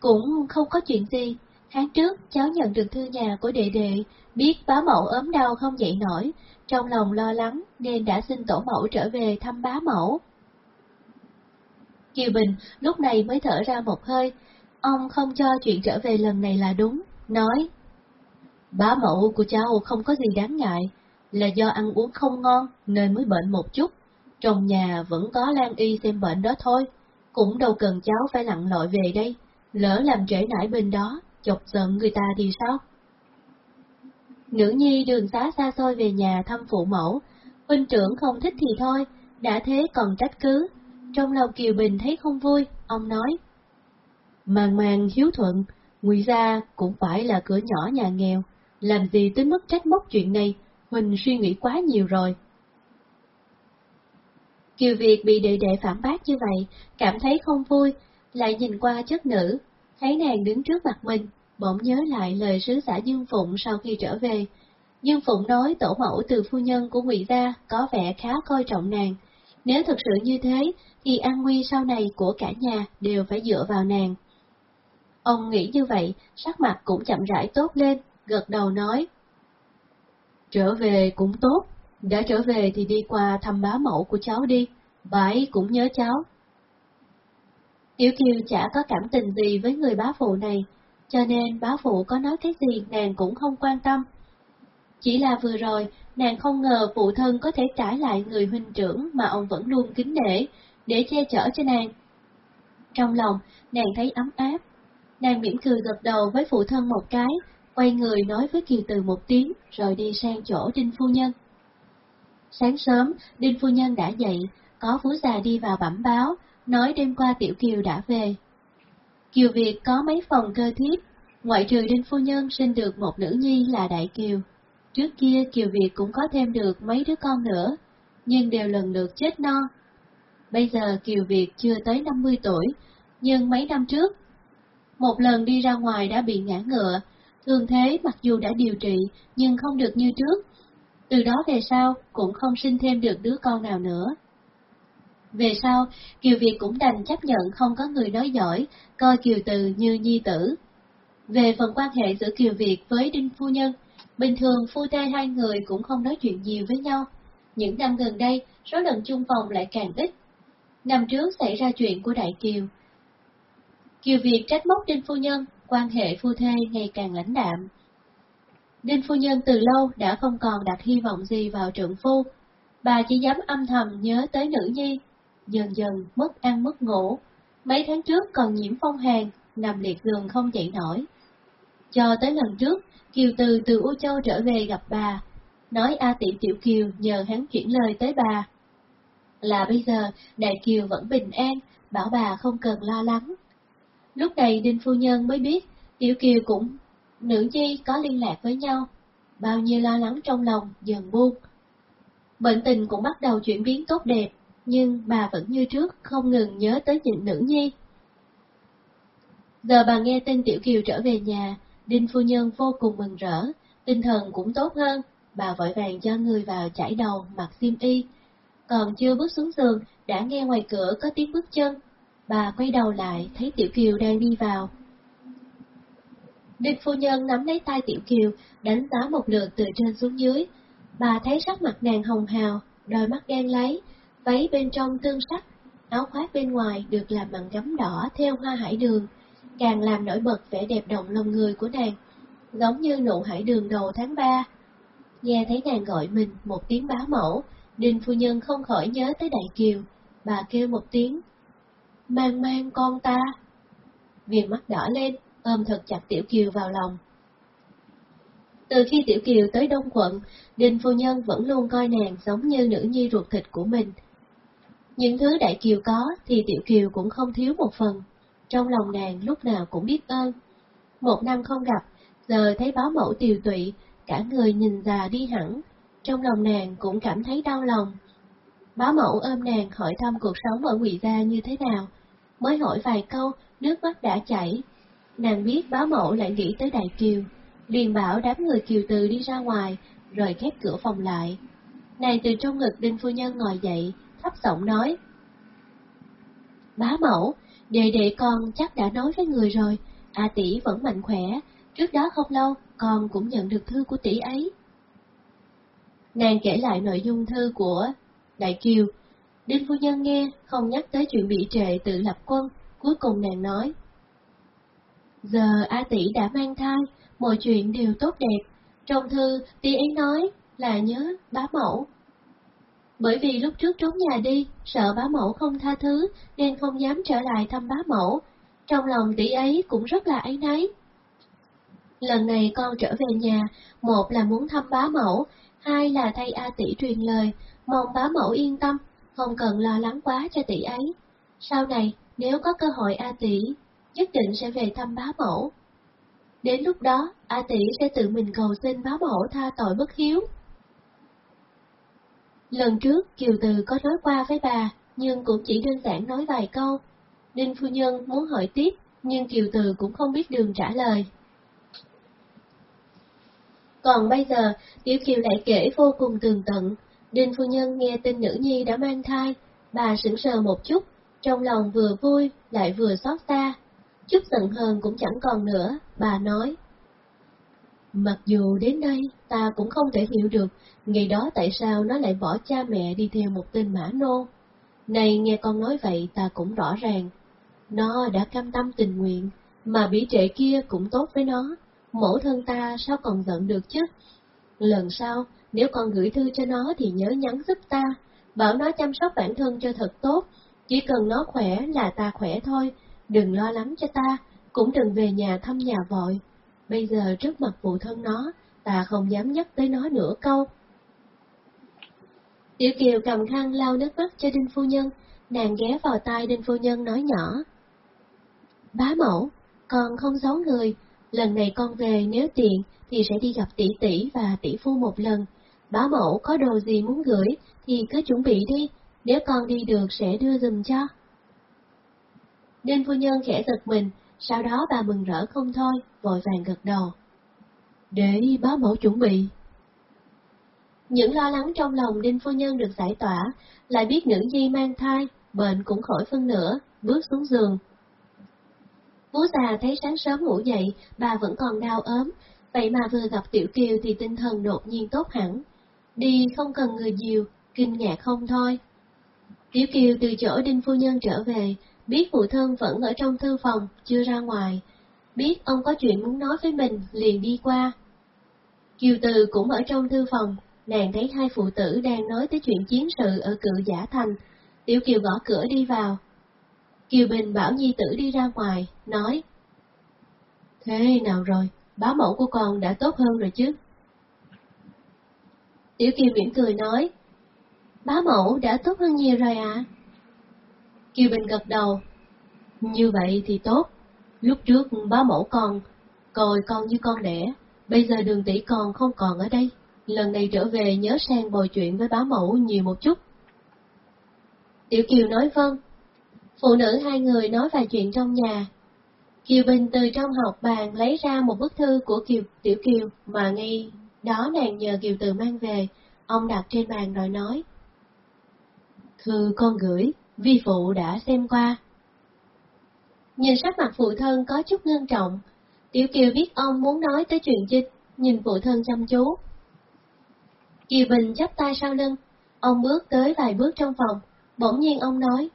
Cũng không có chuyện gì, tháng trước cháu nhận được thư nhà của đệ đệ, biết bá mẫu ốm đau không dậy nổi, trong lòng lo lắng nên đã xin tổ mẫu trở về thăm bá mẫu. Kiều Bình lúc này mới thở ra một hơi, ông không cho chuyện trở về lần này là đúng, nói. Bá mẫu của cháu không có gì đáng ngại, là do ăn uống không ngon nên mới bệnh một chút, trong nhà vẫn có Lan Y xem bệnh đó thôi, cũng đâu cần cháu phải lặn lội về đây, lỡ làm trễ nải bên đó, chọc giận người ta thì sao? Nữ nhi đường xá xa xôi về nhà thăm phụ mẫu, huynh trưởng không thích thì thôi, đã thế còn trách cứ. Trong lòng Kiều Bình thấy không vui, ông nói. Màng màng hiếu thuận, ngụy gia cũng phải là cửa nhỏ nhà nghèo, làm gì tới mức trách móc chuyện này, Huynh suy nghĩ quá nhiều rồi. Kiều Việt bị đệ đệ phản bác như vậy, cảm thấy không vui, lại nhìn qua chất nữ, thấy nàng đứng trước mặt mình, bỗng nhớ lại lời sứ giả Dương Phụng sau khi trở về. Dương Phụng nói tổ mẫu từ phu nhân của Ngụy Gia có vẻ khá coi trọng nàng. Nếu thực sự như thế, thì an nguy sau này của cả nhà đều phải dựa vào nàng. Ông nghĩ như vậy, sắc mặt cũng chậm rãi tốt lên, gật đầu nói. Trở về cũng tốt, đã trở về thì đi qua thăm bá mẫu của cháu đi, bà ấy cũng nhớ cháu. Tiểu Kiều chả có cảm tình gì với người bá phụ này, cho nên bá phụ có nói cái gì nàng cũng không quan tâm. Chỉ là vừa rồi, nàng không ngờ phụ thân có thể trả lại người huynh trưởng mà ông vẫn luôn kính nể, để che chở cho nàng. Trong lòng, nàng thấy ấm áp. Nàng mỉm cười gật đầu với phụ thân một cái, quay người nói với Kiều Từ một tiếng, rồi đi sang chỗ Đinh Phu Nhân. Sáng sớm, Đinh Phu Nhân đã dậy, có phú già đi vào bẩm báo, nói đêm qua Tiểu Kiều đã về. Kiều Việt có mấy phòng cơ thiếp, ngoại trừ Đinh Phu Nhân sinh được một nữ nhi là Đại Kiều. Trước kia Kiều Việt cũng có thêm được mấy đứa con nữa, nhưng đều lần lượt chết non. Bây giờ Kiều Việt chưa tới 50 tuổi, nhưng mấy năm trước, một lần đi ra ngoài đã bị ngã ngựa, Thường thế mặc dù đã điều trị, nhưng không được như trước. Từ đó về sau, cũng không sinh thêm được đứa con nào nữa. Về sau, Kiều Việt cũng đành chấp nhận không có người nói giỏi, coi Kiều Từ như nhi tử. Về phần quan hệ giữa Kiều Việt với Đinh Phu Nhân, bình thường phu thê hai người cũng không nói chuyện nhiều với nhau. Những năm gần đây, số lần chung phòng lại càng ít. Năm trước xảy ra chuyện của Đại Kiều. Kiều Việt trách móc Đinh Phu Nhân, quan hệ phu thê ngày càng lãnh đạm. Đinh Phu Nhân từ lâu đã không còn đặt hy vọng gì vào trượng phu, bà chỉ dám âm thầm nhớ tới nữ nhi, dần dần mất ăn mất ngủ, mấy tháng trước còn nhiễm phong hàn, nằm liệt giường không dậy nổi. Cho tới lần trước, Kiều Từ từ U Châu trở về gặp bà, nói A tỷ Tiểu Kiều nhờ hắn chuyển lời tới bà. Là bây giờ, Đại Kiều vẫn bình an, bảo bà không cần lo lắng. Lúc này Đinh Phu Nhân mới biết, Tiểu Kiều cũng nữ nhi có liên lạc với nhau, bao nhiêu lo lắng trong lòng dần buông. Bệnh tình cũng bắt đầu chuyển biến tốt đẹp, nhưng bà vẫn như trước không ngừng nhớ tới nhịn nữ nhi. Giờ bà nghe tin Tiểu Kiều trở về nhà, Đinh Phu Nhân vô cùng mừng rỡ, tinh thần cũng tốt hơn, bà vội vàng cho người vào chải đầu, mặc xiêm y. Còn chưa bước xuống giường, đã nghe ngoài cửa có tiếng bước chân. Bà quay đầu lại, thấy Tiểu Kiều đang đi vào. Đinh Phu Nhân nắm lấy tay Tiểu Kiều, đánh giá một lượt từ trên xuống dưới. Bà thấy sắc mặt nàng hồng hào, đôi mắt đen lấy, váy bên trong tương sắc, áo khoác bên ngoài được làm bằng gấm đỏ theo hoa hải đường, càng làm nổi bật vẻ đẹp động lòng người của nàng, giống như nụ hải đường đầu tháng 3. Nghe thấy nàng gọi mình một tiếng bá mẫu, Đinh Phu Nhân không khỏi nhớ tới Đại Kiều, bà kêu một tiếng, mang mang con ta. Viền mắt đỏ lên, ôm thật chặt Tiểu Kiều vào lòng. Từ khi Tiểu Kiều tới Đông Quận, Đinh Phu Nhân vẫn luôn coi nàng giống như nữ nhi ruột thịt của mình. Những thứ Đại Kiều có thì Tiểu Kiều cũng không thiếu một phần, trong lòng nàng lúc nào cũng biết ơn. Một năm không gặp, giờ thấy báo mẫu tiều tụy, cả người nhìn già đi hẳn, trong lòng nàng cũng cảm thấy đau lòng. Báo mẫu ôm nàng hỏi thăm cuộc sống ở Ngụy Gia như thế nào, mới hỏi vài câu, nước mắt đã chảy. Nàng biết báo mẫu lại nghĩ tới Đại Kiều, liền bảo đám người Kiều Từ đi ra ngoài, rồi khép cửa phòng lại. Nàng từ trong ngực Đinh Phu Nhân ngồi dậy, thấp giọng nói. Bá mẫu, Đệ đệ con chắc đã nói với người rồi, A tỷ vẫn mạnh khỏe, trước đó không lâu con cũng nhận được thư của tỷ ấy. Nàng kể lại nội dung thư của Đại Kiều. Đinh phu nhân nghe, không nhắc tới chuyện bị trệ tự lập quân, cuối cùng nàng nói. Giờ A tỷ đã mang thai, mọi chuyện đều tốt đẹp. Trong thư, tỷ ấy nói là nhớ bá mẫu, bởi vì lúc trước trốn nhà đi, sợ bá mẫu không tha thứ, nên không dám trở lại thăm bá mẫu. Trong lòng tỷ ấy cũng rất là ấy nấy. Lần này con trở về nhà, một là muốn thăm bá mẫu, hai là thay A tỷ truyền lời, mong bá mẫu yên tâm, không cần lo lắng quá cho tỷ ấy. Sau này, nếu có cơ hội A tỷ, nhất định sẽ về thăm bá mẫu. Đến lúc đó, A tỷ sẽ tự mình cầu xin bá mẫu tha tội bất hiếu. Lần trước Kiều Từ có nói qua với bà, nhưng cũng chỉ đơn giản nói vài câu. Đinh Phu Nhân muốn hỏi tiếp, nhưng Kiều Từ cũng không biết đường trả lời. Còn bây giờ, Tiểu Kiều lại kể vô cùng tường tận. Đinh Phu Nhân nghe tin nữ nhi đã mang thai, bà sững sờ một chút, trong lòng vừa vui lại vừa xót xa. Chút giận hờn cũng chẳng còn nữa, bà nói. Mặc dù đến đây ta cũng không thể hiểu được ngày đó tại sao nó lại bỏ cha mẹ đi theo một tên mã nô. Này nghe con nói vậy ta cũng rõ ràng. Nó đã cam tâm tình nguyện, mà bị trệ kia cũng tốt với nó. Mẫu thân ta sao còn giận được chứ? Lần sau, nếu con gửi thư cho nó thì nhớ nhắn giúp ta, bảo nó chăm sóc bản thân cho thật tốt. Chỉ cần nó khỏe là ta khỏe thôi, đừng lo lắng cho ta, cũng đừng về nhà thăm nhà vội. Bây giờ trước mặt phụ thân nó, ta không dám nhắc tới nó nửa câu. Tiểu Kiều cầm khăn lau nước mắt cho Đinh Phu Nhân, nàng ghé vào tai Đinh Phu Nhân nói nhỏ. Bá mẫu, con không giấu người, lần này con về nếu tiện thì sẽ đi gặp tỷ tỷ và tỷ phu một lần. Bá mẫu có đồ gì muốn gửi thì cứ chuẩn bị đi, nếu con đi được sẽ đưa dùm cho. Đinh Phu Nhân khẽ giật mình, sau đó bà mừng rỡ không thôi, vội vàng gật đầu để báo mẫu chuẩn bị. Những lo lắng trong lòng Đinh Phu Nhân được giải tỏa, lại biết nữ nhi mang thai, bệnh cũng khỏi phân nửa, bước xuống giường. Vú già thấy sáng sớm ngủ dậy, bà vẫn còn đau ốm, vậy mà vừa gặp Tiểu Kiều thì tinh thần đột nhiên tốt hẳn. Đi không cần người dìu, kinh ngạc không thôi. Tiểu Kiều từ chỗ Đinh Phu Nhân trở về, biết phụ thân vẫn ở trong thư phòng, chưa ra ngoài. Biết ông có chuyện muốn nói với mình, liền đi qua. Kiều Từ cũng ở trong thư phòng, nàng thấy hai phụ tử đang nói tới chuyện chiến sự ở cự giả thành. Tiểu Kiều gõ cửa đi vào. Kiều Bình bảo Nhi tử đi ra ngoài, nói. Thế nào rồi, báo mẫu của con đã tốt hơn rồi chứ? Tiểu Kiều mỉm cười nói. Bá mẫu đã tốt hơn nhiều rồi ạ. À? Kiều Bình gật đầu. Như vậy thì tốt. Lúc trước bá mẫu con, coi con như con đẻ, bây giờ đường tỷ con không còn ở đây. Lần này trở về nhớ sang bồi chuyện với bá mẫu nhiều một chút. Tiểu Kiều nói vâng. Phụ nữ hai người nói vài chuyện trong nhà. Kiều Bình từ trong học bàn lấy ra một bức thư của Kiều Tiểu Kiều mà ngay đó nàng nhờ Kiều Từ mang về, ông đặt trên bàn rồi nói. Thư con gửi, vi phụ đã xem qua. Nhìn sắc mặt phụ thân có chút ngưng trọng, Tiểu Kiều biết ông muốn nói tới chuyện dịch, nhìn phụ thân chăm chú. Kiều Bình chắp tay sau lưng, ông bước tới vài bước trong phòng, bỗng nhiên ông nói.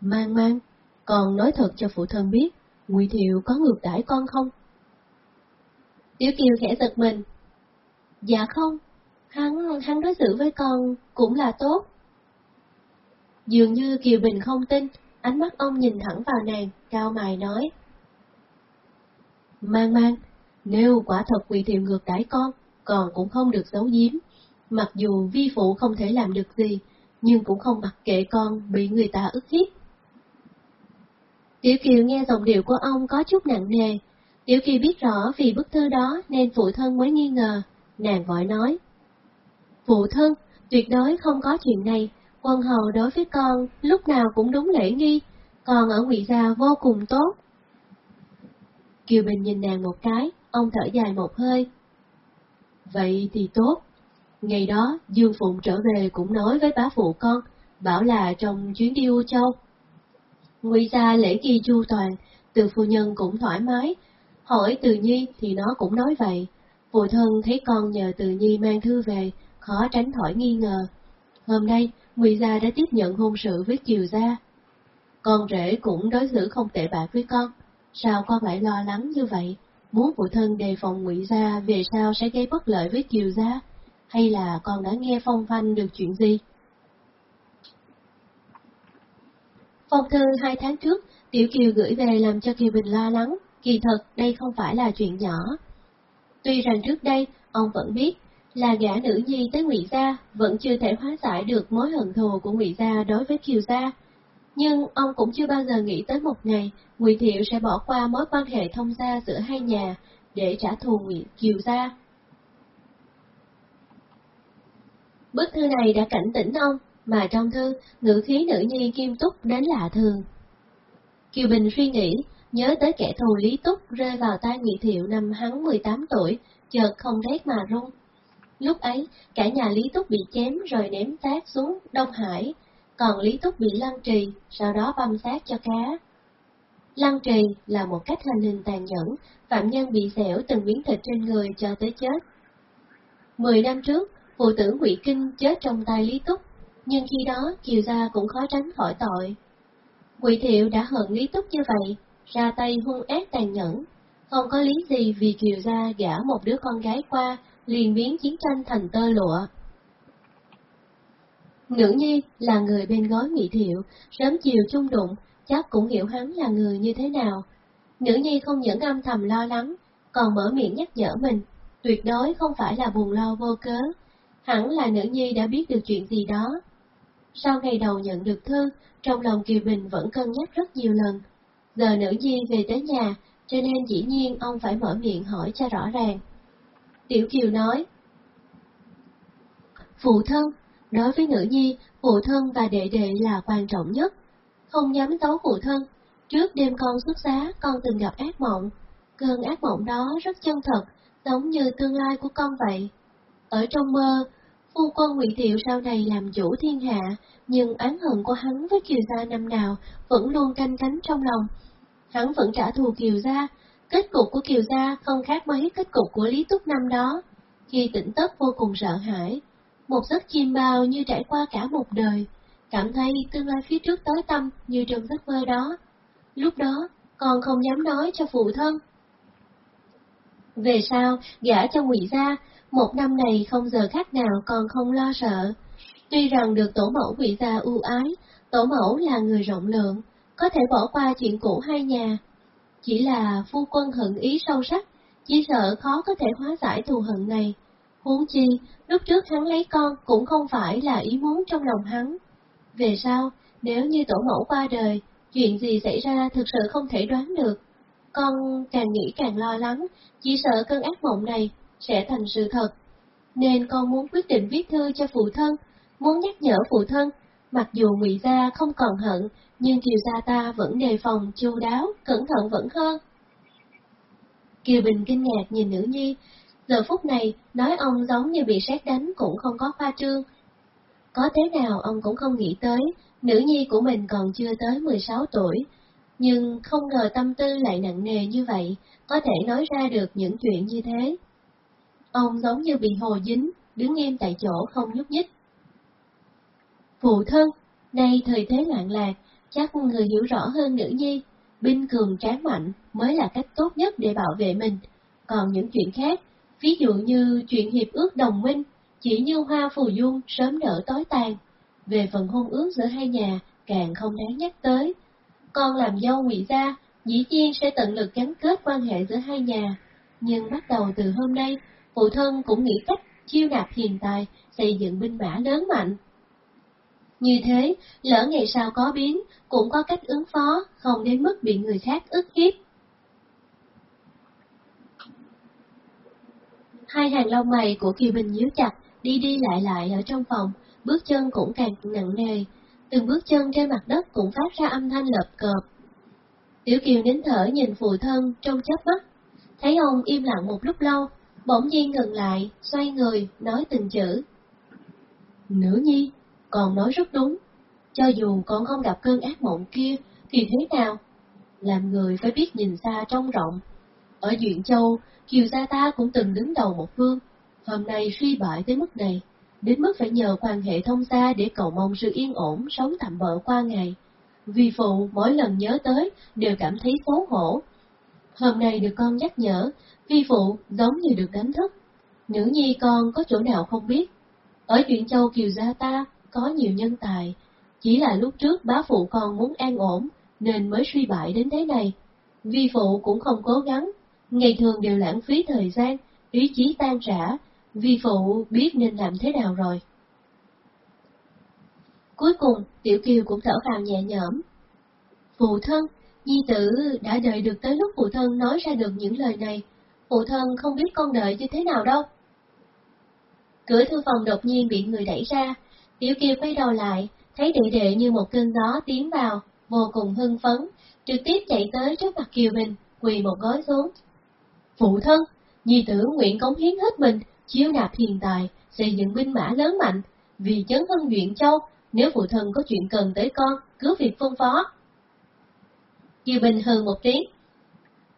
Mang mang, còn nói thật cho phụ thân biết, Ngụy Thiệu có ngược đãi con không? Tiểu Kiều khẽ giật mình. Dạ không, hắn, hắn đối xử với con cũng là tốt. Dường như Kiều Bình không tin, ánh mắt ông nhìn thẳng vào nàng, cao mày nói. Mang mang, nếu quả thật quỳ thiệu ngược đãi con, còn cũng không được giấu giếm. Mặc dù vi phụ không thể làm được gì, nhưng cũng không mặc kệ con bị người ta ức hiếp. Tiểu Kiều nghe giọng điệu của ông có chút nặng nề. Tiểu Kiều biết rõ vì bức thư đó nên phụ thân mới nghi ngờ, nàng vội nói. Phụ thân, tuyệt đối không có chuyện này, quân hầu đối với con lúc nào cũng đúng lễ nghi, còn ở ngụy gia vô cùng tốt. Kiều Bình nhìn nàng một cái, ông thở dài một hơi. Vậy thì tốt. Ngày đó, Dương Phụng trở về cũng nói với bá phụ con, bảo là trong chuyến đi U Châu. Ngụy gia lễ nghi chu toàn, từ phu nhân cũng thoải mái, hỏi từ nhi thì nó cũng nói vậy. Phụ thân thấy con nhờ từ nhi mang thư về, khó tránh khỏi nghi ngờ. Hôm nay, Ngụy gia đã tiếp nhận hôn sự với Kiều gia. Con rể cũng đối xử không tệ bạc với con, sao con lại lo lắng như vậy? Muốn phụ thân đề phòng Ngụy gia về sau sẽ gây bất lợi với Kiều gia, hay là con đã nghe phong phanh được chuyện gì? Phong thư hai tháng trước, Tiểu Kiều gửi về làm cho Kiều Bình lo lắng, kỳ thật đây không phải là chuyện nhỏ. Tuy rằng trước đây, ông vẫn biết là gã nữ nhi tới Ngụy gia vẫn chưa thể hóa giải được mối hận thù của Ngụy gia đối với Kiều gia, nhưng ông cũng chưa bao giờ nghĩ tới một ngày Ngụy Thiệu sẽ bỏ qua mối quan hệ thông gia giữa hai nhà để trả thù Ngụy Kiều gia. Bức thư này đã cảnh tỉnh ông, mà trong thư, ngữ khí nữ nhi kim túc đến lạ thường. Kiều Bình suy nghĩ, nhớ tới kẻ thù Lý Túc rơi vào tay Ngụy Thiệu năm hắn 18 tuổi, chợt không rét mà run. Lúc ấy, cả nhà Lý Túc bị chém rồi ném xác xuống Đông Hải, còn Lý Túc bị lăng trì, sau đó băm xác cho cá. Lăng trì là một cách hành hình tàn nhẫn, phạm nhân bị xẻo từng miếng thịt trên người cho tới chết. Mười năm trước, phụ tử Ngụy Kinh chết trong tay Lý Túc, nhưng khi đó Kiều Gia cũng khó tránh khỏi tội. Ngụy Thiệu đã hận Lý Túc như vậy, ra tay hung ác tàn nhẫn, không có lý gì vì Kiều Gia gả một đứa con gái qua, liền biến chiến tranh thành tơ lụa. Nữ nhi là người bên gói mỹ Thiệu, sớm chiều chung đụng, chắc cũng hiểu hắn là người như thế nào. Nữ nhi không những âm thầm lo lắng, còn mở miệng nhắc nhở mình, tuyệt đối không phải là buồn lo vô cớ, hẳn là nữ nhi đã biết được chuyện gì đó. Sau ngày đầu nhận được thư, trong lòng Kiều Bình vẫn cân nhắc rất nhiều lần. Giờ nữ nhi về tới nhà, cho nên dĩ nhiên ông phải mở miệng hỏi cho rõ ràng. Tiểu Kiều nói, Phụ thân, đối với nữ nhi, phụ thân và đệ đệ là quan trọng nhất. Không dám tấu phụ thân, trước đêm con xuất giá con từng gặp ác mộng. Cơn ác mộng đó rất chân thật, giống như tương lai của con vậy. Ở trong mơ, phu quân Ngụy Thiệu sau này làm chủ thiên hạ, nhưng án hận của hắn với Kiều Gia năm nào vẫn luôn canh cánh trong lòng. Hắn vẫn trả thù Kiều Gia, kết cục của Kiều Gia không khác mấy kết cục của Lý Túc năm đó, khi tỉnh tất vô cùng sợ hãi. Một giấc chim bao như trải qua cả một đời, cảm thấy tương lai phía trước tối tăm như trong giấc mơ đó. Lúc đó, còn không dám nói cho phụ thân. Về sau, gả cho ngụy gia, một năm này không giờ khác nào còn không lo sợ. Tuy rằng được tổ mẫu ngụy gia ưu ái, tổ mẫu là người rộng lượng, có thể bỏ qua chuyện cũ hai nhà. Chỉ là phu quân hận ý sâu sắc, chỉ sợ khó có thể hóa giải thù hận này. Huống chi, lúc trước hắn lấy con cũng không phải là ý muốn trong lòng hắn. Về sau, nếu như tổ mẫu qua đời, chuyện gì xảy ra thực sự không thể đoán được. Con càng nghĩ càng lo lắng, chỉ sợ cơn ác mộng này sẽ thành sự thật. Nên con muốn quyết định viết thư cho phụ thân, muốn nhắc nhở phụ thân, mặc dù ngụy gia không còn hận, nhưng Kiều gia ta vẫn đề phòng chu đáo, cẩn thận vẫn hơn. Kiều Bình kinh ngạc nhìn nữ nhi, giờ phút này nói ông giống như bị sét đánh cũng không có khoa trương. Có thế nào ông cũng không nghĩ tới, nữ nhi của mình còn chưa tới 16 tuổi, nhưng không ngờ tâm tư lại nặng nề như vậy, có thể nói ra được những chuyện như thế. Ông giống như bị hồ dính, đứng im tại chỗ không nhúc nhích. Phụ thân, nay thời thế loạn lạc, chắc người hiểu rõ hơn nữ nhi, binh cường tráng mạnh mới là cách tốt nhất để bảo vệ mình. Còn những chuyện khác, ví dụ như chuyện hiệp ước đồng minh, chỉ như hoa phù dung sớm nở tối tàn. Về phần hôn ước giữa hai nhà, càng không đáng nhắc tới. Con làm dâu ngụy gia, dĩ nhiên sẽ tận lực gắn kết quan hệ giữa hai nhà. Nhưng bắt đầu từ hôm nay, phụ thân cũng nghĩ cách chiêu nạp hiền tài, xây dựng binh mã lớn mạnh. Như thế, lỡ ngày sau có biến, cũng có cách ứng phó, không đến mức bị người khác ức hiếp. Hai hàng lông mày của Kiều Bình nhíu chặt, đi đi lại lại ở trong phòng, bước chân cũng càng nặng nề, từng bước chân trên mặt đất cũng phát ra âm thanh lợp cợp. Tiểu Kiều nín thở nhìn phụ thân trong chớp mắt, thấy ông im lặng một lúc lâu, bỗng nhiên ngừng lại, xoay người, nói từng chữ. Nữ nhi, còn nói rất đúng, cho dù con không gặp cơn ác mộng kia, thì thế nào? Làm người phải biết nhìn xa trông rộng. Ở Duyện Châu, Kiều Gia ta cũng từng đứng đầu một phương, hôm nay suy bại tới mức này, đến mức phải nhờ quan hệ thông gia để cầu mong sự yên ổn, sống tạm bỡ qua ngày. Vì phụ mỗi lần nhớ tới đều cảm thấy xấu hổ. Hôm nay được con nhắc nhở, vi phụ giống như được đánh thức. Nữ nhi con có chỗ nào không biết. Ở chuyện châu Kiều Gia ta có nhiều nhân tài, chỉ là lúc trước bá phụ con muốn an ổn nên mới suy bại đến thế này. Vi phụ cũng không cố gắng, ngày thường đều lãng phí thời gian, ý chí tan rã, vi phụ biết nên làm thế nào rồi. Cuối cùng, Tiểu Kiều cũng thở vào nhẹ nhõm. Phụ thân, Nhi tử đã đợi được tới lúc phụ thân nói ra được những lời này, phụ thân không biết con đợi như thế nào đâu. Cửa thư phòng đột nhiên bị người đẩy ra, Tiểu Kiều quay đầu lại, thấy đệ đệ như một cơn gió tiến vào, vô cùng hưng phấn, trực tiếp chạy tới trước mặt Kiều Bình, quỳ một gối xuống. Phụ thân, Nhi tử nguyện cống hiến hết mình, chiếu nạp hiền tài, xây dựng binh mã lớn mạnh, vì chấn hưng nguyện Châu, nếu phụ thân có chuyện cần tới con, cứ việc phân phó. Kiều Bình hừ một tiếng.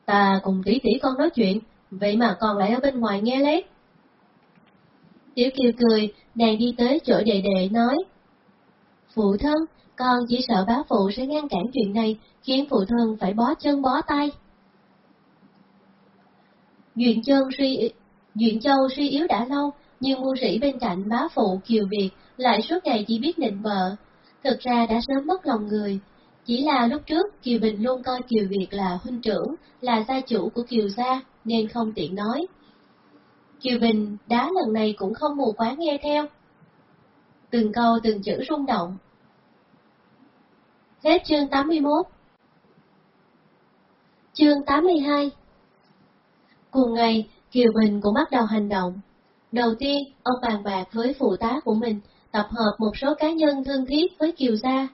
Ta cùng tỷ tỷ con nói chuyện, vậy mà còn lại ở bên ngoài nghe lấy. Tiểu Kiều cười, nàng đi tới chỗ đệ đệ nói. Phụ thân, con chỉ sợ bá phụ sẽ ngăn cản chuyện này, khiến phụ thân phải bó chân bó tay. Duyện chân suy Duyện Châu suy yếu đã lâu, nhưng mưu sĩ bên cạnh bá phụ Kiều Việt lại suốt ngày chỉ biết nịnh bợ. Thực ra đã sớm mất lòng người. Chỉ là lúc trước Kiều Bình luôn coi Kiều Việt là huynh trưởng, là gia chủ của Kiều gia, nên không tiện nói. Kiều Bình đá lần này cũng không mù quáng nghe theo. Từng câu từng chữ rung động. Hết chương 81 Chương 82 Cùng ngày, Kiều Bình cũng bắt đầu hành động. Đầu tiên, ông bàn bạc với phụ tá của mình, tập hợp một số cá nhân thân thiết với Kiều Gia.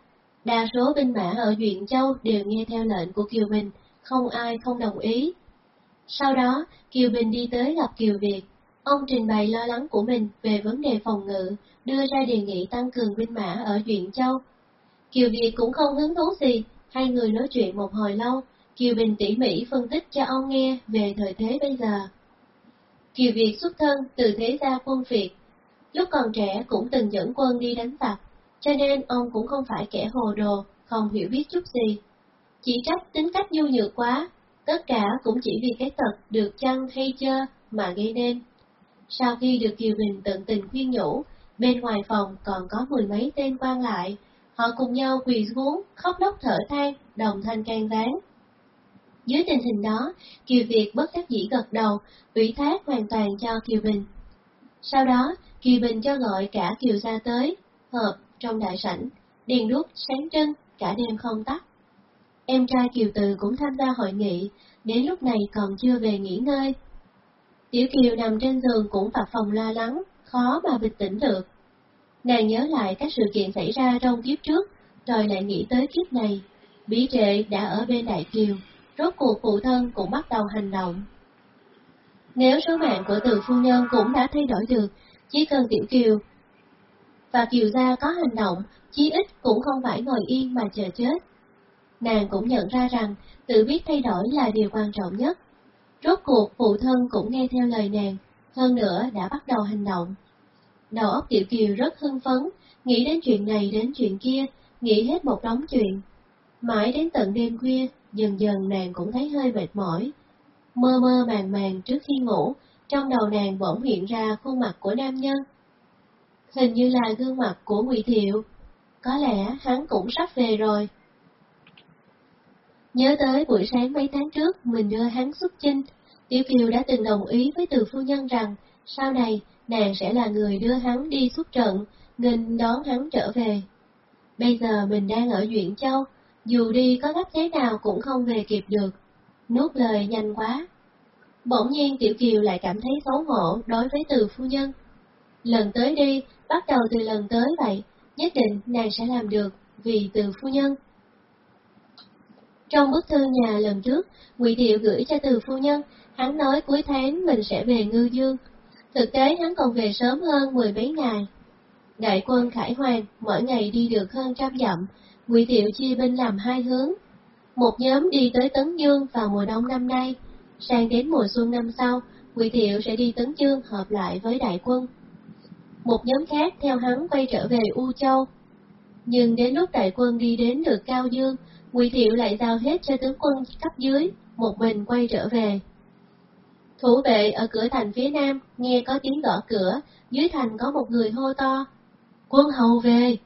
Đa số binh mã ở Duyện Châu đều nghe theo lệnh của Kiều Bình, không ai không đồng ý. Sau đó, Kiều Bình đi tới gặp Kiều Việt. Ông trình bày lo lắng của mình về vấn đề phòng ngự, đưa ra đề nghị tăng cường binh mã ở Duyện Châu. Kiều Việt cũng không hứng thú gì, hai người nói chuyện một hồi lâu, Kiều Bình tỉ mỉ phân tích cho ông nghe về thời thế bây giờ. Kiều Việt xuất thân từ thế gia quân Việt, lúc còn trẻ cũng từng dẫn quân đi đánh giặc, cho nên ông cũng không phải kẻ hồ đồ, không hiểu biết chút gì. Chỉ trách tính cách nhu nhược quá, tất cả cũng chỉ vì cái tật được chăng hay chơ mà gây nên. Sau khi được Kiều Bình tận tình khuyên nhủ, bên ngoài phòng còn có mười mấy tên quan lại, họ cùng nhau quỳ xuống, khóc lóc thở than, đồng thanh can ván. Dưới tình hình đó, Kiều Việt bất đắc dĩ gật đầu, ủy thác hoàn toàn cho Kiều Bình. Sau đó, Kiều Bình cho gọi cả Kiều gia tới, hợp trong đại sảnh, đèn đuốc sáng trưng, cả đêm không tắt. Em trai Kiều Từ cũng tham gia hội nghị, đến lúc này còn chưa về nghỉ ngơi. Tiểu Kiều nằm trên giường cũng phạt phòng lo lắng, khó mà bình tĩnh được. Nàng nhớ lại các sự kiện xảy ra trong kiếp trước, rồi lại nghĩ tới kiếp này. Bí trệ đã ở bên Đại Kiều, rốt cuộc phụ thân cũng bắt đầu hành động. Nếu số mạng của từ phu nhân cũng đã thay đổi được, chỉ cần Tiểu Kiều và Kiều Gia có hành động, chí ít cũng không phải ngồi yên mà chờ chết. Nàng cũng nhận ra rằng tự biết thay đổi là điều quan trọng nhất. Rốt cuộc phụ thân cũng nghe theo lời nàng, hơn nữa đã bắt đầu hành động. Đầu óc Tiểu Kiều rất hưng phấn, nghĩ đến chuyện này đến chuyện kia, nghĩ hết một đống chuyện. Mãi đến tận đêm khuya, dần dần nàng cũng thấy hơi mệt mỏi. Mơ mơ màng màng trước khi ngủ, trong đầu nàng bỗng hiện ra khuôn mặt của nam nhân. Hình như là gương mặt của Ngụy Thiệu. Có lẽ hắn cũng sắp về rồi. Nhớ tới buổi sáng mấy tháng trước mình đưa hắn xuất chinh, Tiểu Kiều đã từng đồng ý với từ phu nhân rằng sau này nàng sẽ là người đưa hắn đi xuất trận, nên đón hắn trở về. Bây giờ mình đang ở Duyện Châu, dù đi có gấp thế nào cũng không về kịp được. Nuốt lời nhanh quá. Bỗng nhiên Tiểu Kiều lại cảm thấy xấu hổ đối với từ phu nhân. Lần tới đi, bắt đầu từ lần tới vậy, nhất định nàng sẽ làm được, vì từ phu nhân. Trong bức thư nhà lần trước, Ngụy Thiệu gửi cho từ phu nhân, hắn nói cuối tháng mình sẽ về Ngư Dương. Thực tế hắn còn về sớm hơn mười mấy ngày. Đại quân Khải Hoàng mỗi ngày đi được hơn trăm dặm, Ngụy Thiệu chia binh làm hai hướng. Một nhóm đi tới Tấn Dương vào mùa đông năm nay, sang đến mùa xuân năm sau, Ngụy Thiệu sẽ đi Tấn Dương hợp lại với đại quân. Một nhóm khác theo hắn quay trở về U Châu. Nhưng đến lúc đại quân đi đến được Cao Dương, Ngụy Thiệu lại giao hết cho tướng quân cấp dưới, một mình quay trở về. Thủ vệ ở cửa thành phía nam nghe có tiếng gõ cửa, dưới thành có một người hô to. Quân hầu về!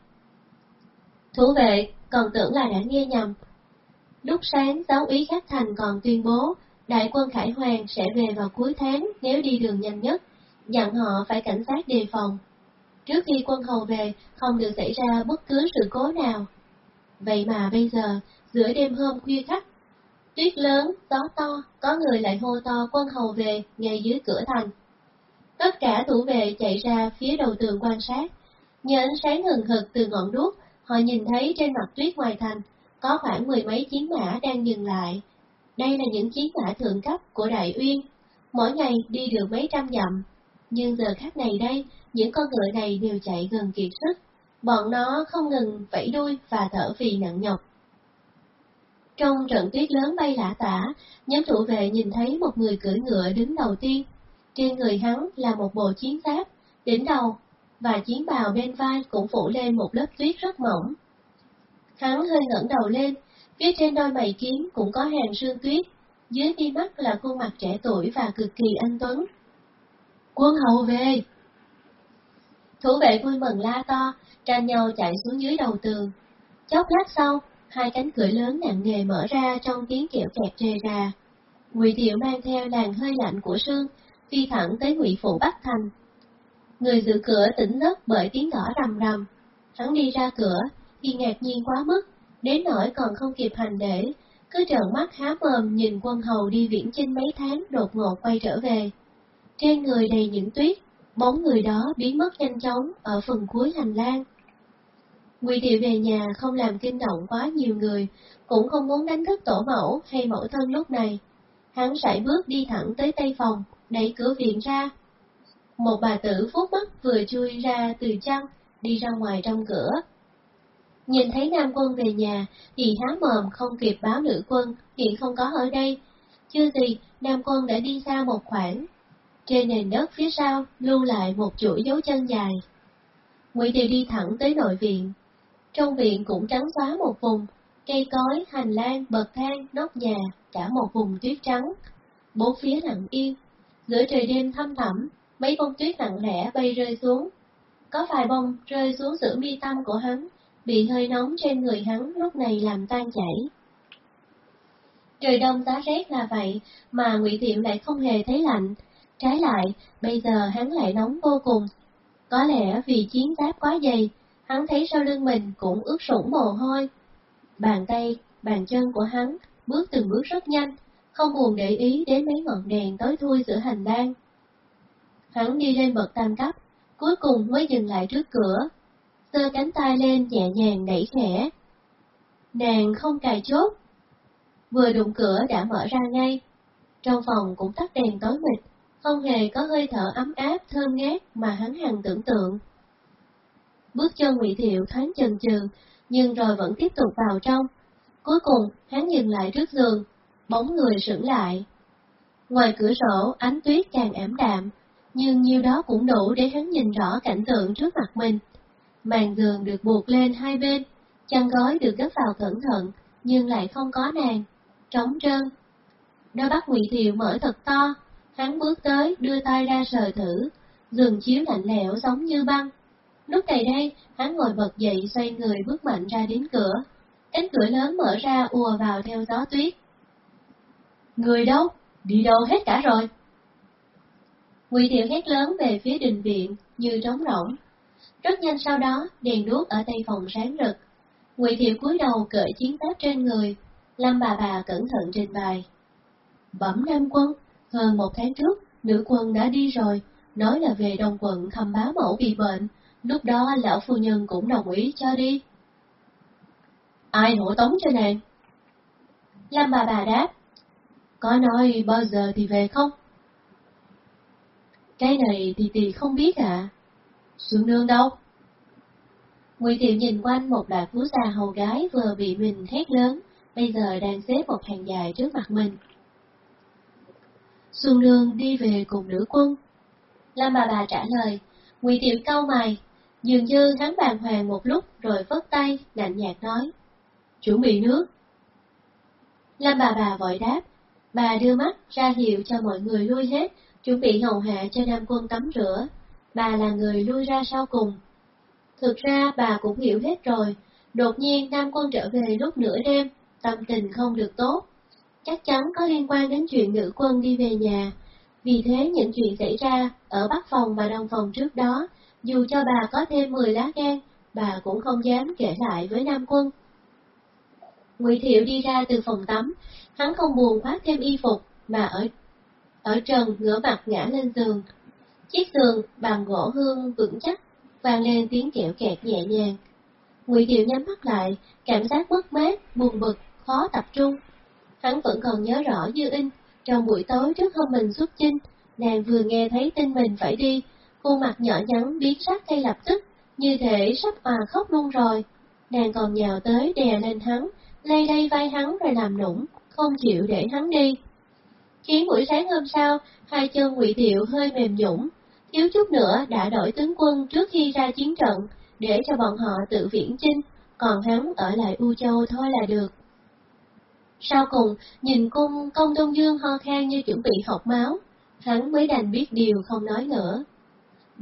Thủ vệ còn tưởng là đã nghe nhầm. Lúc sáng giáo úy khắc thành còn tuyên bố đại quân Khải Hoàng sẽ về vào cuối tháng nếu đi đường nhanh nhất, dặn họ phải cảnh sát đề phòng. Trước khi quân hầu về, không được xảy ra bất cứ sự cố nào. Vậy mà bây giờ, giữa đêm hôm khuya khắc, tuyết lớn, gió to, có người lại hô to quân hầu về ngay dưới cửa thành. Tất cả thủ vệ chạy ra phía đầu tường quan sát, nhờ ánh sáng hừng hực từ ngọn đuốc, họ nhìn thấy trên mặt tuyết ngoài thành, có khoảng mười mấy chiến mã đang dừng lại. Đây là những chiến mã thượng cấp của Đại Uyên, mỗi ngày đi được mấy trăm dặm. Nhưng giờ khác này đây, những con ngựa này đều chạy gần kiệt sức, bọn nó không ngừng vẫy đuôi và thở vì nặng nhọc. Trong trận tuyết lớn bay lả tả, nhóm thủ vệ nhìn thấy một người cưỡi ngựa đứng đầu tiên. Trên người hắn là một bộ chiến giáp, đỉnh đầu và chiến bào bên vai cũng phủ lên một lớp tuyết rất mỏng. Hắn hơi ngẩng đầu lên, phía trên đôi mày kiếm cũng có hàng sương tuyết, dưới mi mắt là khuôn mặt trẻ tuổi và cực kỳ anh tuấn. Quân hậu về! Thủ vệ vui mừng la to, tranh nhau chạy xuống dưới đầu tường. Chốc lát sau, hai cánh cửa lớn nặng nề mở ra trong tiếng kẹo kẹt rề ra. Ngụy Thiệu mang theo làn hơi lạnh của sương, phi thẳng tới Ngụy phủ Bắc Thành. Người giữ cửa tỉnh giấc bởi tiếng gõ rầm rầm. Hắn đi ra cửa, thì ngạc nhiên quá mức, đến nỗi còn không kịp hành để, cứ trợn mắt há mồm nhìn quân hầu đi viễn chinh mấy tháng đột ngột quay trở về. Trên người đầy những tuyết, bóng người đó biến mất nhanh chóng ở phần cuối hành lang. Ngụy Thiệu về nhà không làm kinh động quá nhiều người, cũng không muốn đánh thức tổ mẫu hay mẫu thân lúc này. hắn sải bước đi thẳng tới tây phòng, đẩy cửa viện ra. Một bà tử phút mắt vừa chui ra từ chăn, đi ra ngoài trong cửa. Nhìn thấy Nam quân về nhà, thì há mồm không kịp báo nữ quân, hiện không có ở đây. Chưa gì, Nam quân đã đi xa một khoảng. Trên nền đất phía sau, lưu lại một chuỗi dấu chân dài. Ngụy Tiều đi thẳng tới nội viện. Trong viện cũng trắng xóa một vùng, cây cối, hành lang, bậc thang, nóc nhà, cả một vùng tuyết trắng. Bốn phía lặng yên, giữa trời đêm thâm thẳm, mấy bông tuyết nặng lẽ bay rơi xuống. Có vài bông rơi xuống giữa mi tâm của hắn, bị hơi nóng trên người hắn lúc này làm tan chảy. Trời đông giá rét là vậy, mà Ngụy Thiệu lại không hề thấy lạnh. Trái lại, bây giờ hắn lại nóng vô cùng. Có lẽ vì chiến giáp quá dày, hắn thấy sau lưng mình cũng ướt sũng mồ hôi. Bàn tay, bàn chân của hắn bước từng bước rất nhanh, không buồn để ý đến mấy ngọn đèn tối thui giữa hành lang. Hắn đi lên bậc tam cấp, cuối cùng mới dừng lại trước cửa, giơ cánh tay lên nhẹ nhàng đẩy khẽ. Nàng không cài chốt. Vừa đụng cửa đã mở ra ngay. Trong phòng cũng tắt đèn tối mịt, không hề có hơi thở ấm áp thơm ngát mà hắn hằng tưởng tượng. Bước chân Ngụy Thiệu thoáng chần chừ, nhưng rồi vẫn tiếp tục vào trong. Cuối cùng, hắn dừng lại trước giường, bóng người sững lại. Ngoài cửa sổ, ánh tuyết càng ảm đạm, nhưng nhiêu đó cũng đủ để hắn nhìn rõ cảnh tượng trước mặt mình. Màn giường được buộc lên hai bên, chăn gói được gấp vào cẩn thận, nhưng lại không có nàng, trống trơn. Đôi bắt Ngụy Thiệu mở thật to, hắn bước tới đưa tay ra sờ thử, giường chiếu lạnh lẽo giống như băng. Lúc này đây, hắn ngồi bật dậy xoay người bước mạnh ra đến cửa. Cánh cửa lớn mở ra ùa vào theo gió tuyết. Người đâu? Đi đâu hết cả rồi? Ngụy Thiệu hét lớn về phía đình viện, như trống rỗng. Rất nhanh sau đó, đèn đuốc ở tây phòng sáng rực. Ngụy Thiệu cúi đầu cởi chiến giáp trên người, Lâm bà bà cẩn thận trình bày. Bẩm Nam quân, hơn một tháng trước, nữ quân đã đi rồi, nói là về đồng quận thăm bá mẫu bị bệnh, lúc đó lão phu nhân cũng đồng ý cho đi. Ai hộ tống cho nàng? Lâm bà bà đáp, có nói bao giờ thì về không? Cái này thì tì không biết ạ. À. Xuân nương đâu? Ngụy tiểu nhìn quanh một loạt vú già hầu gái vừa bị mình hét lớn, bây giờ đang xếp một hàng dài trước mặt mình. Xuân nương đi về cùng nữ quân. Lam bà bà trả lời, Ngụy Tiệu câu mày, dường như hắn bàn hoàng một lúc rồi vất tay, lạnh nhạt nói. Chuẩn bị nước. Lâm bà bà vội đáp, bà đưa mắt ra hiệu cho mọi người lui hết, chuẩn bị hầu hạ cho nam quân tắm rửa. Bà là người lui ra sau cùng. Thực ra bà cũng hiểu hết rồi, đột nhiên nam quân trở về lúc nửa đêm, tâm tình không được tốt. Chắc chắn có liên quan đến chuyện nữ quân đi về nhà. Vì thế những chuyện xảy ra ở Bắc Phòng và Đông Phòng trước đó, dù cho bà có thêm 10 lá gan, bà cũng không dám kể lại với Nam Quân. Ngụy Thiệu đi ra từ phòng tắm, hắn không buồn khoác thêm y phục, mà ở ở trần ngửa mặt ngã lên giường. Chiếc giường bằng gỗ hương vững chắc, vang lên tiếng kẹo kẹt nhẹ nhàng. Ngụy Thiệu nhắm mắt lại, cảm giác mất mát, buồn bực, khó tập trung. Hắn vẫn còn nhớ rõ dư in, trong buổi tối trước hôm mình xuất chinh, nàng vừa nghe thấy tin mình phải đi, khuôn mặt nhỏ nhắn biến sắc ngay lập tức, như thể sắp òa khóc luôn rồi. Nàng còn nhào tới đè lên hắn, lay đây vai hắn rồi làm nũng, không chịu để hắn đi. Khiến buổi sáng hôm sau, hai chân ngụy Thiệu hơi mềm nhũng, thiếu chút nữa đã đổi tướng quân trước khi ra chiến trận, để cho bọn họ tự viễn chinh, còn hắn ở lại U Châu thôi là được. Sau cùng, nhìn cung công Đông Dương ho khan như chuẩn bị học máu, hắn mới đành biết điều không nói nữa.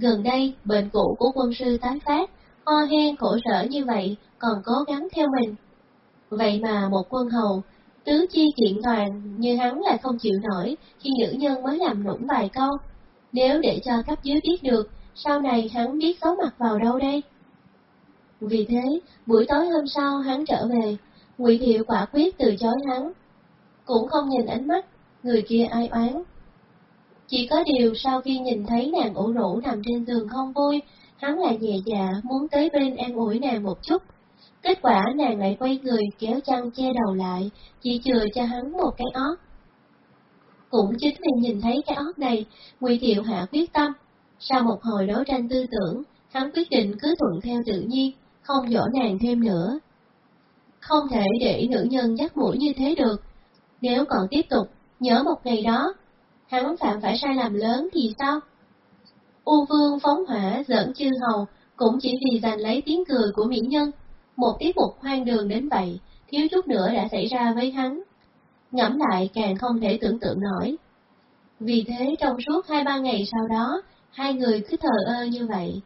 Gần đây, bệnh cũ của quân sư tái phát, ho hen khổ sở như vậy, còn cố gắng theo mình. Vậy mà một quân hầu, tứ chi kiện toàn như hắn lại không chịu nổi khi nữ nhân mới làm nũng vài câu. Nếu để cho cấp dưới biết được, sau này hắn biết xấu mặt vào đâu đây? Vì thế, buổi tối hôm sau hắn trở về, Ngụy Thiệu quả quyết từ chối hắn. Cũng không nhìn ánh mắt, người kia ai oán. Chỉ có điều sau khi nhìn thấy nàng ủ rũ nằm trên giường không vui, hắn lại nhẹ dạ muốn tới bên an ủi nàng một chút. Kết quả nàng lại quay người kéo chăn che đầu lại, chỉ chừa cho hắn một cái ót. Cũng chính vì nhìn thấy cái óc này, Ngụy Thiệu Hạ quyết tâm. Sau một hồi đấu tranh tư tưởng, hắn quyết định cứ thuận theo tự nhiên, không dỗ nàng thêm nữa. Không thể để nữ nhân dắt mũi như thế được. Nếu còn tiếp tục, nhớ một ngày đó, hắn phạm phải sai lầm lớn thì sao? U Vương phóng hỏa giỡn chư hầu, cũng chỉ vì giành lấy tiếng cười của mỹ nhân. Một tiết mục hoang đường đến vậy, thiếu chút nữa đã xảy ra với hắn. Ngẫm lại càng không thể tưởng tượng nổi. Vì thế trong suốt hai ba ngày sau đó, hai người cứ thờ ơ như vậy.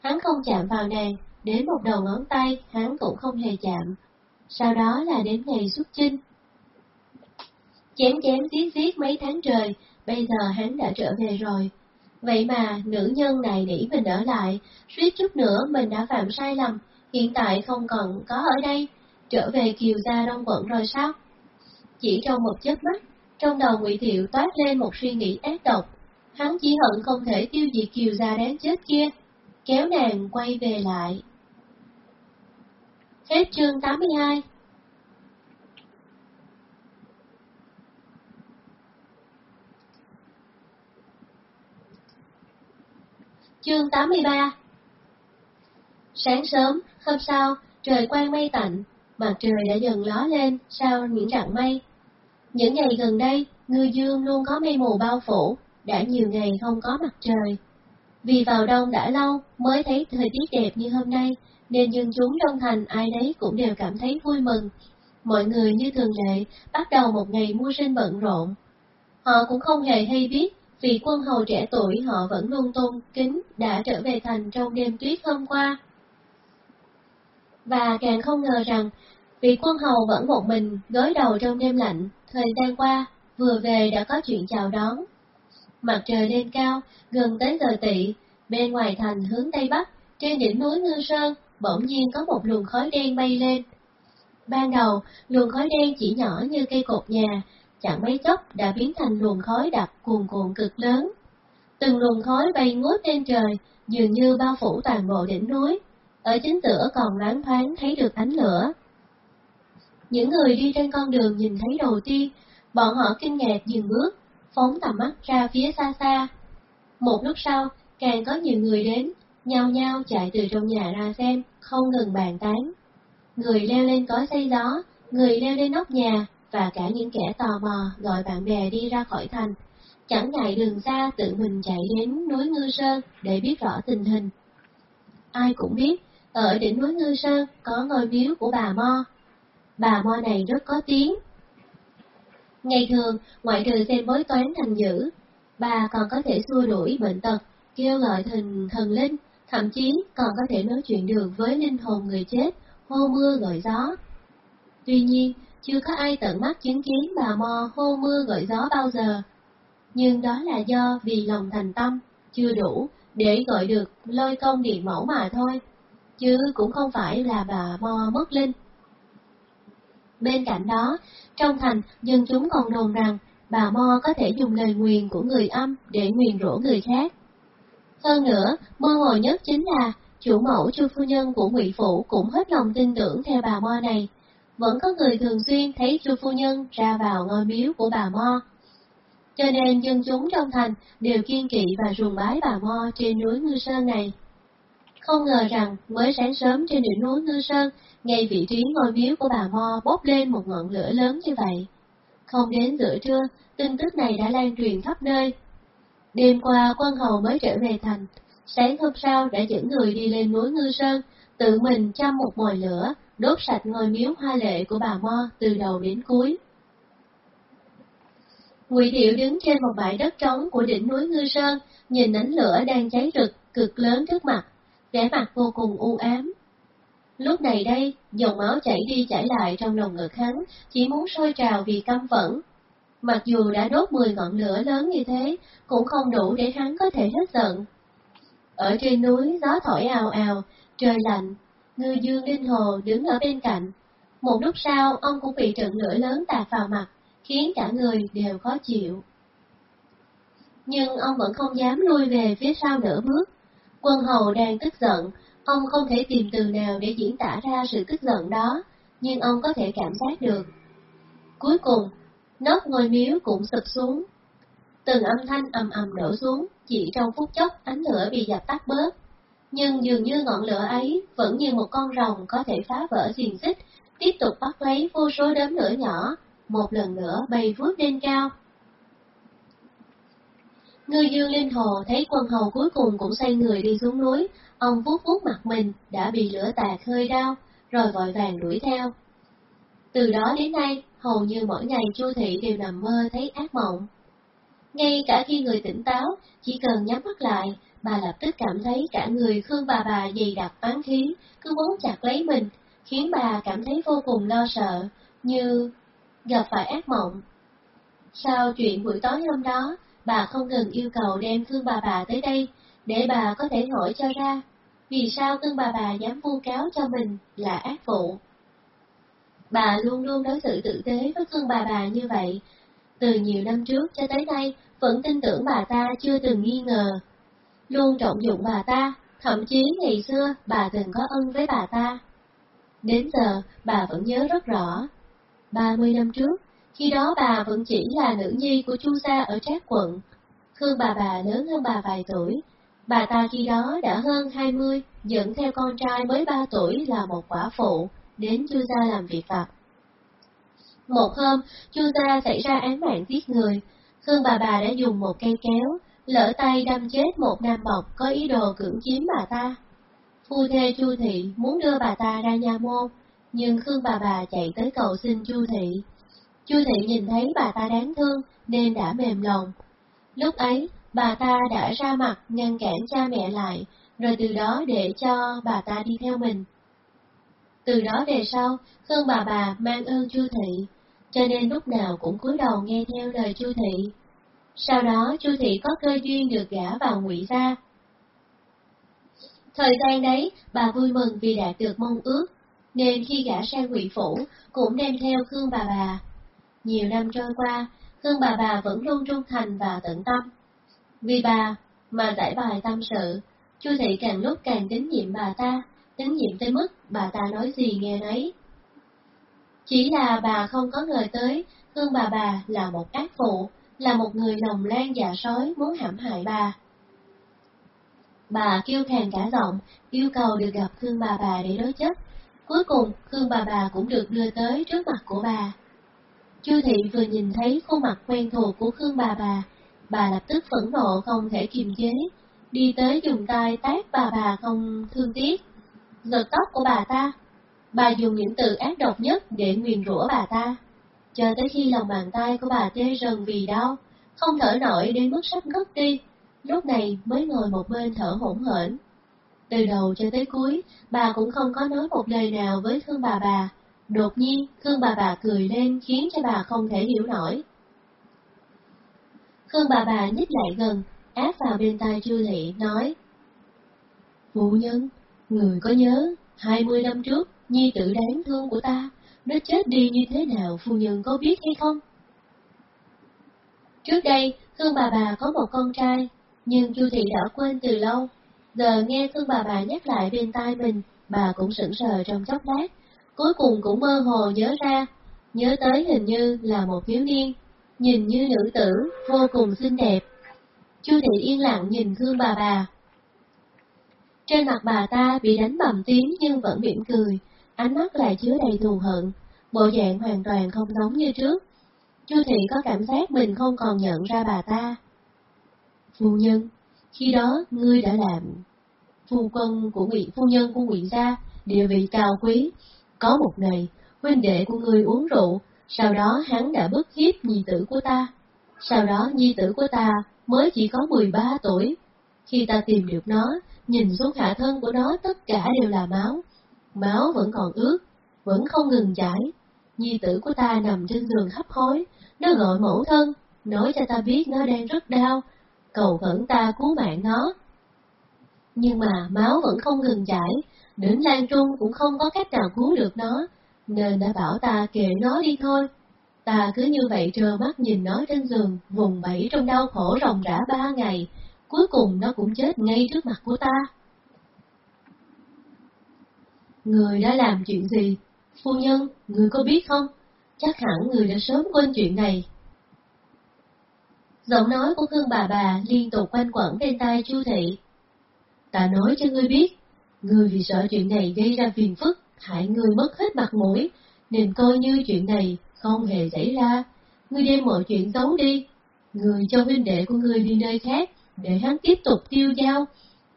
Hắn không chạm vào nàng, đến một đầu ngón tay hắn cũng không hề chạm. Sau đó là đến ngày xuất chinh. Chém chém giết giết mấy tháng trời, bây giờ hắn đã trở về rồi. Vậy mà nữ nhân này để mình ở lại, suýt chút nữa mình đã phạm sai lầm, hiện tại không còn có ở đây, trở về kiều gia đông quận rồi sao? Chỉ trong một chớp mắt, trong đầu Ngụy Thiệu toát lên một suy nghĩ ác độc, hắn chỉ hận không thể tiêu diệt kiều gia đáng chết kia, kéo nàng quay về lại. Hết chương 82 Chương 83 Sáng sớm, hôm sau, trời quang mây tạnh, mặt trời đã dần ló lên sau những rặng mây. Những ngày gần đây, ngư dương luôn có mây mù bao phủ, đã nhiều ngày không có mặt trời. Vì vào đông đã lâu mới thấy thời tiết đẹp như hôm nay, nên dân chúng trong thành ai đấy cũng đều cảm thấy vui mừng. Mọi người như thường lệ bắt đầu một ngày mua sinh bận rộn. Họ cũng không hề hay biết vì quân hầu trẻ tuổi họ vẫn luôn tôn kính đã trở về thành trong đêm tuyết hôm qua. Và càng không ngờ rằng, vị quân hầu vẫn một mình gối đầu trong đêm lạnh, thời gian qua, vừa về đã có chuyện chào đón. Mặt trời lên cao, gần tới giờ tỵ, bên ngoài thành hướng tây bắc, trên đỉnh núi Ngư Sơn, bỗng nhiên có một luồng khói đen bay lên. Ban đầu, luồng khói đen chỉ nhỏ như cây cột nhà, chẳng mấy chốc đã biến thành luồng khói đặc cuồn cuộn cực lớn. Từng luồng khói bay ngút lên trời, dường như bao phủ toàn bộ đỉnh núi, ở chính giữa còn loáng thoáng thấy được ánh lửa. Những người đi trên con đường nhìn thấy đầu tiên, bọn họ kinh ngạc dừng bước, phóng tầm mắt ra phía xa xa. Một lúc sau, càng có nhiều người đến, nhao nhao chạy từ trong nhà ra xem, không ngừng bàn tán. Người leo lên cối xây gió, người leo lên nóc nhà, và cả những kẻ tò mò gọi bạn bè đi ra khỏi thành, chẳng ngại đường xa tự mình chạy đến núi Ngư Sơn để biết rõ tình hình. Ai cũng biết, ở đỉnh núi Ngư Sơn có ngôi miếu của bà Mo. Bà Mo này rất có tiếng. Ngày thường, ngoại trừ xem bói toán thành dữ, bà còn có thể xua đuổi bệnh tật, kêu gọi thần thần linh, thậm chí còn có thể nói chuyện được với linh hồn người chết, hô mưa gọi gió. Tuy nhiên, chưa có ai tận mắt chứng kiến bà Mo hô mưa gọi gió bao giờ. Nhưng đó là do vì lòng thành tâm, chưa đủ để gọi được lôi công điện mẫu mà thôi, chứ cũng không phải là bà Mo mất linh. Bên cạnh đó, trong thành, dân chúng còn đồn rằng bà Mo có thể dùng lời nguyền của người âm để nguyền rủa người khác. Hơn nữa, mơ hồ nhất chính là chủ mẫu chu phu nhân của ngụy Phủ cũng hết lòng tin tưởng theo bà Mo này, vẫn có người thường xuyên thấy chu phu nhân ra vào ngôi miếu của bà Mo. Cho nên dân chúng trong thành đều kiên kỵ và ruồng bái bà Mo trên núi Ngư Sơn này. Không ngờ rằng mới sáng sớm trên đỉnh núi Ngư Sơn, ngay vị trí ngôi miếu của bà Mo bốc lên một ngọn lửa lớn như vậy. Không đến giữa trưa, tin tức này đã lan truyền khắp nơi. Đêm qua quân hầu mới trở về thành, sáng hôm sau đã dẫn người đi lên núi Ngư Sơn, tự mình chăm một mồi lửa, đốt sạch ngôi miếu hoa lệ của bà Mo từ đầu đến cuối. Ngụy Thiệu đứng trên một bãi đất trống của đỉnh núi Ngư Sơn, nhìn ánh lửa đang cháy rực, cực lớn trước mặt, vẻ mặt vô cùng u ám. Lúc này đây, dòng máu chảy đi chảy lại trong lòng ngực hắn, chỉ muốn sôi trào vì căm phẫn. Mặc dù đã đốt 10 ngọn lửa lớn như thế, cũng không đủ để hắn có thể hết giận. Ở trên núi, gió thổi ào ào, trời lạnh, Ngư Dương Linh Hồ đứng ở bên cạnh. Một lúc sau, ông cũng bị trận lửa lớn tạt vào mặt, khiến cả người đều khó chịu. Nhưng ông vẫn không dám lui về phía sau nửa bước. Quân hầu đang tức giận, ông không thể tìm từ nào để diễn tả ra sự tức giận đó, nhưng ông có thể cảm giác được. Cuối cùng, nóc ngôi miếu cũng sụp xuống, Từng âm thanh ầm ầm đổ xuống, chỉ trong phút chốc ánh lửa bị dập tắt bớt. Nhưng dường như ngọn lửa ấy vẫn như một con rồng có thể phá vỡ xiềng xích, tiếp tục bắt lấy vô số đốm lửa nhỏ, một lần nữa bay vút lên cao. Ngư dương linh hồ thấy quân hầu cuối cùng cũng xoay người đi xuống núi, ông vuốt vuốt mặt mình đã bị lửa tạt hơi đau, rồi vội vàng đuổi theo. Từ đó đến nay, hầu như mỗi ngày Chu Thị đều nằm mơ thấy ác mộng. Ngay cả khi người tỉnh táo, chỉ cần nhắm mắt lại, bà lập tức cảm thấy cả người Khương bà bà dày đặc oán khí, cứ muốn chặt lấy mình, khiến bà cảm thấy vô cùng lo sợ, như gặp phải ác mộng. Sau chuyện buổi tối hôm đó, bà không ngừng yêu cầu đem Khương bà bà tới đây, để bà có thể hỏi cho ra, vì sao Khương bà bà dám vu cáo cho mình là ác phụ. Bà luôn luôn đối xử tử tế với Khương bà bà như vậy, từ nhiều năm trước cho tới nay vẫn tin tưởng bà ta chưa từng nghi ngờ. Luôn trọng dụng bà ta, thậm chí ngày xưa bà từng có ân với bà ta. Đến giờ bà vẫn nhớ rất rõ. 30 năm trước, khi đó bà vẫn chỉ là nữ nhi của chu gia ở Trác quận. Khương bà bà lớn hơn bà vài tuổi. Bà ta khi đó đã hơn 20, dẫn theo con trai mới 3 tuổi là một quả phụ, đến chu gia làm việc vặt. Một hôm, chu gia xảy ra án mạng giết người. Khương bà bà đã dùng một cây kéo, lỡ tay đâm chết một nam bọc có ý đồ cưỡng chiếm bà ta. Phu thê Chu Thị muốn đưa bà ta ra nhà môn, nhưng Khương bà bà chạy tới cầu xin Chu Thị. Chu Thị nhìn thấy bà ta đáng thương nên đã mềm lòng. Lúc ấy, bà ta đã ra mặt ngăn cản cha mẹ lại, rồi từ đó để cho bà ta đi theo mình. Từ đó về sau, Khương bà bà mang ơn Chu Thị, cho nên lúc nào cũng cúi đầu nghe theo lời Chu Thị. Sau đó Chu Thị có cơ duyên được gả vào ngụy gia. Thời gian đấy, bà vui mừng vì đạt được mong ước, nên khi gả sang ngụy phủ, cũng đem theo Khương bà bà. Nhiều năm trôi qua, Khương bà bà vẫn luôn trung thành và tận tâm. Vì bà mà giải bài tâm sự, Chu Thị càng lúc càng tín nhiệm bà ta, tín nhiệm tới mức bà ta nói gì nghe nấy. Chỉ là bà không có ngờ tới, Khương bà bà là một ác phụ, là một người lòng lan dạ sói muốn hãm hại bà. Bà kêu thèn cả giọng, yêu cầu được gặp Khương bà bà để đối chất. Cuối cùng, Khương bà bà cũng được đưa tới trước mặt của bà. Chu thị vừa nhìn thấy khuôn mặt quen thuộc của Khương bà bà, bà lập tức phẫn nộ không thể kiềm chế, đi tới dùng tay tát bà bà không thương tiếc. Giật tóc của bà ta, bà dùng những từ ác độc nhất để nguyền rủa bà ta, cho tới khi lòng bàn tay của bà tê rần vì đau, không thở nổi đến mức sắp ngất đi, lúc này mới ngồi một bên thở hổn hển. Từ đầu cho tới cuối, bà cũng không có nói một lời nào với Khương bà bà. Đột nhiên, Khương bà bà cười lên khiến cho bà không thể hiểu nổi. Khương bà bà nhích lại gần, áp vào bên tai Chu Lị, nói Phụ nhân, người có nhớ, hai mươi năm trước, nhi tử đáng thương của ta, nó chết đi như thế nào phu nhân có biết hay không? Trước đây, Khương bà bà có một con trai, nhưng Chu Thị đã quên từ lâu. Giờ nghe Khương bà bà nhắc lại bên tai mình, bà cũng sững sờ trong chốc lát, cuối cùng cũng mơ hồ nhớ ra, nhớ tới hình như là một thiếu niên, nhìn như nữ tử, vô cùng xinh đẹp. Chu Thị yên lặng nhìn Khương bà bà. Trên mặt bà ta bị đánh bầm tím nhưng vẫn mỉm cười, ánh mắt lại chứa đầy thù hận, bộ dạng hoàn toàn không giống như trước. Chu Thị có cảm giác mình không còn nhận ra bà ta. Phu nhân, khi đó ngươi đã làm phu quân của ngụy phu nhân của ngụy gia, địa vị cao quý. Có một ngày, huynh đệ của ngươi uống rượu, sau đó hắn đã bức hiếp nhi tử của ta. Sau đó nhi tử của ta mới chỉ có 13 tuổi. Khi ta tìm được nó, nhìn xuống hạ thân của nó tất cả đều là máu. Máu vẫn còn ướt, vẫn không ngừng chảy. Nhi tử của ta nằm trên giường hấp hối, nó gọi mẫu thân, nói cho ta biết nó đang rất đau, cầu khẩn ta cứu mạng nó. Nhưng mà máu vẫn không ngừng chảy, đến Lan Trung cũng không có cách nào cứu được nó, nên đã bảo ta kệ nó đi thôi. Ta cứ như vậy trơ mắt nhìn nó trên giường, vùng vẫy trong đau khổ ròng rã ba ngày, cuối cùng nó cũng chết ngay trước mặt của ta. Người đã làm chuyện gì? Phu nhân, người có biết không? Chắc hẳn người đã sớm quên chuyện này. Giọng nói của Khương bà bà liên tục quanh quẩn bên tai Chu Thị. Ta nói cho ngươi biết, ngươi vì sợ chuyện này gây ra phiền phức, hại ngươi mất hết mặt mũi, nên coi như chuyện này không hề xảy ra. Ngươi đem mọi chuyện giấu đi, ngươi cho huynh đệ của ngươi đi nơi khác, để hắn tiếp tục tiêu giao.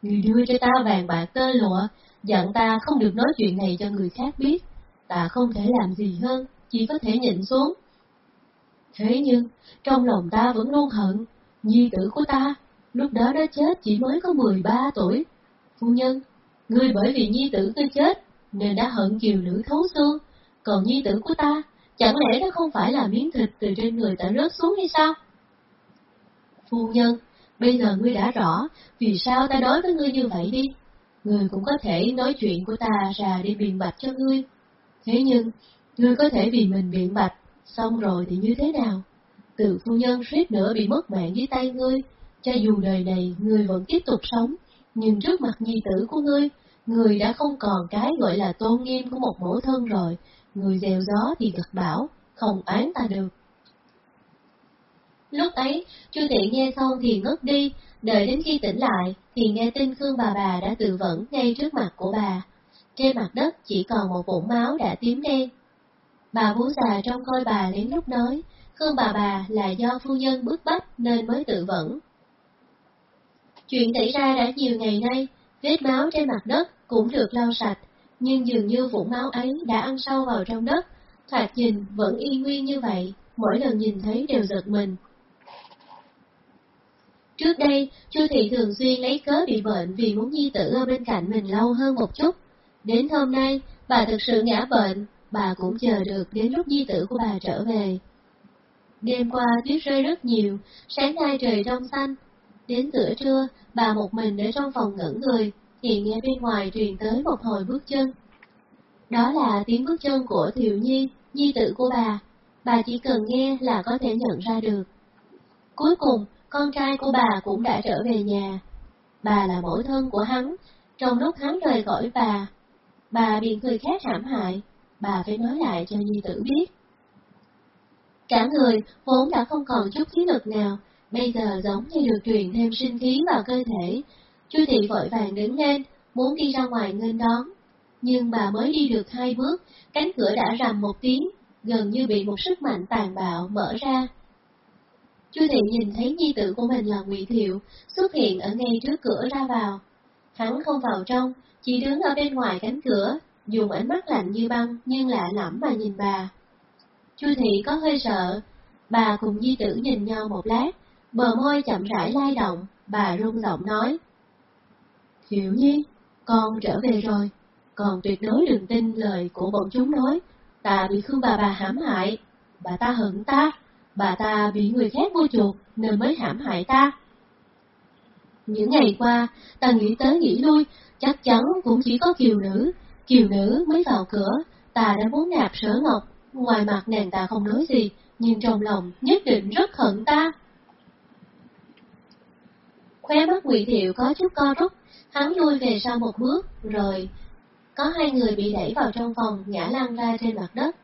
Ngươi đưa cho ta vàng bạc tơ lụa, dặn ta không được nói chuyện này cho người khác biết. Ta không thể làm gì hơn, chỉ có thể nhịn xuống. Thế nhưng, trong lòng ta vẫn luôn hận, nhi tử của ta, lúc đó đã chết chỉ mới có 13 tuổi. Phu nhân, ngươi bởi vì nhi tử ngươi chết, nên đã hận kiều nữ thấu xương, còn nhi tử của ta, chẳng lẽ nó không phải là miếng thịt từ trên người ta rớt xuống hay sao? Phu nhân, bây giờ ngươi đã rõ, vì sao ta đối với ngươi như vậy đi người cũng có thể nói chuyện của ta ra đi biện bạch cho ngươi. Thế nhưng, ngươi có thể vì mình biện bạch, xong rồi thì như thế nào? Từ phu nhân suýt nữa bị mất mạng dưới tay ngươi, cho dù đời này ngươi vẫn tiếp tục sống, nhưng trước mặt nhi tử của ngươi, người đã không còn cái gọi là tôn nghiêm của một mẫu thân rồi, người gieo gió thì gật bảo, không án ta được. Lúc ấy, Chu Thị nghe xong thì ngất đi, đợi đến khi tỉnh lại, thì nghe tin Khương bà bà đã tự vẫn ngay trước mặt của bà. Trên mặt đất chỉ còn một vũng máu đã tím đen. Bà vú già trong coi bà đến lúc nói, Khương bà bà là do phu nhân bức bách nên mới tự vẫn. Chuyện xảy ra đã nhiều ngày nay, vết máu trên mặt đất cũng được lau sạch, nhưng dường như vũng máu ấy đã ăn sâu vào trong đất, thoạt nhìn vẫn y nguyên như vậy, mỗi lần nhìn thấy đều giật mình. Trước đây, Chu Thị thường xuyên lấy cớ bị bệnh vì muốn nhi tử ở bên cạnh mình lâu hơn một chút. Đến hôm nay, bà thực sự ngã bệnh, bà cũng chờ được đến lúc nhi tử của bà trở về. Đêm qua tuyết rơi rất nhiều, sáng nay trời trong xanh. Đến giữa trưa, bà một mình ở trong phòng ngẩn người, thì nghe bên ngoài truyền tới một hồi bước chân. Đó là tiếng bước chân của thiều Nhi, nhi tử của bà. Bà chỉ cần nghe là có thể nhận ra được. Cuối cùng, con trai của bà cũng đã trở về nhà. Bà là mẫu thân của hắn, trong lúc hắn rời khỏi bà, bà bị người khác hãm hại, bà phải nói lại cho nhi tử biết. Cả người vốn đã không còn chút khí lực nào, bây giờ giống như được truyền thêm sinh khí vào cơ thể. Chu thị vội vàng đứng lên, muốn đi ra ngoài nghênh đón. Nhưng bà mới đi được hai bước, cánh cửa đã rầm một tiếng, gần như bị một sức mạnh tàn bạo mở ra. Chu thị nhìn thấy nhi tử của mình là Ngụy Thiệu xuất hiện ở ngay trước cửa ra vào. Hắn không vào trong, chỉ đứng ở bên ngoài cánh cửa, dùng ánh mắt lạnh như băng nhưng lạ lẫm mà nhìn bà. Chu thị có hơi sợ, bà cùng nhi tử nhìn nhau một lát, bờ môi chậm rãi lay động, bà run giọng nói. Thiệu nhi, con trở về rồi, còn tuyệt đối đừng tin lời của bọn chúng nói, ta bị Khương bà bà hãm hại, bà ta hận ta, bà ta bị người khác mua chuộc nên mới hãm hại ta. Những ngày qua, ta nghĩ tới nghĩ lui, chắc chắn cũng chỉ có kiều nữ, kiều nữ mới vào cửa, ta đã muốn nạp sở ngọc, ngoài mặt nàng ta không nói gì, nhưng trong lòng nhất định rất hận ta. Khóe mắt Ngụy Thiệu có chút co rút, hắn lui về sau một bước, rồi có hai người bị đẩy vào trong phòng ngã lăn ra trên mặt đất.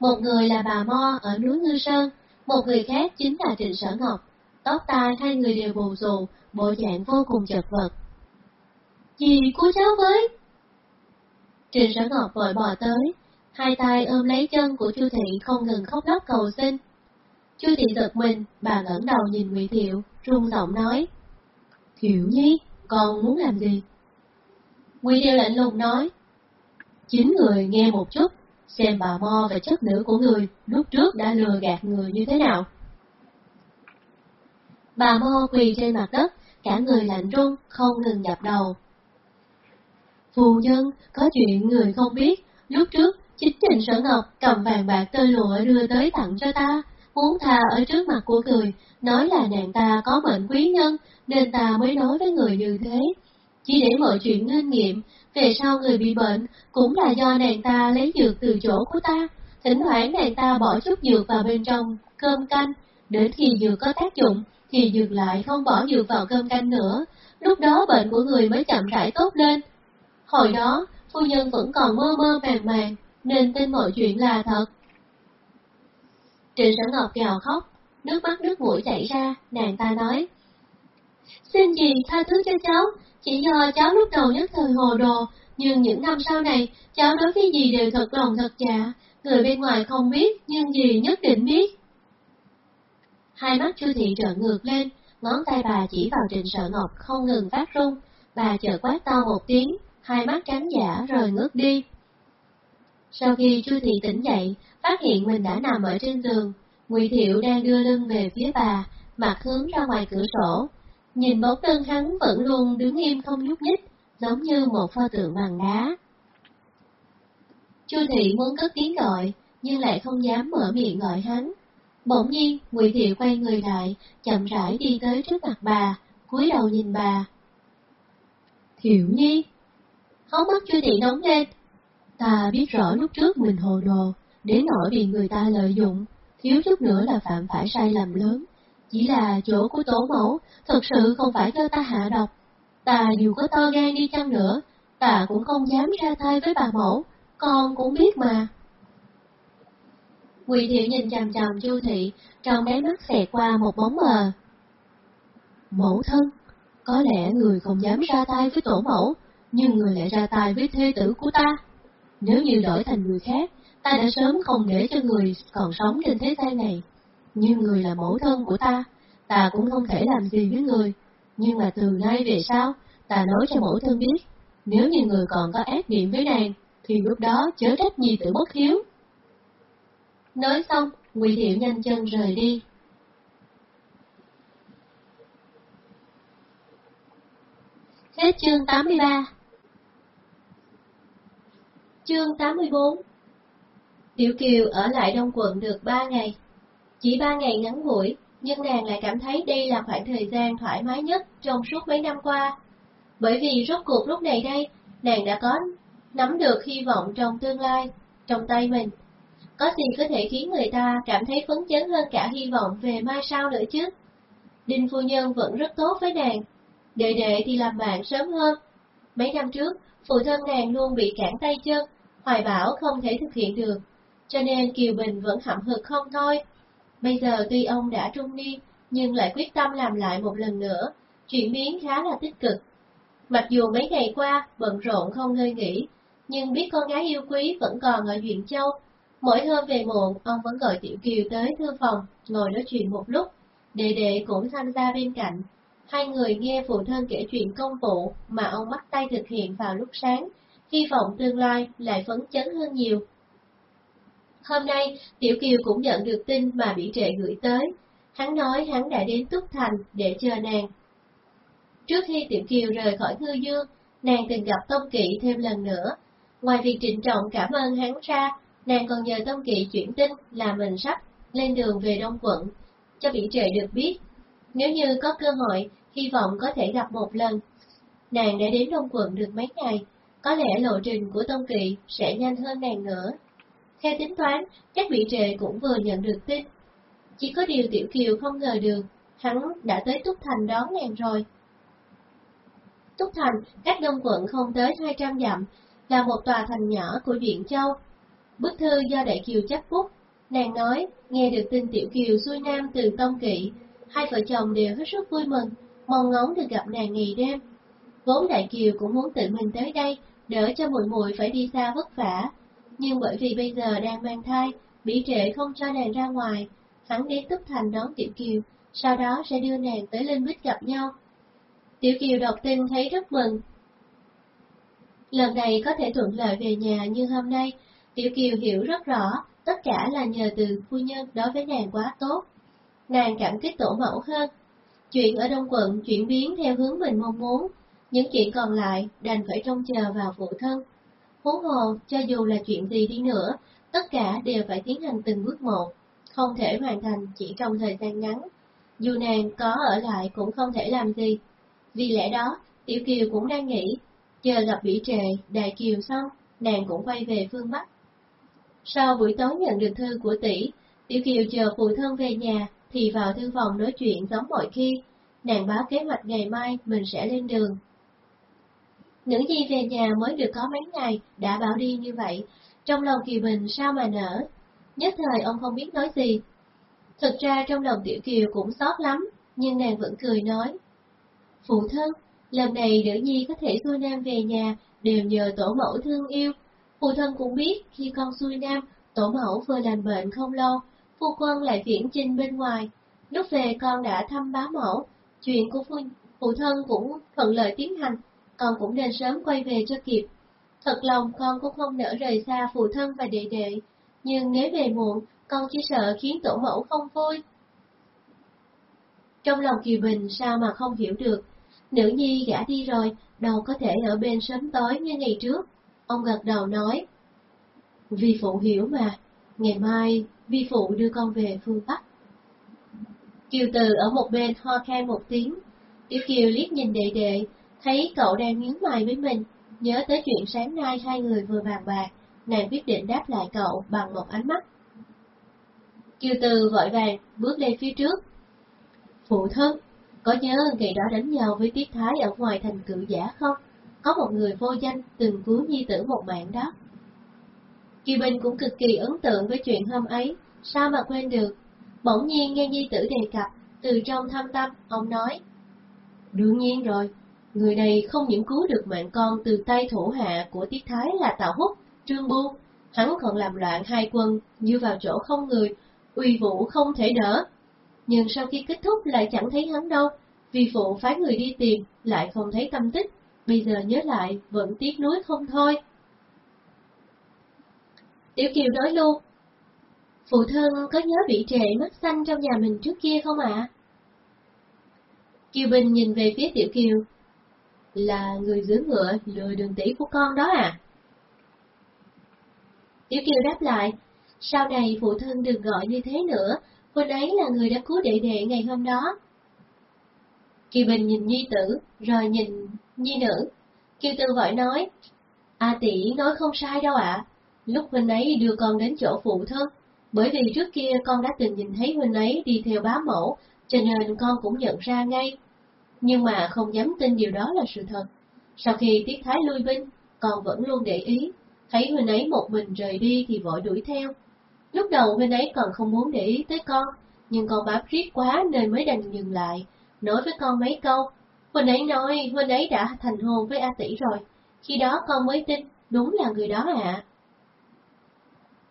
Một người là bà Mo ở núi Ngư Sơn, một người khác chính là Trịnh Sở Ngọc. Tóc tai hai người đều bù xù, bộ dạng vô cùng chật vật. Gì của cháu với? Trịnh Sở Ngọc vội bò tới, hai tay ôm lấy chân của Chu Thị không ngừng khóc lóc cầu xin. Chu Thị giật mình, bà ngẩng đầu nhìn Ngụy Thiệu, run giọng nói. Thiệu Nhi, con muốn làm gì? Ngụy Thiệu lạnh lùng nói. Chín người nghe một chút, xem bà Mo và chất nữ của người lúc trước đã lừa gạt người như thế nào. Bà Mo quỳ trên mặt đất, cả người lạnh run, không ngừng dập đầu. Phu nhân, có chuyện người không biết, lúc trước, chính trình Sở Ngọc cầm vàng bạc tơ lụa đưa tới tặng cho ta, muốn tha ở trước mặt của người, nói là nàng ta có mệnh quý nhân, nên ta mới nói với người như thế. Chỉ để mọi chuyện nên nghiệm, về sau người bị bệnh, cũng là do nàng ta lấy dược từ chỗ của ta. Thỉnh thoảng nàng ta bỏ chút dược vào bên trong cơm canh, đến khi dược có tác dụng, thì dược lại không bỏ dược vào cơm canh nữa. Lúc đó bệnh của người mới chậm rãi tốt lên. Hồi đó, phu nhân vẫn còn mơ mơ màng màng, nên tin mọi chuyện là thật. Trịnh Sở Ngọc gào khóc, nước mắt nước mũi chảy ra, nàng ta nói. Xin gì tha thứ cho cháu, chỉ do cháu lúc đầu nhất thời hồ đồ, nhưng những năm sau này, cháu nói cái gì đều thật lòng thật dạ, người bên ngoài không biết, nhưng gì nhất định biết. Hai mắt Chu Thị trợn ngược lên, ngón tay bà chỉ vào Trịnh Sợ Ngọc không ngừng phát run, bà chợt quát to một tiếng, hai mắt trắng giả rồi ngước đi. Sau khi Chu Thị tỉnh dậy, phát hiện mình đã nằm ở trên giường, Ngụy Thiệu đang đưa lưng về phía bà, mặt hướng ra ngoài cửa sổ. Nhìn bóng lưng hắn vẫn luôn đứng im không nhúc nhích, giống như một pho tượng bằng đá. Chu Thị muốn cất tiếng gọi, nhưng lại không dám mở miệng gọi hắn. Bỗng nhiên, Ngụy Thiệu quay người lại, chậm rãi đi tới trước mặt bà, cúi đầu nhìn bà. Thiệu Nhi! Hóng mắt Chu Thị nóng lên. Ta biết rõ lúc trước mình hồ đồ, đến nỗi bị người ta lợi dụng, thiếu chút nữa là phạm phải sai lầm lớn. Chỉ là chỗ của tổ mẫu, thật sự không phải cho ta hạ độc. Ta dù có to gan đi chăng nữa, ta cũng không dám ra tay với bà mẫu, con cũng biết mà. Quỳ thiệu nhìn chằm chằm chu thị, trong đáy mắt xẹt qua một bóng mờ. Mẫu thân, có lẽ người không dám ra tay với tổ mẫu, nhưng người lại ra tay với thê tử của ta. Nếu như đổi thành người khác, ta đã sớm không để cho người còn sống trên thế gian này. Nhưng người là mẫu thân của ta, ta cũng không thể làm gì với người. Nhưng mà từ nay về sau, ta nói cho mẫu thân biết, nếu như người còn có ác niệm với nàng, thì lúc đó chớ trách nhi tử bất hiếu. Nói xong, Ngụy Thiệu nhanh chân rời đi. Hết chương 83 Chương 84 Tiểu Kiều ở lại Đông Quận được 3 ngày. Chỉ ba ngày ngắn ngủi, nhưng nàng lại cảm thấy đây là khoảng thời gian thoải mái nhất trong suốt mấy năm qua. Bởi vì rốt cuộc lúc này đây, nàng đã có nắm được hy vọng trong tương lai, trong tay mình. Có gì có thể khiến người ta cảm thấy phấn chấn hơn cả hy vọng về mai sau nữa chứ? Đinh phu nhân vẫn rất tốt với nàng, đệ đệ thì làm bạn sớm hơn. Mấy năm trước, phụ thân nàng luôn bị cản tay chân, hoài bảo không thể thực hiện được, cho nên Kiều Bình vẫn hậm hực không thôi. Bây giờ tuy ông đã trung niên, nhưng lại quyết tâm làm lại một lần nữa, chuyển biến khá là tích cực. Mặc dù mấy ngày qua bận rộn không ngơi nghỉ, nhưng biết con gái yêu quý vẫn còn ở Duyện Châu. Mỗi hôm về muộn, ông vẫn gọi Tiểu Kiều tới thư phòng, ngồi nói chuyện một lúc. Đệ đệ cũng tham gia bên cạnh. Hai người nghe phụ thân kể chuyện công vụ mà ông bắt tay thực hiện vào lúc sáng, hy vọng tương lai lại phấn chấn hơn nhiều. Hôm nay, Tiểu Kiều cũng nhận được tin mà bị trệ gửi tới. Hắn nói hắn đã đến Túc Thành để chờ nàng. Trước khi Tiểu Kiều rời khỏi Ngư Dương, nàng từng gặp Tông Kỵ thêm lần nữa. Ngoài việc trịnh trọng cảm ơn hắn ra, nàng còn nhờ Tông Kỵ chuyển tin là mình sắp lên đường về Đông Quận, cho bị trệ được biết. Nếu như có cơ hội, hy vọng có thể gặp một lần. Nàng đã đến Đông Quận được mấy ngày, có lẽ lộ trình của Tông Kỵ sẽ nhanh hơn nàng nữa. Theo tính toán, chắc bị trệ cũng vừa nhận được tin. Chỉ có điều Tiểu Kiều không ngờ được, hắn đã tới Túc Thành đón nàng rồi. Túc Thành, cách Đông Quận không tới 200 dặm, là một tòa thành nhỏ của Duyện Châu. Bức thư do Đại Kiều chấp bút, nàng nói, nghe được tin Tiểu Kiều xuôi nam từ Tông Kỵ, hai vợ chồng đều hết sức vui mừng, mong ngóng được gặp nàng ngày đêm. Vốn Đại Kiều cũng muốn tự mình tới đây, đỡ cho muội muội phải đi xa vất vả, nhưng bởi vì bây giờ đang mang thai, bị trệ không cho nàng ra ngoài, hắn đến Túc Thành đón Tiểu Kiều, sau đó sẽ đưa nàng tới Linh Bích gặp nhau. Tiểu Kiều đọc tin thấy rất mừng. Lần này có thể thuận lợi về nhà như hôm nay, Tiểu Kiều hiểu rất rõ, tất cả là nhờ từ phu nhân đối với nàng quá tốt. Nàng cảm kích tổ mẫu hơn. Chuyện ở Đông Quận chuyển biến theo hướng mình mong muốn, những chuyện còn lại đành phải trông chờ vào phụ thân. Huống hồ, cho dù là chuyện gì đi nữa, tất cả đều phải tiến hành từng bước một, không thể hoàn thành chỉ trong thời gian ngắn. Dù nàng có ở lại cũng không thể làm gì. Vì lẽ đó, Tiểu Kiều cũng đang nghĩ, chờ gặp bị trệ, Đại Kiều xong, nàng cũng quay về phương Bắc. Sau buổi tối nhận được thư của tỷ, Tiểu Kiều chờ phụ thân về nhà, thì vào thư phòng nói chuyện giống mọi khi, nàng báo kế hoạch ngày mai mình sẽ lên đường. Nữ nhi về nhà mới được có mấy ngày, đã bảo đi như vậy, trong lòng Kiều Bình sao mà nở. Nhất thời ông không biết nói gì. Thực ra trong lòng Tiểu Kiều cũng xót lắm, nhưng nàng vẫn cười nói. Phụ thân, lần này nữ nhi có thể xuôi nam về nhà đều nhờ tổ mẫu thương yêu. Phụ thân cũng biết khi con xuôi nam, tổ mẫu vừa làm bệnh không lâu, phu quân lại viễn chinh bên ngoài. Lúc về con đã thăm bá mẫu, chuyện của phu, phụ thân cũng thuận lợi tiến hành, con cũng nên sớm quay về cho kịp. Thật lòng con cũng không nỡ rời xa phụ thân và đệ đệ, nhưng nếu về muộn, con chỉ sợ khiến tổ mẫu không vui. Trong lòng Kiều Bình sao mà không hiểu được, nữ nhi gã đi rồi, đâu có thể ở bên sớm tối như ngày trước. Ông gật đầu nói, vì phụ hiểu mà, ngày mai vi phụ đưa con về phương Bắc. Kiều Từ ở một bên ho khan một tiếng, Tiểu Kiều liếc nhìn đệ đệ, thấy cậu đang nhíu mày với mình, nhớ tới chuyện sáng nay hai người vừa bàn bạc, nàng quyết định đáp lại cậu bằng một ánh mắt. Kiều Từ vội vàng bước lên phía trước. Phụ thân, có nhớ ngày đó đánh nhau với Tiết Thái ở ngoài thành cự giả không? Có một người vô danh từng cứu nhi tử một mạng đó. Kiều Bình cũng cực kỳ ấn tượng với chuyện hôm ấy, sao mà quên được. Bỗng nhiên nghe nhi tử đề cập, từ trong thâm tâm, ông nói. Đương nhiên rồi, người này không những cứu được mạng con từ tay thủ hạ của Tiết Thái là Tào Húc, Trương Bu, hắn còn làm loạn hai quân, như vào chỗ không người, uy vũ không thể đỡ. Nhưng sau khi kết thúc lại chẳng thấy hắn đâu, vì phụ phái người đi tìm, lại không thấy tâm tích, bây giờ nhớ lại vẫn tiếc nuối không thôi. Tiểu Kiều nói luôn, phụ thân có nhớ bị trệ mắt xanh trong nhà mình trước kia không ạ? Kiều Bình nhìn về phía Tiểu Kiều, là người dưới ngựa lừa đường tỷ của con đó à? Tiểu Kiều đáp lại, sau này phụ thân đừng gọi như thế nữa, huynh ấy là người đã cứu đệ đệ ngày hôm đó. Kiều Bình nhìn nhi tử, rồi nhìn nhi nữ. Kiều Tư vội nói, A tỷ nói không sai đâu ạ, lúc huynh ấy đưa con đến chỗ phụ thân, bởi vì trước kia con đã từng nhìn thấy huynh ấy đi theo bá mẫu, cho nên con cũng nhận ra ngay. Nhưng mà không dám tin điều đó là sự thật. Sau khi Tiết Thái lui binh, còn vẫn luôn để ý, thấy huynh ấy một mình rời đi thì vội đuổi theo. Lúc đầu huynh ấy còn không muốn để ý tới con, nhưng con bám riết quá nên mới đành dừng lại, nói với con mấy câu. Huynh ấy nói huynh ấy đã thành hôn với A Tỷ rồi, khi đó con mới tin, đúng là người đó ạ.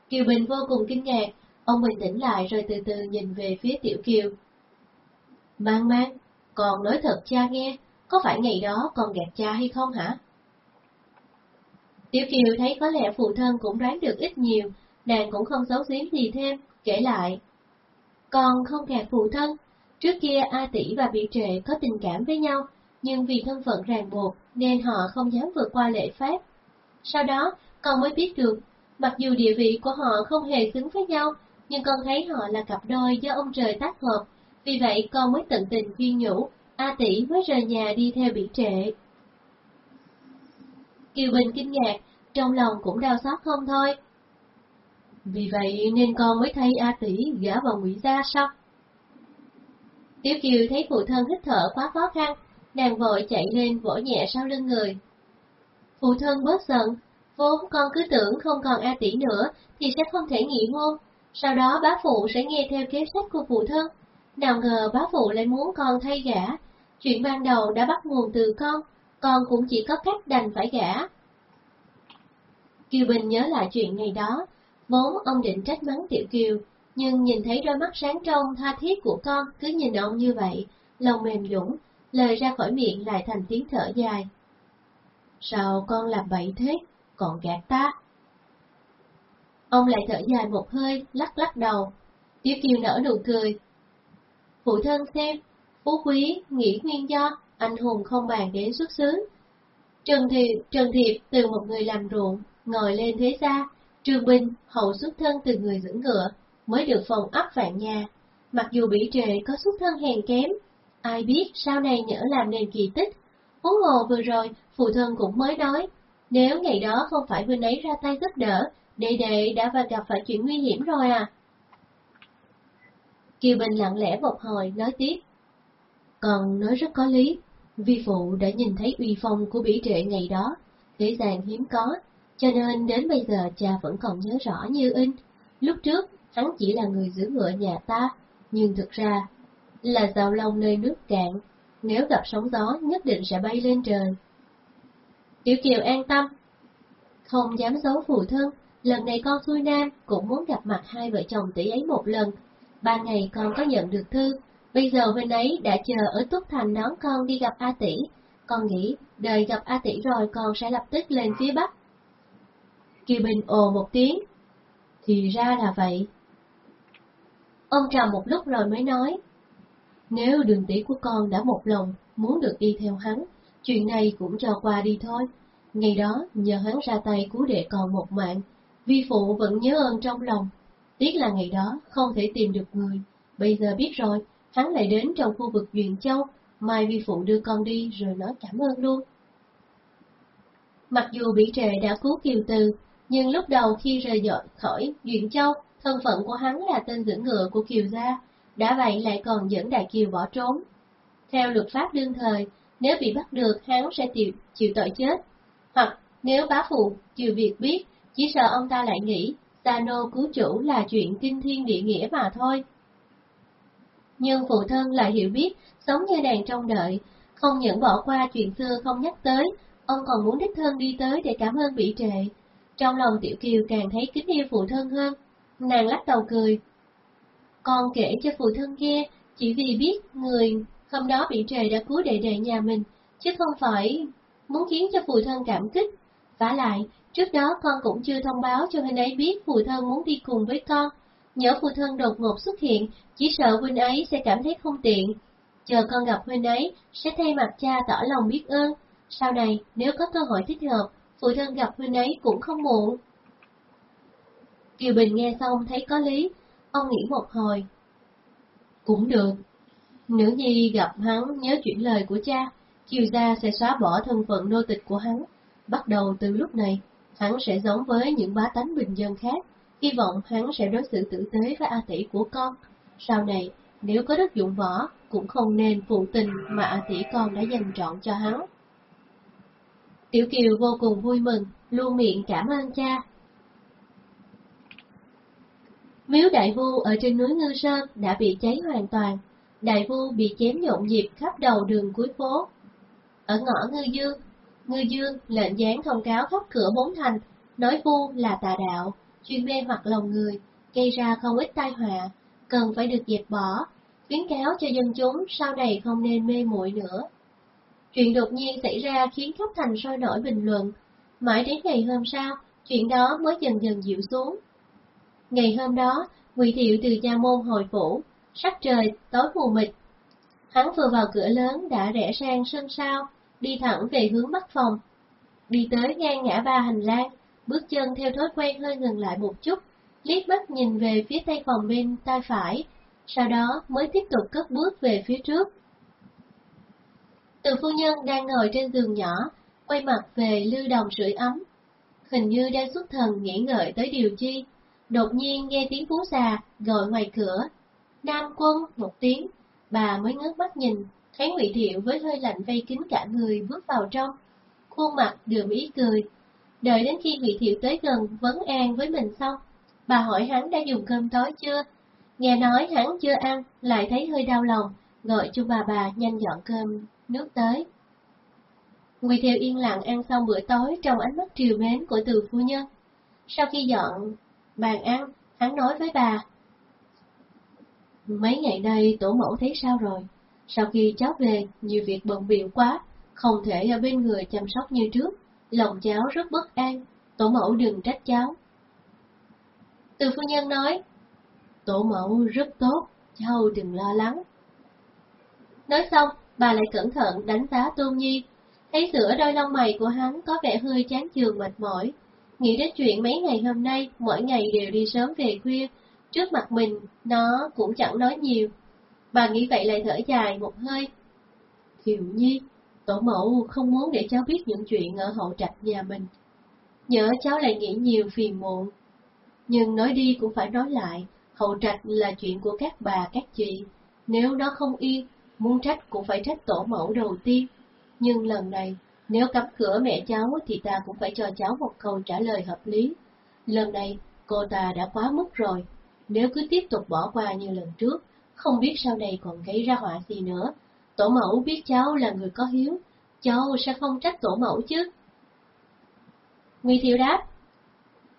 Kiều Bình vô cùng kinh ngạc, ông bình tĩnh lại rồi từ từ nhìn về phía Tiểu Kiều. Mang mang, còn nói thật cha nghe, có phải ngày đó con gạt cha hay không hả? Tiểu Kiều thấy có lẽ phụ thân cũng đoán được ít nhiều, nàng cũng không xấu xí gì thêm, kể lại. Con không gạt phụ thân, trước kia A Tỷ và Bị Trệ có tình cảm với nhau, nhưng vì thân phận ràng buộc nên họ không dám vượt qua lễ phép. Sau đó, con mới biết được, mặc dù địa vị của họ không hề xứng với nhau, nhưng con thấy họ là cặp đôi do ông trời tác hợp, vì vậy con mới tận tình khuyên nhủ, A Tỷ mới rời nhà đi theo Bị Trệ. Kiều Bình kinh ngạc, trong lòng cũng đau xót không thôi. Vì vậy nên con mới thay A Tỷ gả vào ngụy gia sao? Tiểu Kiều thấy phụ thân hít thở quá khó khăn, nàng vội chạy lên vỗ nhẹ sau lưng người. Phụ thân bớt giận, vốn con cứ tưởng không còn A Tỷ nữa thì sẽ không thể nghỉ hôn, sau đó bá phụ sẽ nghe theo kế sách của phụ thân. Nào ngờ bá phụ lại muốn con thay gả, chuyện ban đầu đã bắt nguồn từ con, con cũng chỉ có cách đành phải gả. Kiều Bình nhớ lại chuyện ngày đó, vốn ông định trách mắng Tiểu Kiều, nhưng nhìn thấy đôi mắt sáng trong tha thiết của con cứ nhìn ông như vậy, lòng mềm dũng, lời ra khỏi miệng lại thành tiếng thở dài. Sao con làm bậy thế, còn gạt ta? Ông lại thở dài một hơi, lắc lắc đầu. Tiểu Kiều nở nụ cười. Phụ thân xem, phú quý, nghĩ nguyên do, anh hùng không bàn đến xuất xứ. Trần Thiệp, Trần Thiệp từ một người làm ruộng, ngồi lên thế gia, Trương Binh hậu xuất thân từ người dưỡng ngựa, mới được phòng ấp vạn nhà. Mặc dù bị trệ có xuất thân hèn kém, ai biết sau này nhỡ làm nền kỳ tích. Huống hồ vừa rồi, phụ thân cũng mới nói, nếu ngày đó không phải huynh ấy ra tay giúp đỡ, đệ đệ đã và gặp phải chuyện nguy hiểm rồi à. Kiều Bình lặng lẽ một hồi nói tiếp. Còn nói rất có lý, vi phụ đã nhìn thấy uy phong của bỉ trệ ngày đó, dễ dàng hiếm có, cho nên đến bây giờ cha vẫn còn nhớ rõ như in. Lúc trước, hắn chỉ là người giữ ngựa nhà ta, Nhưng thực ra là dạo lòng nơi nước cạn, nếu gặp sóng gió nhất định sẽ bay lên trời. Tiểu Kiều an tâm, không dám giấu phụ thân, lần này con xuôi nam cũng muốn gặp mặt hai vợ chồng tỷ ấy một lần. Ba ngày con có nhận được thư, bây giờ bên ấy đã chờ ở Túc Thành đón con đi gặp A tỷ. Con nghĩ, đời gặp A tỷ rồi con sẽ lập tức lên phía Bắc. Kiều Bình ồ một tiếng. Thì ra là vậy. Ông trầm một lúc rồi mới nói. Nếu đường tỷ của con đã một lòng muốn được đi theo hắn, chuyện này cũng cho qua đi thôi. Ngày đó, nhờ hắn ra tay cứu đệ còn một mạng, vi phụ vẫn nhớ ơn trong lòng. Tiếc là ngày đó không thể tìm được người. Bây giờ biết rồi, hắn lại đến trong khu vực Duyện Châu, mai vi phụ đưa con đi rồi nói cảm ơn luôn. Mặc dù bị trệ đã cứu Kiều Từ, nhưng lúc đầu khi rời dọn khỏi Duyện Châu, thân phận của hắn là tên giữ ngựa của Kiều Gia, đã vậy lại còn dẫn Đại Kiều bỏ trốn. Theo luật pháp đương thời, nếu bị bắt được hắn sẽ chịu, chịu tội chết, hoặc nếu bá phụ Kiều Việt biết, chỉ sợ ông ta lại nghĩ Tano cứu chủ là chuyện kinh thiên địa nghĩa mà thôi. Nhưng phụ thân lại hiểu biết, sống như đàn trong đợi, không những bỏ qua chuyện xưa không nhắc tới, ông còn muốn đích thân đi tới để cảm ơn bị trệ. Trong lòng Tiểu Kiều càng thấy kính yêu phụ thân hơn, nàng lắc đầu cười. Con kể cho phụ thân nghe, chỉ vì biết người hôm đó bị trề đã cứu đệ đệ nhà mình, chứ không phải muốn khiến cho phụ thân cảm kích. vả lại, trước đó con cũng chưa thông báo cho huynh ấy biết phụ thân muốn đi cùng với con. Nhớ phụ thân đột ngột xuất hiện, chỉ sợ huynh ấy sẽ cảm thấy không tiện. Chờ con gặp huynh ấy, sẽ thay mặt cha tỏ lòng biết ơn. Sau này, nếu có cơ hội thích hợp, phụ thân gặp huynh ấy cũng không muộn. Kiều Bình nghe xong thấy có lý, ông nghĩ một hồi. Cũng được. Nữ nhi gặp hắn nhớ chuyển lời của cha, Kiều gia sẽ xóa bỏ thân phận nô tịch của hắn. Bắt đầu từ lúc này, hắn sẽ giống với những bá tánh bình dân khác, hy vọng hắn sẽ đối xử tử tế với A tỷ của con. Sau này, nếu có đất dụng võ, cũng không nên phụ tình mà A tỷ con đã dành trọn cho hắn. Tiểu Kiều vô cùng vui mừng, luôn miệng cảm ơn cha. Miếu đại vu ở trên núi Ngư Sơn đã bị cháy hoàn toàn, đại vu bị chém nhộn nhịp khắp đầu đường cuối phố. Ở ngõ Ngư Dương, Ngư Dương lệnh dán thông cáo khắp cửa bốn thành, nói vu là tà đạo, chuyên mê hoặc lòng người, gây ra không ít tai họa, cần phải được dẹp bỏ, khuyến cáo cho dân chúng sau này không nên mê muội nữa. Chuyện đột nhiên xảy ra khiến khắp thành sôi nổi bình luận, mãi đến ngày hôm sau, chuyện đó mới dần dần dịu xuống. Ngày hôm đó, Ngụy Thiệu từ gia môn hồi phủ, sắc trời tối mù mịt. Hắn vừa vào cửa lớn đã rẽ sang sân sau, đi thẳng về hướng bắc phòng. Đi tới ngang ngã ba hành lang, bước chân theo thói quen hơi ngừng lại một chút, liếc mắt nhìn về phía tay phòng bên tay phải, sau đó mới tiếp tục cất bước về phía trước. Từ phu nhân đang ngồi trên giường nhỏ, quay mặt về lưu đồng sưởi ấm, hình như đang xuất thần nghĩ ngợi tới điều chi. Đột nhiên nghe tiếng phú già gọi ngoài cửa, Nam quân một tiếng, bà mới ngước mắt nhìn, thấy Ngụy Thiệu với hơi lạnh vây kín cả người bước vào trong, khuôn mặt đường ý cười. Đợi đến khi Ngụy Thiệu tới gần vấn an với mình xong, bà hỏi hắn đã dùng cơm tối chưa? Nghe nói hắn chưa ăn, lại thấy hơi đau lòng, gọi cho bà bà nhanh dọn cơm, nước tới. Ngụy Thiệu yên lặng ăn xong bữa tối trong ánh mắt triều mến của từ phu nhân. Sau khi dọn bàn ăn, hắn nói với bà. Mấy ngày nay tổ mẫu thấy sao rồi? Sau khi cháu về, nhiều việc bận biệu quá, không thể ở bên người chăm sóc như trước, lòng cháu rất bất an, tổ mẫu đừng trách cháu. Từ phu nhân nói, tổ mẫu rất tốt, cháu đừng lo lắng. Nói xong, bà lại cẩn thận đánh giá Tôn Nhi, thấy giữa đôi lông mày của hắn có vẻ hơi chán chường mệt mỏi. Nghĩ đến chuyện mấy ngày hôm nay, mỗi ngày đều đi sớm về khuya, trước mặt mình, nó cũng chẳng nói nhiều. Bà nghĩ vậy lại thở dài một hơi. Thiệu Nhi, tổ mẫu không muốn để cháu biết những chuyện ở hậu trạch nhà mình. Nhớ cháu lại nghĩ nhiều phiền muộn. Nhưng nói đi cũng phải nói lại, hậu trạch là chuyện của các bà các chị. Nếu nó không yên, muốn trách cũng phải trách tổ mẫu đầu tiên. Nhưng lần này, nếu cắm cửa mẹ cháu thì ta cũng phải cho cháu một câu trả lời hợp lý. Lần này, cô ta đã quá mức rồi. Nếu cứ tiếp tục bỏ qua như lần trước, không biết sau này còn gây ra họa gì nữa. Tổ mẫu biết cháu là người có hiếu, cháu sẽ không trách tổ mẫu chứ. Nguy Thiệu đáp,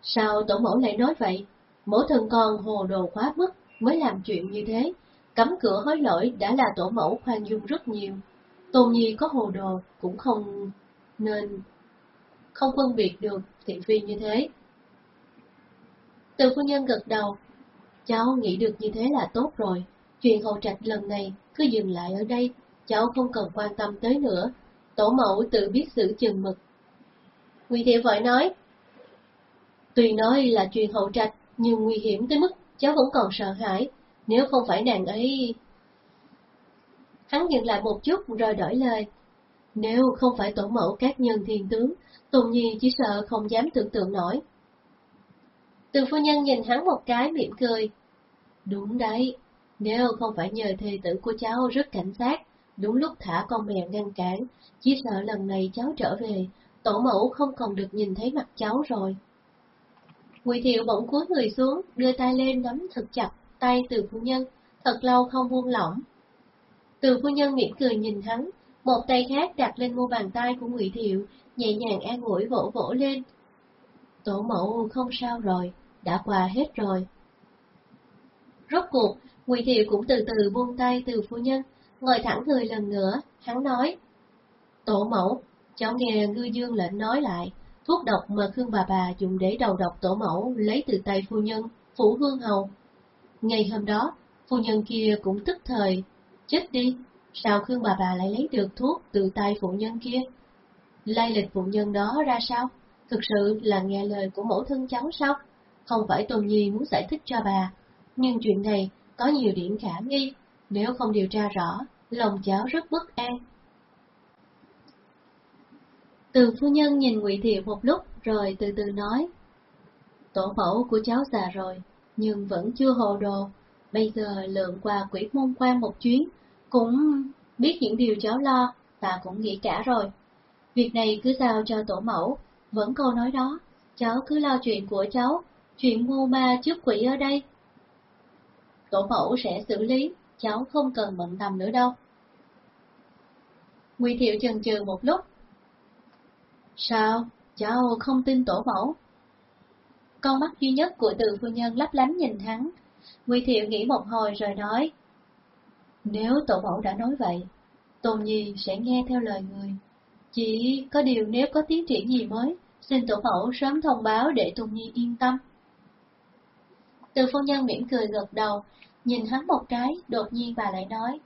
sao tổ mẫu lại nói vậy? Mẫu thân con hồ đồ quá mức mới làm chuyện như thế, cấm cửa hối lỗi đã là tổ mẫu khoan dung rất nhiều. Tôn Nhi có hồ đồ cũng không nên không phân biệt được thị phi như thế. Từ phu nhân gật đầu, cháu nghĩ được như thế là tốt rồi, chuyện hậu trạch lần này cứ dừng lại ở đây, cháu không cần quan tâm tới nữa, tổ mẫu tự biết xử chừng mực. Nguy Thiệu vội nói, tuy nói là chuyện hậu trạch, nhưng nguy hiểm tới mức cháu vẫn còn sợ hãi, nếu không phải nàng ấy... Hắn dừng lại một chút rồi đổi lời, nếu không phải tổ mẫu các nhân thiên tướng, Tùng Nhi chỉ sợ không dám tưởng tượng nổi. Từ phu nhân nhìn hắn một cái mỉm cười. Đúng đấy, nếu không phải nhờ thầy tử của cháu rất cảnh giác, đúng lúc thả con mèo ngăn cản, chỉ sợ lần này cháu trở về, tổ mẫu không còn được nhìn thấy mặt cháu rồi. Ngụy Thiệu bỗng cúi người xuống, đưa tay lên nắm thật chặt tay từ phu nhân, thật lâu không buông lỏng. Từ phu nhân mỉm cười nhìn hắn, một tay khác đặt lên mu bàn tay của Ngụy Thiệu, nhẹ nhàng an ủi vỗ vỗ lên. Tổ mẫu không sao rồi, đã qua hết rồi. Rốt cuộc, Ngụy Thiệu cũng từ từ buông tay từ phu nhân, ngồi thẳng người lần nữa, hắn nói. Tổ mẫu, cháu nghe ngư dương lệnh nói lại, thuốc độc mà Khương bà bà dùng để đầu độc tổ mẫu lấy từ tay phu nhân, phủ hương hầu. Ngày hôm đó, phu nhân kia cũng tức thời, chết đi, sao Khương bà bà lại lấy được thuốc từ tay phụ nhân kia? Lai lịch phụ nhân đó ra sao? Thực sự là nghe lời của mẫu thân cháu sao? Không phải Tôn Nhi muốn giải thích cho bà, nhưng chuyện này có nhiều điểm khả nghi, nếu không điều tra rõ, lòng cháu rất bất an. Từ phu nhân nhìn Ngụy Thiệu một lúc rồi từ từ nói, Tổ mẫu của cháu già rồi, nhưng vẫn chưa hồ đồ, bây giờ lượn qua quỷ môn quan một chuyến, cũng biết những điều cháu lo, ta cũng nghĩ cả rồi. Việc này cứ giao cho tổ mẫu, vẫn câu nói đó, cháu cứ lo chuyện của cháu, chuyện mưu ma trước quỷ ở đây. Tổ mẫu sẽ xử lý, cháu không cần bận tâm nữa đâu. Nguy Thiệu chần chừ một lúc. Sao, cháu không tin tổ mẫu? Con mắt duy nhất của từ phu nhân lấp lánh nhìn hắn. Nguy Thiệu nghĩ một hồi rồi nói. Nếu tổ mẫu đã nói vậy, Tôn Nhi sẽ nghe theo lời người. Chỉ có điều nếu có tiến triển gì mới, xin tổ mẫu sớm thông báo để Tôn Nhi yên tâm. Từ phu nhân mỉm cười gật đầu, nhìn hắn một cái, đột nhiên bà lại nói.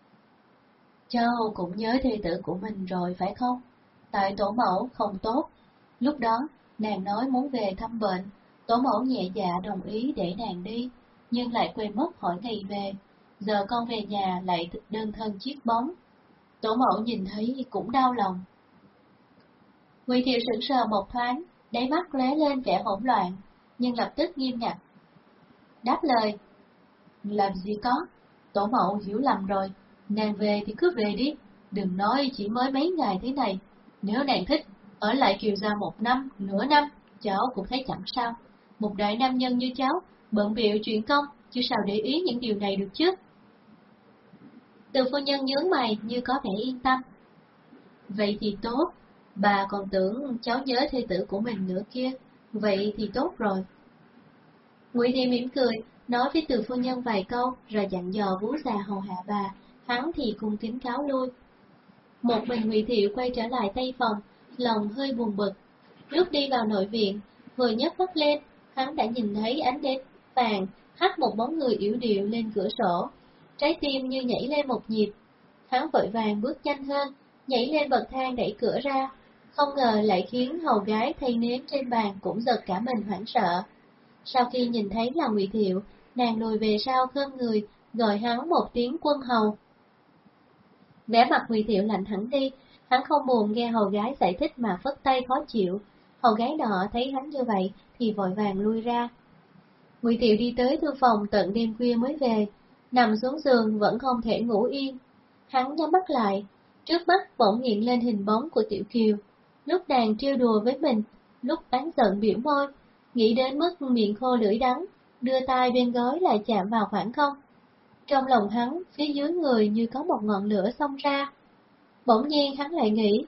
Châu cũng nhớ thê tử của mình rồi phải không? Tại tổ mẫu không tốt. Lúc đó, nàng nói muốn về thăm bệnh, tổ mẫu nhẹ dạ đồng ý để nàng đi, nhưng lại quên mất hỏi ngày về. Giờ con về nhà lại đơn thân chiếc bóng. Tổ mẫu nhìn thấy cũng đau lòng. Ngụy Thiệu sững sờ một thoáng, đáy mắt lóe lên vẻ hỗn loạn, nhưng lập tức nghiêm ngặt. Đáp lời, làm gì có, tổ mẫu hiểu lầm rồi, nàng về thì cứ về đi, đừng nói chỉ mới mấy ngày thế này, nếu nàng thích, ở lại kiều gia một năm, nửa năm, cháu cũng thấy chẳng sao. Một đại nam nhân như cháu, bận biểu chuyện công, chứ sao để ý những điều này được chứ. Từ phu nhân nhướng mày như có vẻ yên tâm. Vậy thì tốt, bà còn tưởng cháu nhớ thê tử của mình nữa kia, vậy thì tốt rồi. Ngụy Thị mỉm cười, nói với từ phu nhân vài câu, rồi dặn dò vú già hầu hạ bà, hắn thì cung kính cáo lui. Một mình Ngụy Thiệu quay trở lại tây phòng, lòng hơi buồn bực. Lúc đi vào nội viện, vừa nhấc mắt lên, hắn đã nhìn thấy ánh đèn vàng hắt một bóng người yếu điệu lên cửa sổ. Trái tim như nhảy lên một nhịp. Hắn vội vàng bước nhanh hơn, nhảy lên bậc thang đẩy cửa ra. Không ngờ lại khiến hầu gái thay nếm trên bàn cũng giật cả mình hoảng sợ. Sau khi nhìn thấy là Ngụy Thiệu, nàng lùi về sau khơm người, gọi hắn một tiếng quân hầu. Vẻ mặt Ngụy Thiệu lạnh hẳn đi, hắn không buồn nghe hầu gái giải thích mà phất tay khó chịu. Hầu gái nọ thấy hắn như vậy thì vội vàng lui ra. Ngụy Thiệu đi tới thư phòng tận đêm khuya mới về, nằm xuống giường vẫn không thể ngủ yên. Hắn nhắm mắt lại, trước mắt bỗng hiện lên hình bóng của Tiểu Kiều. Lúc nàng trêu đùa với mình, lúc bán giận biểu môi, nghĩ đến mức miệng khô lưỡi đắng, đưa tay bên gối lại chạm vào khoảng không. Trong lòng hắn, phía dưới người như có một ngọn lửa xông ra. Bỗng nhiên hắn lại nghĩ,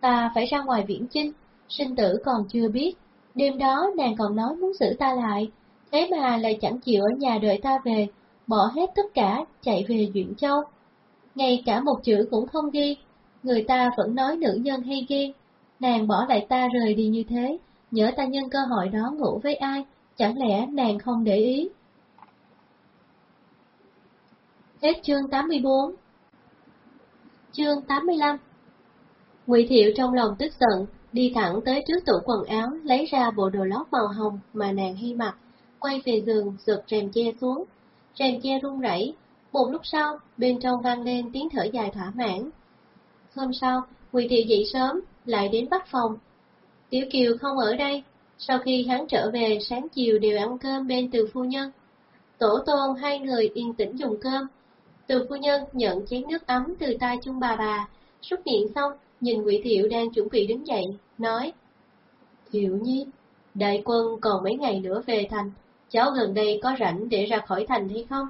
ta phải ra ngoài viễn chinh, sinh tử còn chưa biết, đêm đó nàng còn nói muốn giữ ta lại, thế mà lại chẳng chịu ở nhà đợi ta về, bỏ hết tất cả, chạy về Duyện Châu. Ngay cả một chữ cũng không ghi, người ta vẫn nói nữ nhân hay ghen, nàng bỏ lại ta rời đi như thế, nhớ ta nhân cơ hội đó ngủ với ai, chẳng lẽ nàng không để ý? Hết chương 84 Chương 85 Ngụy Thiệu trong lòng tức giận, đi thẳng tới trước tủ quần áo, lấy ra bộ đồ lót màu hồng mà nàng hay mặc, quay về giường, giật rèm che xuống. Rèm che rung rẩy, một lúc sau, bên trong vang lên tiếng thở dài thỏa mãn. Hôm sau, Ngụy Thiệu dậy sớm, lại đến bắt phòng. Tiểu Kiều không ở đây, sau khi hắn trở về sáng chiều đều ăn cơm bên từ phu nhân. Tổ tôn hai người yên tĩnh dùng cơm. Từ phu nhân nhận chén nước ấm từ tay chung bà bà, xúc miệng xong, nhìn Ngụy Thiệu đang chuẩn bị đứng dậy, nói: "Thiệu Nhi, đại quân còn mấy ngày nữa về thành, cháu gần đây có rảnh để ra khỏi thành hay không?"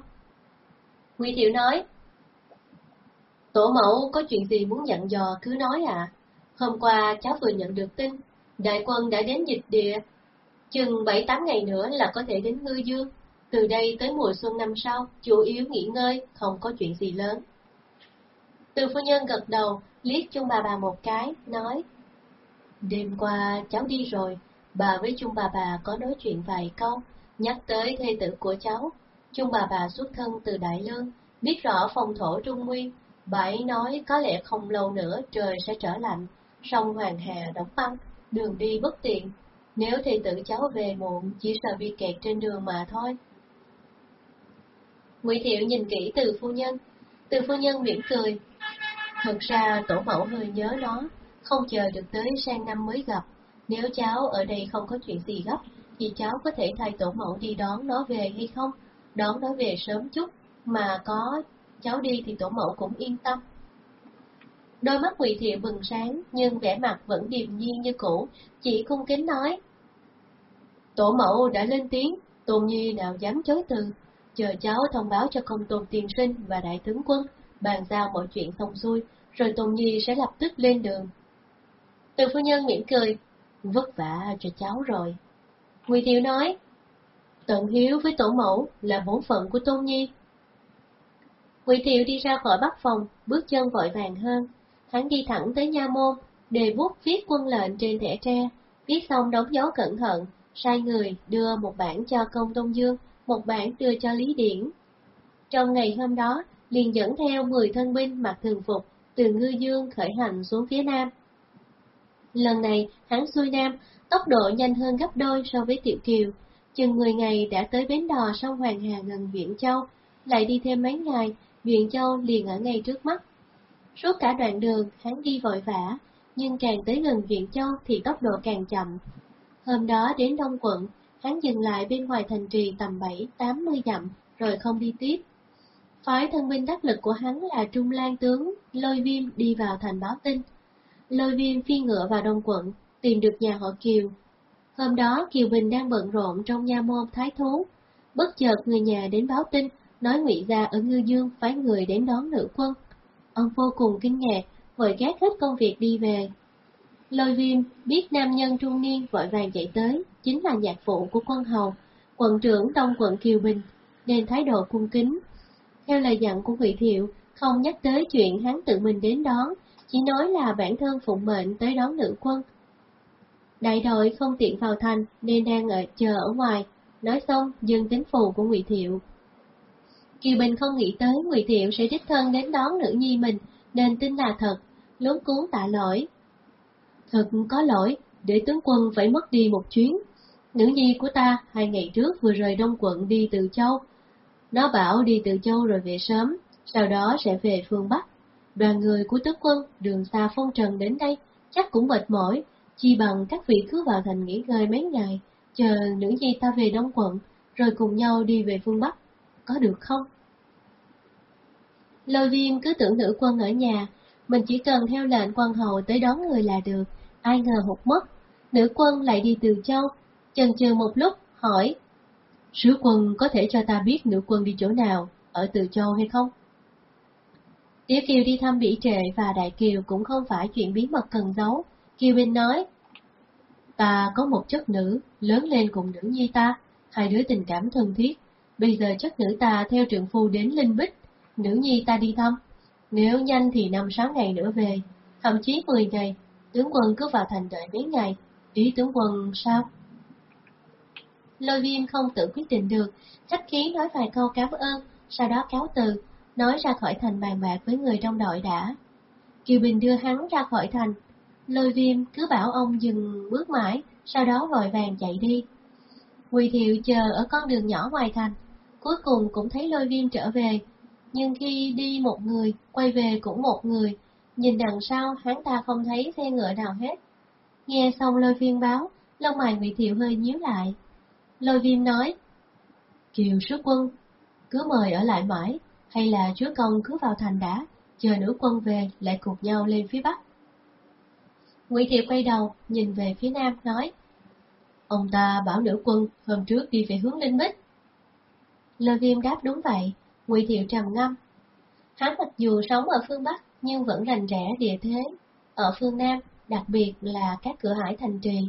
Ngụy Thiệu nói: "Tổ mẫu có chuyện gì muốn nhận dò cứ nói à. Hôm qua cháu vừa nhận được tin, đại quân đã đến dịch địa, chừng 7-8 ngày nữa là có thể đến Ngư Dương. Từ đây tới mùa xuân năm sau, chủ yếu nghỉ ngơi, không có chuyện gì lớn." Từ phu nhân gật đầu, liếc chung bà bà một cái, nói Đêm qua cháu đi rồi, bà với chung bà bà có nói chuyện vài câu, nhắc tới thê tử của cháu. Chung bà bà xuất thân từ Đại Lương, biết rõ phong thổ Trung Nguyên, bà ấy nói có lẽ không lâu nữa trời sẽ trở lạnh, sông Hoàng Hà đóng băng, đường đi bất tiện. Nếu thầy tử cháu về muộn, chỉ sợ bị kẹt trên đường mà thôi. Ngụy Thiệu nhìn kỹ từ phu nhân, từ phu nhân mỉm cười, Thật ra tổ mẫu hơi nhớ nó, không chờ được tới sang năm mới gặp. Nếu cháu ở đây không có chuyện gì gấp, thì cháu có thể thay tổ mẫu đi đón nó về hay không? Đón nó về sớm chút, mà có cháu đi thì tổ mẫu cũng yên tâm. Đôi mắt Ngụy Thiệu bừng sáng, nhưng vẻ mặt vẫn điềm nhiên như cũ, chỉ cung kính nói. Tổ mẫu đã lên tiếng, Tôn Nhi nào dám chối từ, chờ cháu thông báo cho công tôn tiền sinh và đại tướng quân, bàn giao mọi chuyện xong xuôi, rồi Tôn Nhi sẽ lập tức lên đường. Từ phu nhân mỉm cười, vất vả cho cháu rồi. Ngụy Thiệu nói, tận hiếu với tổ mẫu là bổn phận của Tôn Nhi. Ngụy Thiệu đi ra khỏi bắc phòng, bước chân vội vàng hơn. Hắn đi thẳng tới nha môn, đề bút viết quân lệnh trên thẻ tre, viết xong đóng dấu cẩn thận, sai người đưa một bản cho công Đông Dương, một bản đưa cho Lý Điển. Trong ngày hôm đó, liền dẫn theo 10 thân binh mặc thường phục từ Ngư Dương khởi hành xuống phía Nam. Lần này, hắn xuôi Nam, tốc độ nhanh hơn gấp đôi so với Tiểu Kiều, chừng 10 ngày đã tới bến đò sông Hoàng Hà gần Viện Châu, lại đi thêm mấy ngày, Viện Châu liền ở ngay trước mắt. Suốt cả đoạn đường, hắn đi vội vã, nhưng càng tới gần Viện Châu thì tốc độ càng chậm. Hôm đó đến Đông Quận, hắn dừng lại bên ngoài thành trì tầm 7-80 dặm, rồi không đi tiếp. Phái thân binh đắc lực của hắn là Trung Lan tướng Lôi Viêm đi vào thành báo tin. Lôi Viêm phi ngựa vào Đông quận, tìm được nhà họ Kiều. Hôm đó Kiều Bình đang bận rộn trong nha môn thái thú. Bất chợt người nhà đến báo tin, nói ngụy gia ở Ngư Dương phái người đến đón nữ quân. Ông vô cùng kinh ngạc, vội gác hết công việc đi về. Lôi Viêm biết nam nhân trung niên vội vàng chạy tới, chính là nhạc phụ của quân hầu, quận trưởng Đông quận Kiều Bình, nên thái độ cung kính, theo lời dặn của Ngụy Thiệu, không nhắc tới chuyện hắn tự mình đến đón, chỉ nói là bản thân phụng mệnh tới đón nữ quân. Đại đội không tiện vào thành nên đang ở chờ ở ngoài, nói xong dừng tính phù của Ngụy Thiệu. Kiều Bình không nghĩ tới Ngụy Thiệu sẽ đích thân đến đón nữ nhi mình, nên tin là thật, lúng cuốn tạ lỗi. Thật có lỗi, để tướng quân phải mất đi một chuyến. Nữ nhi của ta hai ngày trước vừa rời Đông quận đi từ Châu, nó bảo đi từ châu rồi về sớm, sau đó sẽ về phương Bắc. Đoàn người của tướng quân đường xa phong trần đến đây, chắc cũng mệt mỏi, chi bằng các vị cứ vào thành nghỉ ngơi mấy ngày, chờ nữ nhi ta về Đông quận, rồi cùng nhau đi về phương Bắc, có được không? Lôi viêm cứ tưởng nữ quân ở nhà, mình chỉ cần theo lệnh quan hầu tới đón người là được, ai ngờ hụt mất. Nữ quân lại đi từ châu, chần chừ một lúc, hỏi Sứ quân có thể cho ta biết nữ quân đi chỗ nào, ở Từ Châu hay không? Tiểu Kiều đi thăm Bỉ Trệ và Đại Kiều cũng không phải chuyện bí mật cần giấu. Kiều Bình nói, ta có một chất nữ, lớn lên cùng nữ nhi ta, hai đứa tình cảm thân thiết. Bây giờ chất nữ ta theo trượng phu đến Linh Bích, nữ nhi ta đi thăm. Nếu nhanh thì năm sáu ngày nữa về, thậm chí 10 ngày, tướng quân cứ vào thành đợi mấy ngày, ý tướng quân sao? Lôi viêm không tự quyết định được, khách khí nói vài câu cảm ơn, sau đó cáo từ, nói ra khỏi thành bàn bạc với người trong đội đã. Kiều Bình đưa hắn ra khỏi thành, lôi viêm cứ bảo ông dừng bước mãi, sau đó vội vàng chạy đi. Quỳ thiệu chờ ở con đường nhỏ ngoài thành, cuối cùng cũng thấy lôi viêm trở về, nhưng khi đi một người, quay về cũng một người, nhìn đằng sau hắn ta không thấy xe ngựa nào hết. Nghe xong lôi viêm báo, lông mày Ngụy Thiệu hơi nhíu lại. Lôi viêm nói, Kiều sứ quân, cứ mời ở lại mãi, hay là chúa công cứ vào thành đã, chờ nữ quân về lại cuộc nhau lên phía bắc. Ngụy Thiệu quay đầu, nhìn về phía nam, nói, Ông ta bảo nữ quân hôm trước đi về hướng Linh Bích. Lôi viêm đáp đúng vậy, Ngụy Thiệu trầm ngâm. Hắn mặc dù sống ở phương Bắc nhưng vẫn rành rẽ địa thế. Ở phương Nam, đặc biệt là các cửa hải thành trì.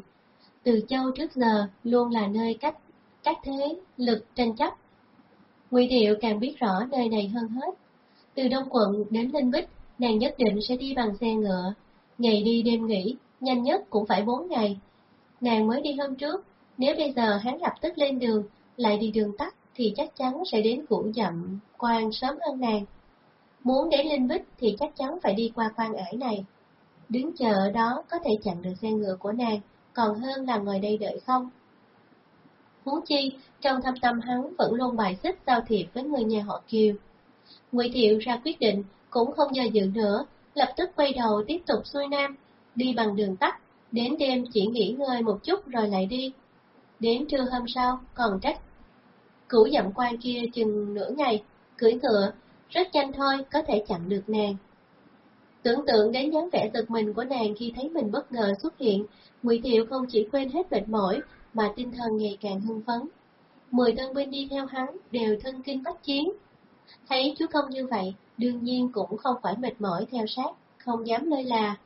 Từ châu trước giờ luôn là nơi cách các thế lực tranh chấp. Ngụy Thiệu càng biết rõ nơi này hơn hết. Từ Đông Quận đến Linh Bích, nàng nhất định sẽ đi bằng xe ngựa. Ngày đi đêm nghỉ, nhanh nhất cũng phải 4 ngày. Nàng mới đi hôm trước, nếu bây giờ hắn lập tức lên đường, lại đi đường tắt thì chắc chắn sẽ đến củ dặm quan sớm hơn nàng. Muốn đến Linh Bích thì chắc chắn phải đi qua quan ải này. Đứng chờ ở đó có thể chặn được xe ngựa của nàng, còn hơn là ngồi đây đợi không. Huống chi, trong thâm tâm hắn vẫn luôn bài xích giao thiệp với người nhà họ Kiều. Ngụy Thiệu ra quyết định, cũng không do dự nữa, lập tức quay đầu tiếp tục xuôi nam, đi bằng đường tắt, đến đêm chỉ nghỉ ngơi một chút rồi lại đi. Đến trưa hôm sau, còn trách Cửu dặm quan kia chừng nửa ngày, cưỡi ngựa, rất nhanh thôi có thể chặn được nàng. Tưởng tượng đến dáng vẻ giật mình của nàng khi thấy mình bất ngờ xuất hiện, Ngụy Thiệu không chỉ quên hết mệt mỏi, mà tinh thần ngày càng hưng phấn. Mười thân binh đi theo hắn đều thân kinh bách chiến. Thấy chú công như vậy, đương nhiên cũng không phải mệt mỏi theo sát, không dám lơi là.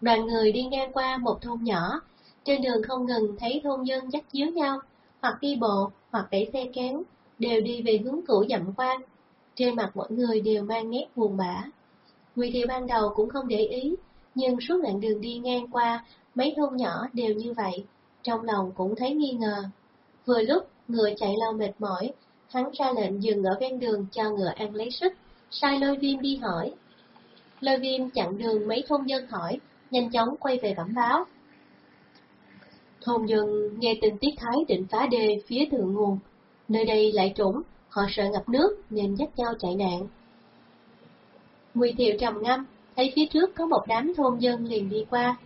Đoàn người đi ngang qua một thôn nhỏ, trên đường không ngừng thấy thôn dân dắt díu nhau, hoặc đi bộ, hoặc đẩy xe kéo, đều đi về hướng cũ dặm quan. Trên mặt mỗi người đều mang nét buồn bã. Ngụy Thiệu ban đầu cũng không để ý, nhưng suốt đoạn đường đi ngang qua, mấy thôn nhỏ đều như vậy, trong lòng cũng thấy nghi ngờ. Vừa lúc, ngựa chạy lâu mệt mỏi, hắn ra lệnh dừng ở ven đường cho ngựa ăn lấy sức, sai lôi viêm đi hỏi. Lôi viêm chặn đường mấy thôn dân hỏi, nhanh chóng quay về bẩm báo. Thôn dân nghe tin Tiết Thái định phá đê phía thượng nguồn, nơi đây lại trũng, họ sợ ngập nước nên dắt nhau chạy nạn. Ngụy Thiệu trầm ngâm, thấy phía trước có một đám thôn dân liền đi qua.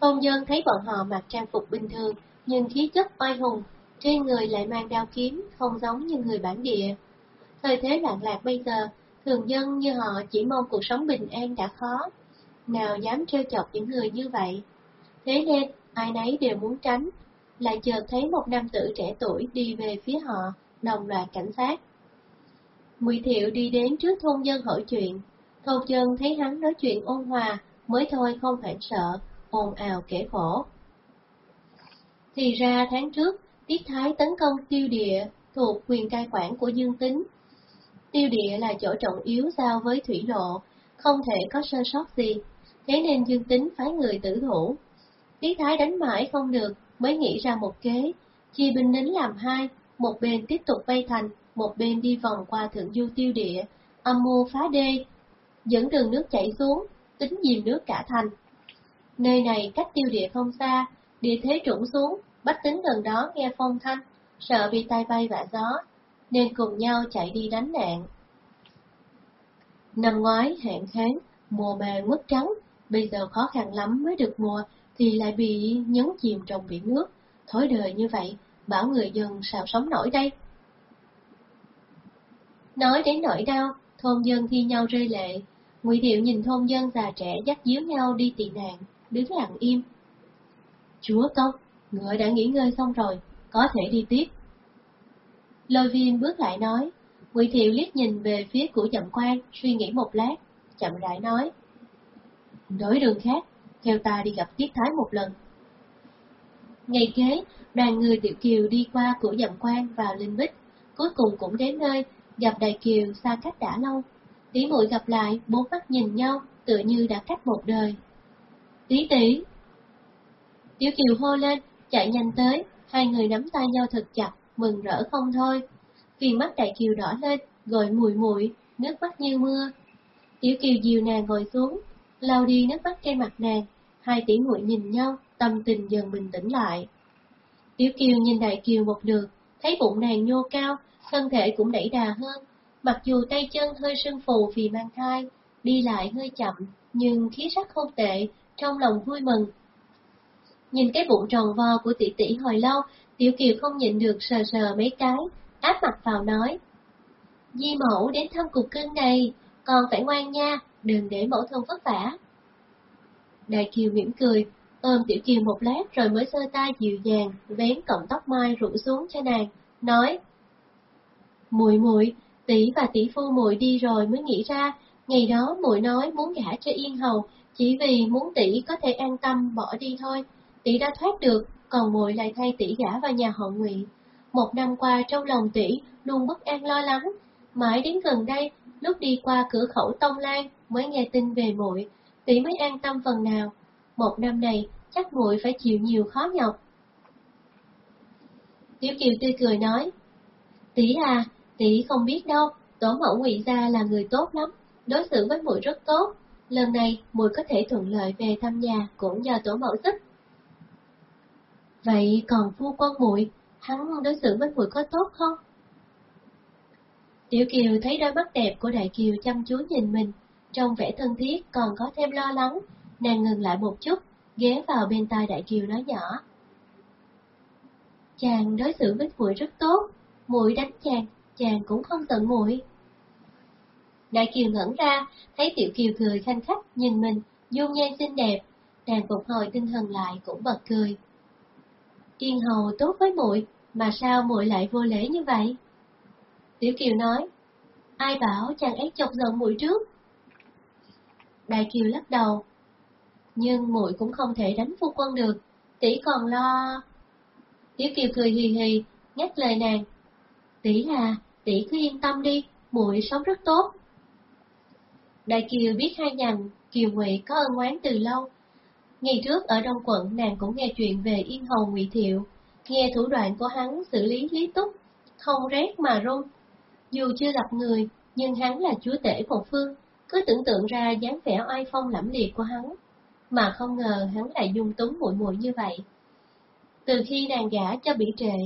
Thôn dân thấy bọn họ mặc trang phục bình thường, nhưng khí chất oai hùng, trên người lại mang đao kiếm, không giống như người bản địa. Thời thế loạn lạc bây giờ, thường dân như họ chỉ mong cuộc sống bình an đã khó, nào dám trêu chọc những người như vậy. Thế nên, ai nấy đều muốn tránh, lại chợt thấy một nam tử trẻ tuổi đi về phía họ, đồng loạt cảnh sát. Ngụy Thiệu đi đến trước thôn dân hỏi chuyện, thôn dân thấy hắn nói chuyện ôn hòa, mới thôi không hoảng sợ, ồn ào kể khổ. Thì ra tháng trước, Tiết Thái tấn công tiêu địa thuộc quyền cai quản của Dương Tính. Tiêu địa là chỗ trọng yếu giao với thủy lộ, không thể có sơ sót gì, thế nên Dương Tính phái người tử thủ. Lý Thái đánh mãi không được, mới nghĩ ra một kế, chia binh lính làm hai, một bên tiếp tục vây thành, một bên đi vòng qua thượng du tiêu địa, âm mưu phá đê, dẫn đường nước chảy xuống, tính dìm nước cả thành. Nơi này cách tiêu địa không xa, địa thế trũng xuống, bách tính gần đó nghe phong thanh, sợ bị tay bay vạ gió, nên cùng nhau chạy đi đánh nạn. Năm ngoái hạn hán, mùa màng mất trắng, bây giờ khó khăn lắm mới được mùa, thì lại bị nhấn chìm trong biển nước. Thối đời như vậy, bảo người dân sao sống nổi đây? Nói đến nỗi đau, thôn dân thi nhau rơi lệ. Ngụy Điệu nhìn thôn dân già trẻ dắt díu nhau đi tị nạn, đứng lặng im. Chúa công, ngựa đã nghỉ ngơi xong rồi, có thể đi tiếp. Lôi viêm bước lại nói, Ngụy Thiệu liếc nhìn về phía của chậm Quan, suy nghĩ một lát, chậm rãi nói. Đổi đường khác, theo ta đi gặp Tiết Thái một lần. Ngày kế, đoàn người Tiểu Kiều đi qua cửa Dậm Quan vào Linh Bích, cuối cùng cũng đến nơi, gặp Đại Kiều xa cách đã lâu. Tỷ muội gặp lại, bốn mắt nhìn nhau, tựa như đã cách một đời. Tí tỷ! Tiểu Kiều hô lên, chạy nhanh tới, hai người nắm tay nhau thật chặt, mừng rỡ không thôi. Phiền mắt Đại Kiều đỏ lên, gọi mùi mùi, nước mắt như mưa. Tiểu Kiều dìu nàng ngồi xuống, lau đi nước mắt trên mặt nàng, hai tỷ muội nhìn nhau, tâm tình dần bình tĩnh lại. Tiểu Kiều nhìn Đại Kiều một lượt, thấy bụng nàng nhô cao, thân thể cũng đẩy đà hơn, mặc dù tay chân hơi sưng phù vì mang thai, đi lại hơi chậm, nhưng khí sắc không tệ, trong lòng vui mừng. Nhìn cái bụng tròn vo của tỷ tỷ hồi lâu, Tiểu Kiều không nhịn được sờ sờ mấy cái, áp mặt vào nói. Di mẫu đến thăm cục cưng này, còn phải ngoan nha, đừng để mẫu thân vất vả. Đại Kiều mỉm cười, ôm Tiểu Kiều một lát rồi mới sơ tay dịu dàng, vén cọng tóc mai rủ xuống cho nàng, nói. Muội muội, tỷ và tỷ phu muội đi rồi mới nghĩ ra, ngày đó muội nói muốn gả cho Yên Hầu, chỉ vì muốn tỷ có thể an tâm bỏ đi thôi. Tỷ đã thoát được, còn muội lại thay tỷ gả vào nhà họ Ngụy. Một năm qua trong lòng tỷ luôn bất an lo lắng, mãi đến gần đây, lúc đi qua cửa khẩu Tông Lan mới nghe tin về muội, tỷ mới an tâm phần nào. Một năm này chắc muội phải chịu nhiều khó nhọc. Tiểu Kiều tươi cười nói, tỷ à, tỷ không biết đâu, tổ mẫu Ngụy gia là người tốt lắm, đối xử với muội rất tốt. Lần này muội có thể thuận lợi về thăm nhà cũng nhờ tổ mẫu giúp. Vậy còn phu quân muội, hắn đối xử với muội có tốt không? Tiểu Kiều thấy đôi mắt đẹp của Đại Kiều chăm chú nhìn mình, trong vẻ thân thiết còn có thêm lo lắng, nàng ngừng lại một chút, ghé vào bên tai Đại Kiều nói nhỏ. Chàng đối xử với muội rất tốt, muội đánh chàng, chàng cũng không giận muội. Đại Kiều ngẩn ra, thấy Tiểu Kiều cười khanh khách nhìn mình, dung nhan xinh đẹp, nàng phục hồi tinh thần lại cũng bật cười. Yên hầu tốt với muội, mà sao muội lại vô lễ như vậy? Tiểu Kiều nói, ai bảo chàng ấy chọc giận muội trước? Đại Kiều lắc đầu, nhưng muội cũng không thể đánh phu quân được, tỷ còn lo. Tiểu Kiều cười hì hì, ngắt lời nàng, tỷ à, tỷ cứ yên tâm đi, muội sống rất tốt. Đại Kiều biết hai nhằn, Kiều Ngụy có ân oán từ lâu. Ngày trước ở Đông Quận nàng cũng nghe chuyện về Yên Hầu Ngụy Thiệu, nghe thủ đoạn của hắn xử lý lý túc, không rét mà run. Dù chưa gặp người, nhưng hắn là chúa tể một phương, cứ tưởng tượng ra dáng vẻ oai phong lẫm liệt của hắn, mà không ngờ hắn lại dung túng muội muội như vậy. Từ khi nàng gả cho bỉ trệ,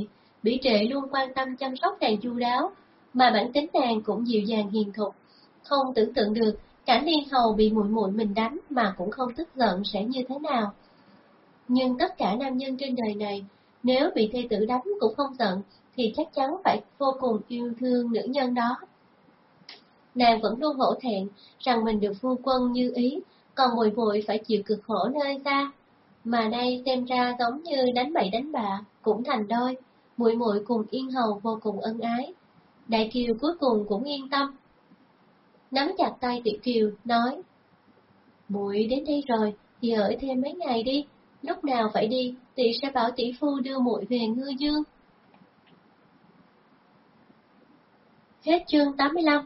bỉ trệ luôn quan tâm chăm sóc nàng chu đáo, mà bản tính nàng cũng dịu dàng hiền thục, không tưởng tượng được cảnh liên hầu bị muội muội mình đánh mà cũng không tức giận sẽ như thế nào. Nhưng tất cả nam nhân trên đời này, nếu bị thê tử đánh cũng không giận, thì chắc chắn phải vô cùng yêu thương nữ nhân đó. Nàng vẫn luôn hổ thẹn rằng mình được phu quân như ý, còn muội muội phải chịu cực khổ nơi xa. Mà nay xem ra giống như đánh bậy đánh bạ, cũng thành đôi, muội muội cùng Yên Hầu vô cùng ân ái. Đại Kiều cuối cùng cũng yên tâm. Nắm chặt tay Tiểu Kiều, nói, muội đến đây rồi, thì ở thêm mấy ngày đi, lúc nào phải đi, tỷ sẽ bảo tỷ phu đưa muội về ngư dương. Hết chương 85